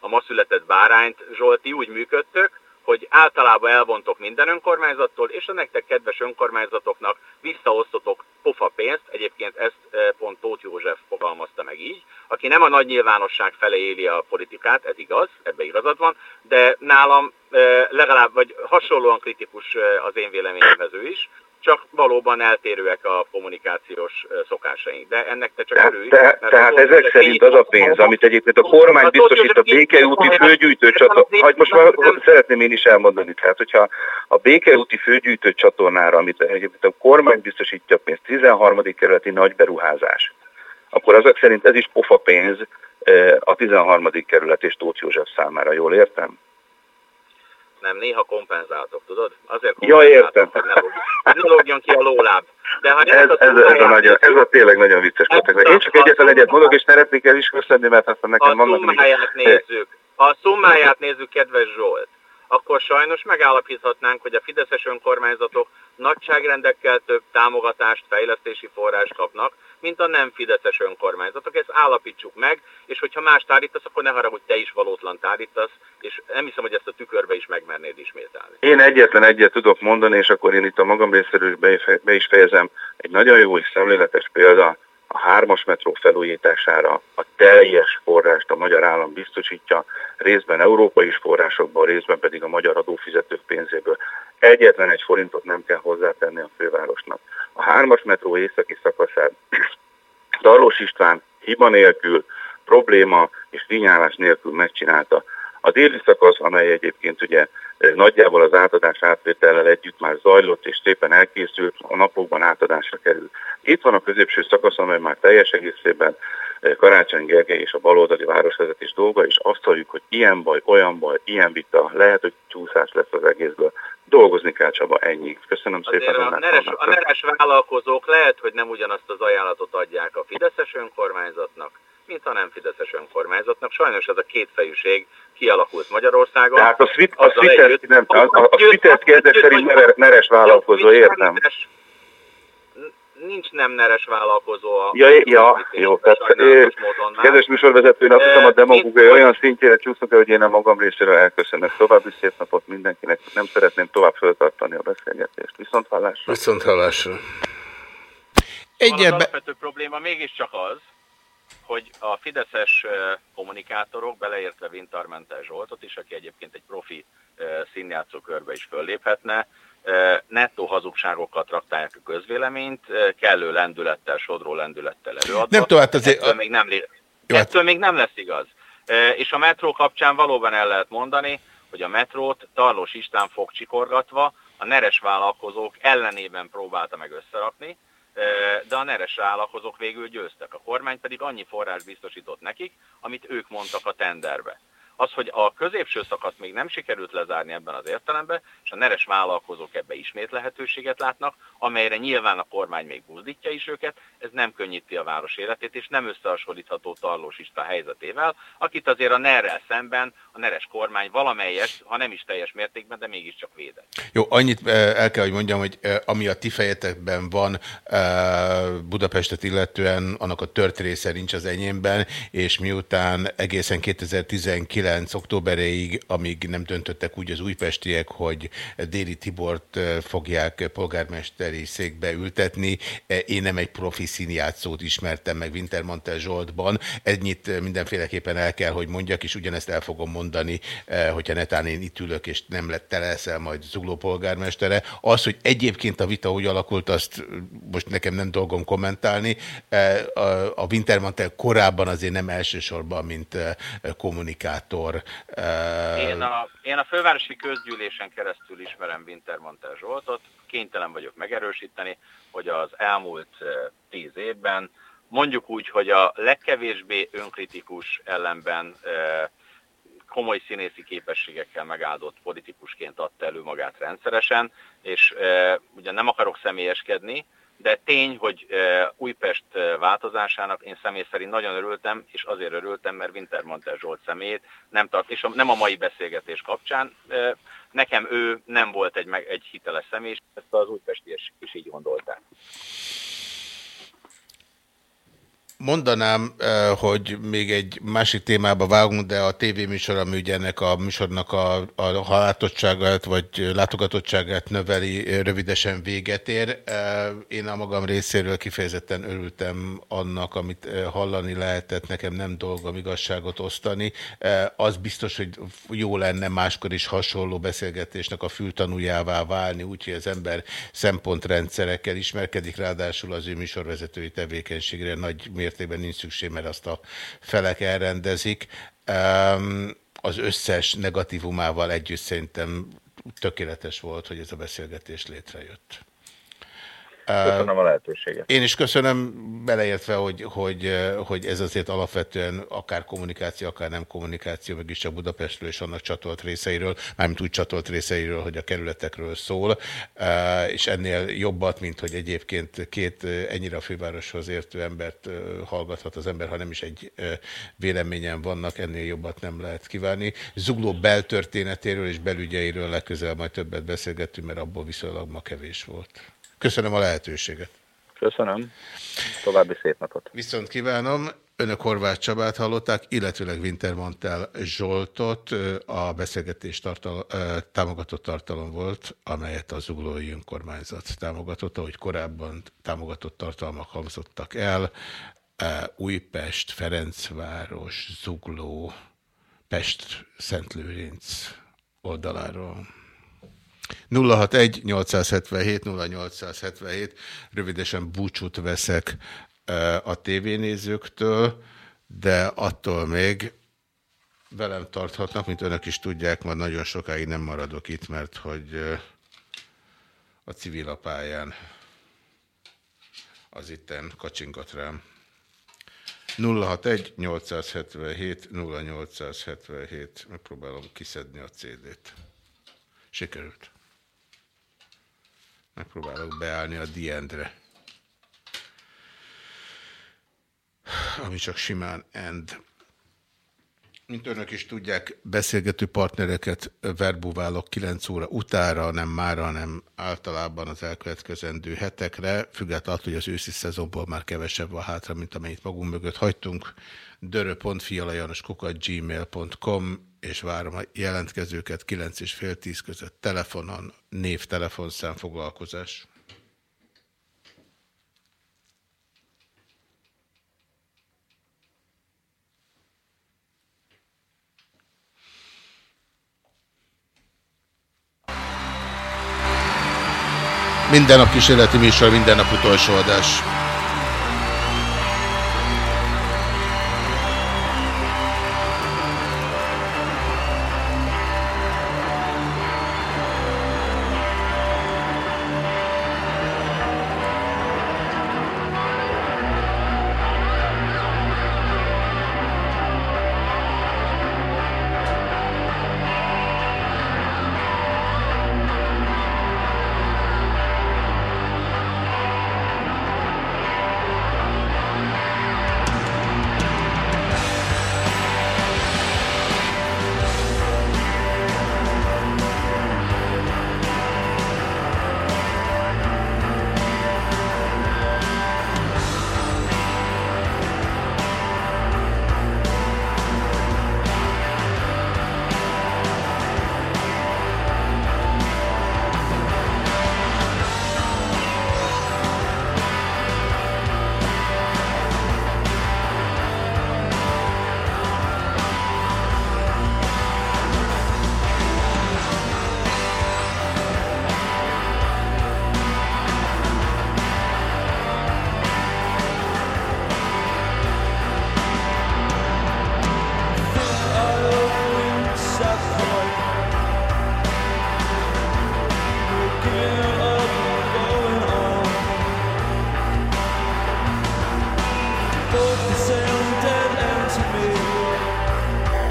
a ma született bárányt, Zsolti, úgy működtök, hogy általában elvontok minden önkormányzattól, és a nektek kedves önkormányzatoknak visszaosztotok pofa pénzt, egyébként ezt eh, pont Tóth József fogalmazta meg így, aki nem a nagy nyilvánosság felé éli a politikát, ez igaz, ebbe igazad van, de nálam eh, legalább, vagy hasonlóan kritikus eh, az én véleményevező is, csak valóban eltérőek a kommunikációs szokásaink. De ennek te csak Tehát, örülj. tehát, mert tehát ezek szerint az a pénz, amit egyébként a kormány biztosít a békeúti főgyűjtő csatornára, hogy most már szeretném én is elmondani, tehát hogyha a békeúti főgyűjtő csatornára, amit egyébként a kormány biztosítja a pénzt, 13. kerületi nagy beruházás, akkor azok szerint ez is pofa pénz a 13. kerület és Tóth József számára, jól értem? Nem, néha kompenzáltok, tudod? Azért Ja, értem. hogy ne, lóg, ne lógjon ki a lóláb. De ha Ez, ez, ez, a nagyon, ez a tényleg nagyon vicces volt. Én csak egyetlen egyet mondok, és szeretnék el is köszönni, mert aztán nekem a vannak még... szummáját nézzük, a szummáját nézzük, kedves Zsolt, akkor sajnos megállapíthatnánk, hogy a fideszes önkormányzatok nagyságrendekkel több támogatást, fejlesztési forrást kapnak, mint a nem fideszes önkormányzatok. Ezt állapítsuk meg, és hogyha más tárítasz, akkor ne haragudj, te is valótlan tárítasz, és nem hiszem, hogy ezt a tükörbe is megmernéd ismételni. Én egyetlen egyet tudok mondani, és akkor én itt a magam részéről be is fejezem. Egy nagyon jó és szemléletes példa a hármas metró felújítására a teljes forrást a magyar állam biztosítja, részben európai forrásokból, részben pedig a magyar adófizetők pénzéből. Egyetlen egy forintot nem kell hozzátenni a fővárosnak. A hármas metró északi szakaszát Darlós István hiba nélkül, probléma és vinyálás nélkül megcsinálta. A déli szakasz, amely egyébként ugye eh, nagyjából az átadás átvétellel együtt már zajlott és szépen elkészült, a napokban átadásra kerül. Itt van a középső szakasz, amely már teljes egészében eh, Karácsony Gergely és a baloldali városvezetés dolga, és azt halljuk, hogy ilyen baj, olyan baj, ilyen vita, lehet, hogy csúszás lesz az egészből. Dolgozni kell Csaba, ennyi. Köszönöm szépen. Azért a önnek neres, a neres vállalkozók lehet, hogy nem ugyanazt az ajánlatot adják a fideszes önkormányzatnak, mint a nem fideszes önkormányzatnak. Sajnos ez a kétfejűség kialakult Magyarországon. Tehát a, Svit, a, együtt- nem, a, a, a Svitez kérdés szerint neres, neres vállalkozó, értem? Nincs nem neres vállalkozó a... Ja, ja, jó. Tehát, módon már. kedves műsorvezető, azt hiszem a demagógia olyan szintjére csúszunk, hogy én a magam részéről elköszönök. További szép napot mindenkinek. Nem szeretném tovább föltartani a beszélgetést. Viszont hallásra. Viszont hallásra. Egy az alapvető probléma mégiscsak az, hogy a fideszes kommunikátorok, beleértve Wintermantel Zsoltot is, aki egyébként egy profi színjátszó körbe is fölléphetne, nettó hazugságokat raktálják a közvéleményt, kellő lendülettel, sodró lendülettel előadva. Nem tudom, hát azért... Ettől még nem. Jó, hát- Ettől még nem lesz igaz. És a metró kapcsán valóban el lehet mondani, hogy a metrót Tarlós István fogcsikorgatva a neres vállalkozók ellenében próbálta meg összerakni, de a neres vállalkozók végül győztek. A kormány pedig annyi forrás biztosított nekik, amit ők mondtak a tenderbe. Az, hogy a középső szakaszt még nem sikerült lezárni ebben az értelemben, és a neres vállalkozók ebbe ismét lehetőséget látnak, amelyre nyilván a kormány még buzdítja is őket, ez nem könnyíti a város életét, és nem összehasonlítható Tarlós István helyzetével, akit azért a NER-rel szemben a neres kormány valamelyes, ha nem is teljes mértékben, de mégiscsak védett. Jó, annyit eh, el kell, hogy mondjam, hogy eh, ami a ti fejetekben van eh, Budapestet illetően, annak a tört része nincs az enyémben, és miután egészen 2019. októberéig, amíg nem döntöttek úgy az újpestiek, hogy Déri Tibort fogják polgármesteri székbe ültetni, én nem egy profi színjátszót ismertem meg Wintermantel Zsoltban. Ennyit mindenféleképpen el kell, hogy mondjak, és ugyanezt el fogom mondani, hogyha netán én itt ülök, és nem lett te leszel majd Zugló polgármestere. Az, hogy egyébként a vita úgy alakult, azt most nekem nem dolgom kommentálni. A Wintermantel korábban azért nem elsősorban, mint kommunikátor. Én a, én a fővárosi közgyűlésen keresztül ismerem Wintermantel Zsoltot, kénytelen vagyok megerősíteni, hogy az elmúlt tíz évben mondjuk úgy, hogy a legkevésbé önkritikus ellenben komoly színészi képességekkel megáldott politikusként adta elő magát rendszeresen, és ugye nem akarok személyeskedni, de tény, hogy Újpest változásának én személy szerint nagyon örültem, és azért örültem, mert Wintermantel Zsolt személyét nem tart, és nem a mai beszélgetés kapcsán. Nekem ő nem volt egy, egy hiteles személy, és ezt az újpestiek is így gondolták. Mondanám, eh, hogy még egy másik témába vágunk, de a tévéműsor, ami ugye ennek a műsornak a, a halátottságát vagy látogatottságát növeli, rövidesen véget ér. Eh, én a magam részéről kifejezetten örültem annak, amit eh, hallani lehetett, nekem nem dolgom igazságot osztani. Az biztos, hogy jó lenne máskor is hasonló beszélgetésnek a fültanújává válni, úgyhogy az ember szempontrendszerekkel ismerkedik, ráadásul az ő műsorvezetői tevékenységre nagy mértékben mértékben nincs szükség, mert azt a felek elrendezik. Az összes negatívumával együtt szerintem tökéletes volt, hogy ez a beszélgetés létrejött. Köszönöm a lehetőséget. Én is köszönöm, beleértve, hogy, hogy, hogy ez azért alapvetően akár kommunikáció, akár nem kommunikáció, mégis a Budapestről és annak csatolt részeiről, mármint úgy csatolt részeiről, hogy a kerületekről szól, és ennél jobbat, mint hogy egyébként két ennyire a fővároshoz értő embert hallgathat az ember, ha nem is egy véleményen vannak, ennél jobbat nem lehet kívánni. Zugló beltörténetéről és belügyeiről legközelebb majd többet beszélgettünk, mert abból viszonylag ma kevés volt. Köszönöm a lehetőséget. Köszönöm. További szép napot. Viszont kívánom. Önök Horváth Csabát hallották, illetőleg Wintermantel Zsoltot. A beszélgetés tartal támogatott tartalom volt, amelyet az Zuglói Önkormányzat támogatott, ahogy korábban támogatott tartalmak hangzottak el. Újpest, Ferencváros, Zugló, Pest, Szentlőrinc oldaláról. 061-877-0877, rövidesen búcsút veszek a tévénézőktől, de attól még velem tarthatnak, mint önök is tudják, majd nagyon sokáig nem maradok itt, mert hogy a civil a pályán az itten kacsingat rám. 061 877 0877 megpróbálom kiszedni a CD-t. Sikerült. Megpróbálok beállni a diendre. Ami csak simán end. Mint önök is tudják, beszélgető partnereket verbúválok 9 óra utára, nem mára, hanem általában az elkövetkezendő hetekre, függetlenül attól, hogy az őszi szezonból már kevesebb van hátra, mint amennyit magunk mögött hagytunk. dörö.fialajanoskukat.gmail.com és várom a jelentkezőket 9 és fél 10 között telefonon, név, telefonszám, foglalkozás. Minden nap kísérleti műsor, minden nap utolsó adás.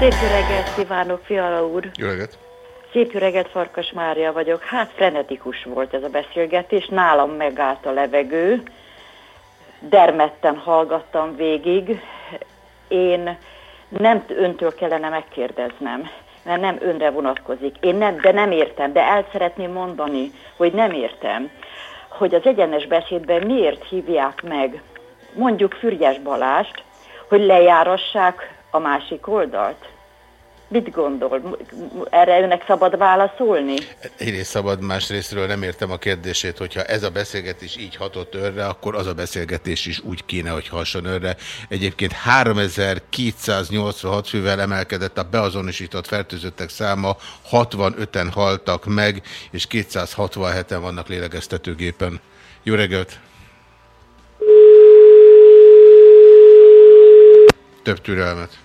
Szép jó reggelt kívánok, Fiala úr! Jó reggelt! Szép jó reggelt, Farkas Mária vagyok. Hát frenetikus volt ez a beszélgetés, nálam megállt a levegő, dermedten hallgattam végig. Én nem öntől kellene megkérdeznem, mert nem önre vonatkozik. Én nem, de nem értem, de el szeretném mondani, hogy nem értem, hogy az egyenes beszédben miért hívják meg mondjuk Fürgyes Balást, hogy lejárassák a másik oldalt? Mit gondol? Erre önnek szabad válaszolni? Egyrészt szabad, másrésztről nem értem a kérdését, hogyha ez a beszélgetés így hatott önre, akkor az a beszélgetés is úgy kéne, hogy hasson önre. Egyébként 3286 fővel emelkedett a beazonosított fertőzöttek száma, 65-en haltak meg, és 267-en vannak lélegeztetőgépen. Jó reggelt! Több türelmet.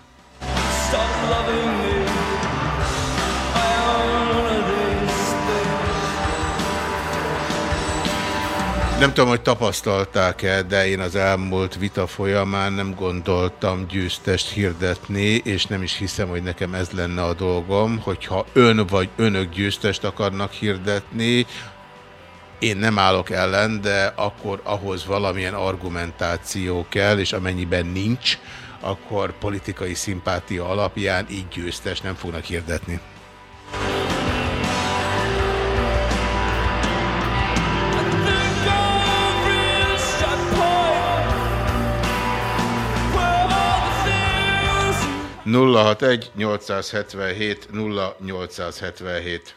Nem tudom, hogy tapasztalták-e, de én az elmúlt vita folyamán nem gondoltam győztest hirdetni, és nem is hiszem, hogy nekem ez lenne a dolgom, hogyha ön vagy önök győztest akarnak hirdetni, én nem állok ellen, de akkor ahhoz valamilyen argumentáció kell, és amennyiben nincs, akkor politikai szimpátia alapján így győztes nem fognak hirdetni. Nulla hat egy 877 0877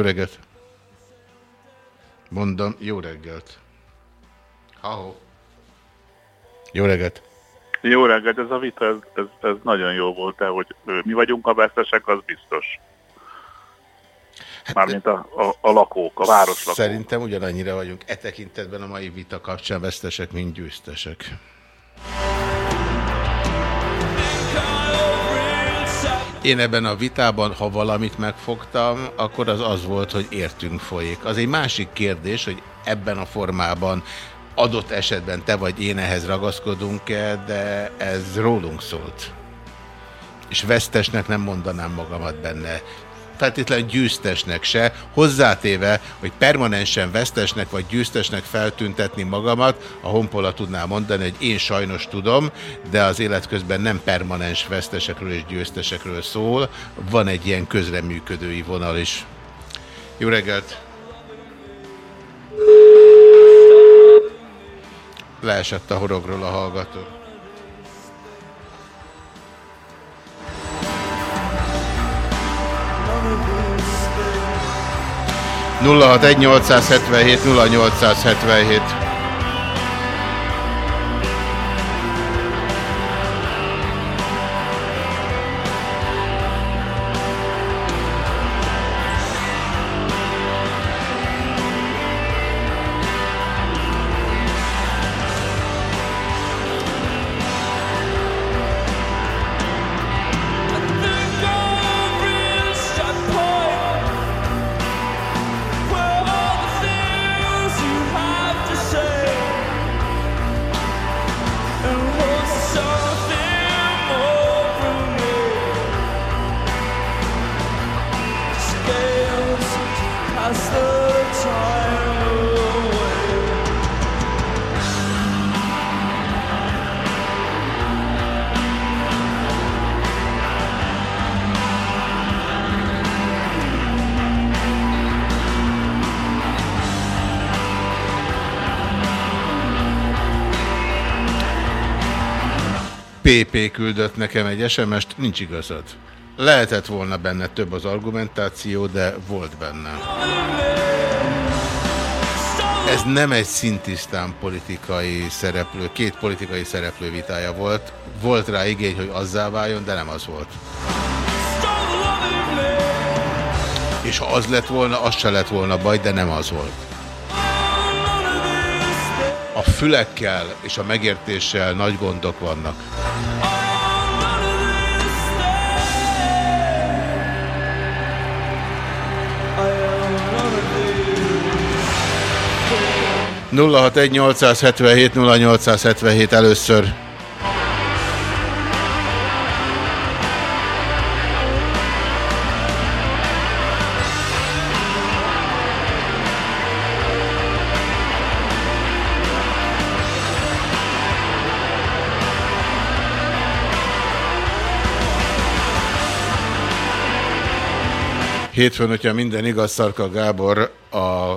Jó reggelt! Mondom, jó reggelt! Ha-ho. Jó reggelt! Jó reggelt, ez a vita, ez, ez, ez nagyon jó volt, de hogy mi vagyunk a vesztesek, az biztos. Mármint a, a, a lakók, a városlakók. Szerintem ugyanannyira vagyunk e tekintetben a mai vita kapcsán vesztesek, mint győztesek. Én ebben a vitában, ha valamit megfogtam, akkor az az volt, hogy értünk folyik. Az egy másik kérdés, hogy ebben a formában adott esetben te vagy én ehhez ragaszkodunk-e, de ez rólunk szólt. És vesztesnek nem mondanám magamat benne feltétlenül győztesnek se, hozzátéve, hogy permanensen vesztesnek vagy győztesnek feltüntetni magamat, a honpola tudná mondani, hogy én sajnos tudom, de az élet közben nem permanens vesztesekről és győztesekről szól, van egy ilyen közreműködői vonal is. Jó reggelt! Leesett a horogról a hallgató. Nulla hat egy 877 0877 PP küldött nekem egy SMS-t, nincs igazad. Lehetett volna benne több az argumentáció, de volt benne. Ez nem egy szintisztán politikai szereplő, két politikai szereplő vitája volt. Volt rá igény, hogy azzá váljon, de nem az volt. És ha az lett volna, az se lett volna baj, de nem az volt. A fülekkel és a megértéssel nagy gondok vannak. nulla hat egy 877 0877 először. Hétfőn, hogyha minden igaz, Szarka Gábor a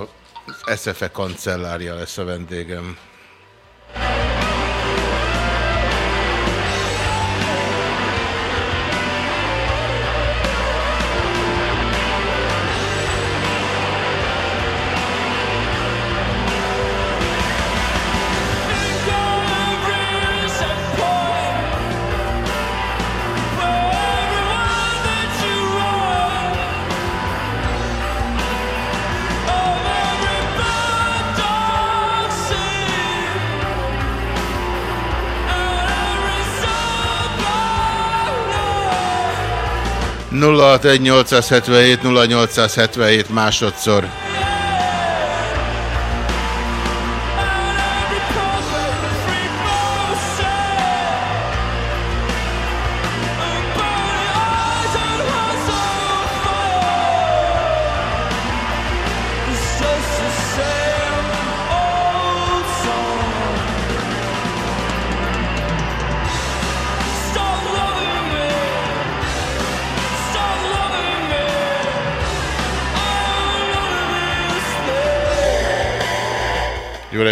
SFE kancellárja lesz a vendégem. Nulla hat egy 877 0877 másodszor.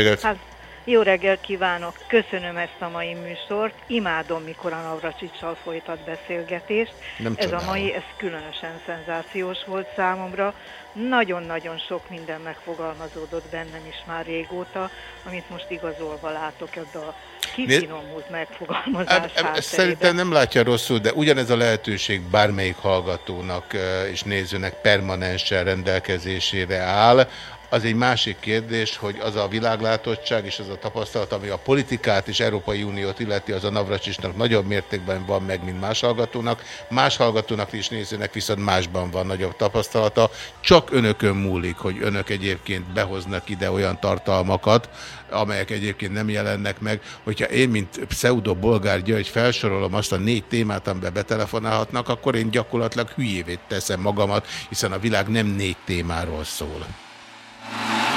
Reggelt! Hát, jó reggelt kívánok! Köszönöm ezt a mai műsort. Imádom, mikor a Navracsicsal folytat beszélgetést. Nem ez a mai, ez különösen szenzációs volt számomra. nagyon-nagyon sok minden megfogalmazódott bennem is már régóta, amit most igazolva látok ebbe a kifinomult megfogalmazás Hát, em, hátterében. Szerintem nem látja rosszul, de ugyanez a lehetőség bármelyik hallgatónak ö, és nézőnek permanensen rendelkezésére áll. Az egy másik kérdés, hogy az a világlátottság és az a tapasztalat, ami a politikát és Európai Uniót illeti, az a Navracsisnak nagyobb mértékben van meg, mint más hallgatónak. Más hallgatónak és nézőnek viszont másban van nagyobb tapasztalata. Csak önökön múlik, hogy önök egyébként behoznak ide olyan tartalmakat, amelyek egyébként nem jelennek meg. Hogyha én, mint pseudo-bolgár György felsorolom azt a négy témát, amiben betelefonálhatnak, akkor én gyakorlatilag hülyévé teszem magamat, hiszen a világ nem négy témáról szól. Bye.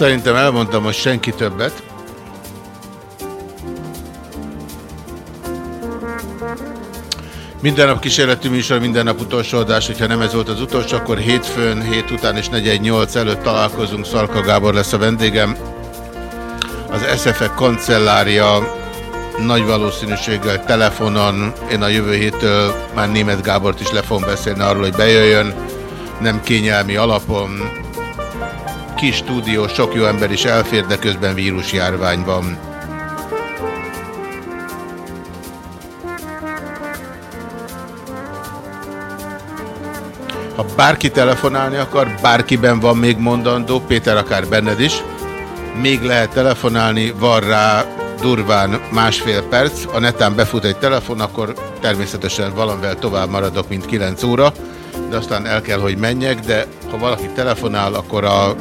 Szerintem elmondtam most senki többet. Minden nap kísérletű műsor, minden nap utolsó adás, hogyha nem ez volt az utolsó, akkor hétfőn, hét után és 418 előtt találkozunk. Szalka Gábor lesz a vendégem. Az SFE kancellária nagy valószínűséggel telefonon. Én a jövő héttől már német Gábort is le fogom beszélni arról, hogy bejöjjön. Nem kényelmi alapon. Kis stúdió, sok jó ember is elfér, de közben vírusjárvány van. Ha bárki telefonálni akar, bárkiben van még mondandó, Péter akár benned is, még lehet telefonálni, van rá durván másfél perc, a netán befut egy telefon, akkor természetesen valamivel tovább maradok, mint 9 óra, de aztán el kell, hogy menjek, de ha valaki telefonál, akkor a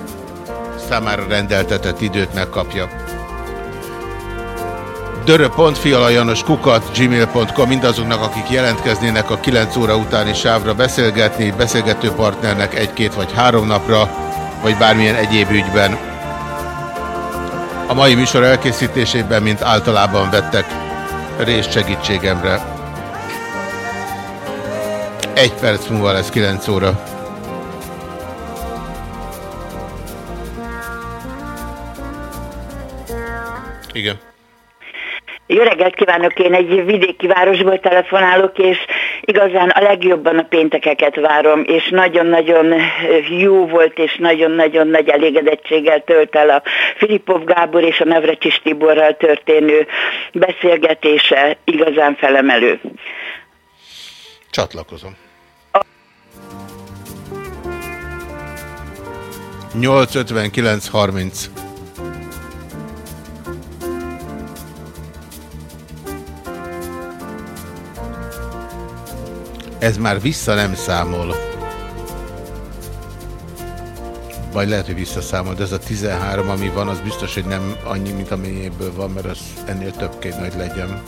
számára rendeltetett időt megkapja. kukat gmail.com mindazoknak, akik jelentkeznének a 9 óra utáni sávra beszélgetni, beszélgető partnernek egy-két vagy három napra, vagy bármilyen egyéb ügyben. A mai műsor elkészítésében, mint általában vettek részt segítségemre. Egy perc múlva lesz 9 óra. Jó reggelt kívánok, én egy vidéki városból telefonálok, és igazán a legjobban a péntekeket várom, és nagyon-nagyon jó volt, és nagyon-nagyon nagy elégedettséggel tölt el a Filipov Gábor és a Navrecsis Tiborral történő beszélgetése, igazán felemelő. Csatlakozom. 859 30 Ez már vissza nem számol. Vagy lehet, hogy visszaszámol, de ez a 13, ami van, az biztos, hogy nem annyi, mint amennyiből van, mert az ennél több kell, hogy legyen.